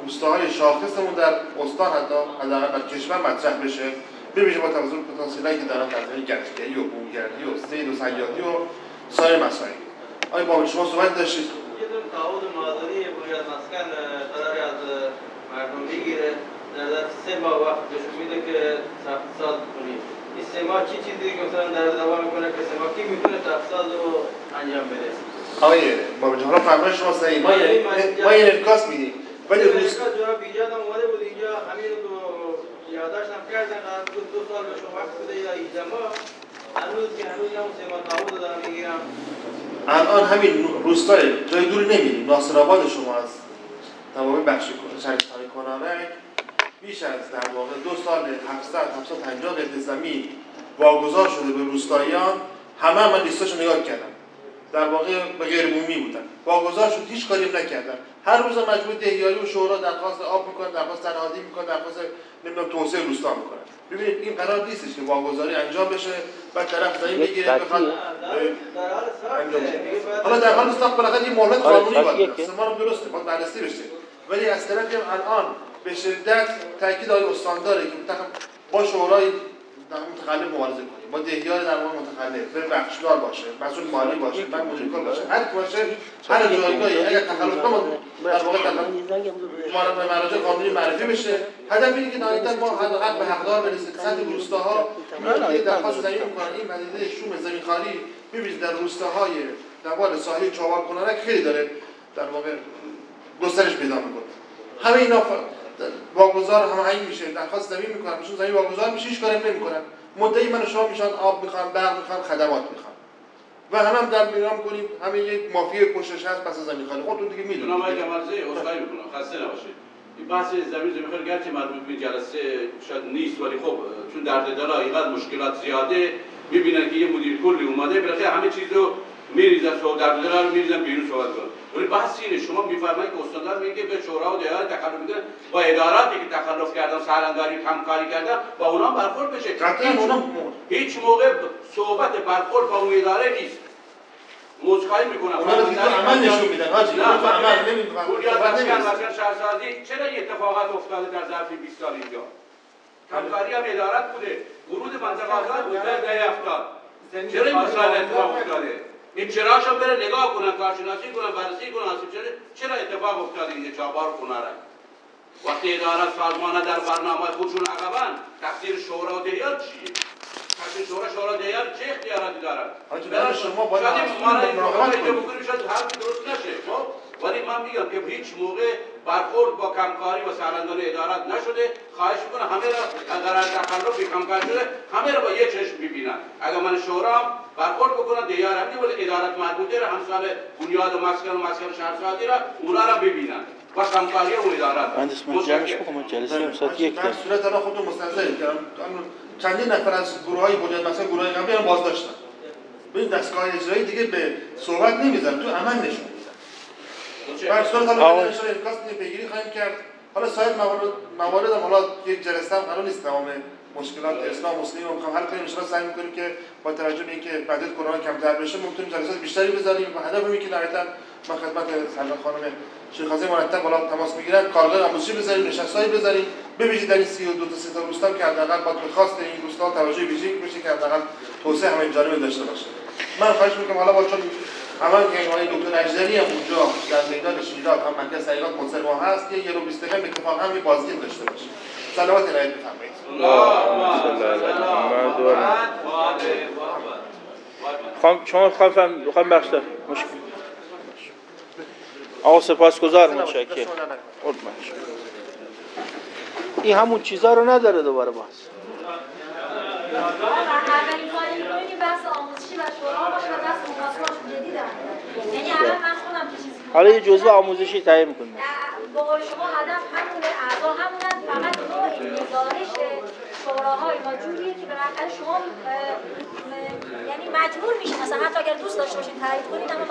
روستاهای شاخصمون در استان حتی حداقل در کشور مطرح بشه. ببینیم با توجه به پتانسیلی که دارن در زمینه گشتگری و بومگردی و سید و سیادی و سایر مسائل. آیا با شما صحبت داشتید. دور تعهد مادری بنیاد مسکن قراری از مردم بگیره در در سه ماه وقت بهشون میده که تقصاد کنید این سه ماه چی چیزی که مثلا در دوام می‌کنه که سه ماه کی می‌تونه تقصاد رو انجام بده؟ آقای بابا جان فرمایش شما صحیح ما ما این انکاس میدیم. ولی روز جناب بیجاد هم اومده بود اینجا همین رو یادداشت هم کردن دو, دو سال به شما وقت بوده یا 18 ماه هنوز که هنوز هم سه ماه دارم می‌گیرم. الان همین روستای جای دوری نمیریم. ناصر آباد شما از تمام بخش شهرستانی کنارک بیش از در واقع دو سال 700 750 قطعه زمین واگذار شده به روستاییان. همه من لیستاشو نگاه کردم. در واقع به غیر عمومی بودن. واگذار شد هیچ کاری نکردن. هر روز مجموعه دهیاری و شورا درخواست آب می‌کنن درخواست تنهادی می‌کنن درخواست نمی‌دونم توسعه روستا می‌کنن. ببینید این قرار نیستش که واگذاری انجام بشه و طرف زمین بگیره بخواد انجام بشه. حالا در حال نیستم بالاخره یه مهلت قانونی باید ما رو درسته باید بررسی بشه. ولی از طرفی هم الان به شدت تاکید آقای استان داره که با شورای متخلف مبارزه کنیم. با دهیار در واقع متخلف بره بخشدار باشه مسئول مالی باشه من مدیر کل باشه هر باشه هر جایگاهی اگر تخلف کنه در واقع ما مراجع قانونی معرفی بشه. هدف اینه که نهایتا ما حداقل به حقدار برسیم سطح روستاها درخواست زمین می‌کنن این پدیده شوم زمین خالی ببینید در روستاهای در واقع ساحل چوار کنارک خیلی داره در واقع گسترش پیدا می‌کنه. همه اینا واگذار هماهنگ میشه درخواست زمین می‌کنن چون زمین واگذار میشه هیچ کاری نمی‌کنن. مدعی من شما میشن آب می‌خوان برق می‌خوان خدمات می‌خوان. و هم هم در میرام کنیم همه یک مافیا پشتش هست پس زمین خالی. خودتون دیگه می‌دونید. جناب آقای جمالزی عذرخواهی می‌کنم. خسته نباشید. این بحث زمین زمین خالی گرچه مربوط به جلسه شاید نیست ولی خب چون در دل اینقدر مشکلات زیاده می‌بینن که یه مدیر کلی اومده. بالاخره همه چیزو میریزن سو در دل رو میریزن بیرون صحبت کنن ولی بحث اینه. شما میفرمایید که استاندار میگه به شورا و دیار تخلف میدن با اداراتی که تخلف کردن سالنداری کمکاری کردن با اونا برخورد بشه. هیچ, هیچ موقع صحبت برخورد با اون اداره نیست. موزخایی می‌کنم اونا رو دیگه عمل نشون میدن. حاجی نه تو عمل نمی‌دونن مسکن شهرسازی چرا این اتفاقات افتاده در ظرف 20 سال اینجا؟ کمکاری هم ادارت بوده. ورود منطقه آزاد بوده ده هفتاد. چرا این مسائل اتفاق افتاده؟ این چراش هم بره نگاه کنن کارشناسی کنن بررسی کنن آسیب چرا چرا اتفاق افتاده اینجا چابار کنارن وقتی ادارت سازمانه در برنامه خودشون عقبن تقصیر شورا و دیار چیه؟ تقصیر شورا شورا دیار چه اختیاراتی دارن؟ برای شما باید شاید حرف درست نشه خب؟ ولی من میگم که هیچ موقع برخورد با کمکاری و سرندان ادارات نشده. خواهش می‌کنم همه را اگر تخلف کمکاری شده همه را با یه چشم ببینن اگر من شورا برخورد بکنن دیار هم ولی ادارت مربوطه را همسال بنیاد و مسکن و مسکن شهرسازی را اونا را ببینن. و کمکاری و ادارات مهندس من جمعش بکنم جلسه امسات یک در صورت الان خودتون مستنظرید کردم چندین نفر از گروه های بنیاد مثلا گروه های قبلی هم بازداشتن. ببین دستگاه اجرایی دیگه به صحبت نمیزن تو عمل نشون بر صورت حالا انشاء امکاس پیگیری خواهیم کرد. حالا سایر موارد موارد هم حالا یک جلسه هم قرار نیست تمام مشکلات اسلام مسلم رو می‌خوام حل کنیم ان سعی می‌کنیم که با توجه به اینکه بعد کرونا کمتر بشه می‌تونیم جلسات بیشتری بذاریم. و هدف اینه که نهایتا ما خدمت سلام خانم شیخ خازی مرتب بالا تماس می‌گیرن کارگاه آموزشی بذاریم نشستایی بذاریم. ببینید در این 32 تا 3 تا روستا که حداقل با خواست این روستا توجه ویژه‌ای بشه که حداقل توسعه همه جانبه داشته باشه. من خواهش می‌کنم حالا با چون اول که آقای دکتر اجدری هم اونجا در میدان شیرات هم مرکز تحقیقات منصرف هست که یه رو 20 دقیقه اتفاق هم یه داشته باشه. صلوات الهی بفرمایید خواهم شما خواهم خواهم بخشتر مشکل. آقا سپاسگزار متشکرم. این همون چیزا رو نداره دوباره باز. یعنی الان من خودم که چیزی حالا یه جزء آموزشی تعیین می‌کنیم با شما هدف همونه اعضا همونن فقط نوع گزارش شوراهای ما جوریه که بالاخره شما یعنی مجبور میشین مثلا حتی اگر دوست داشته باشین تایید کنید اما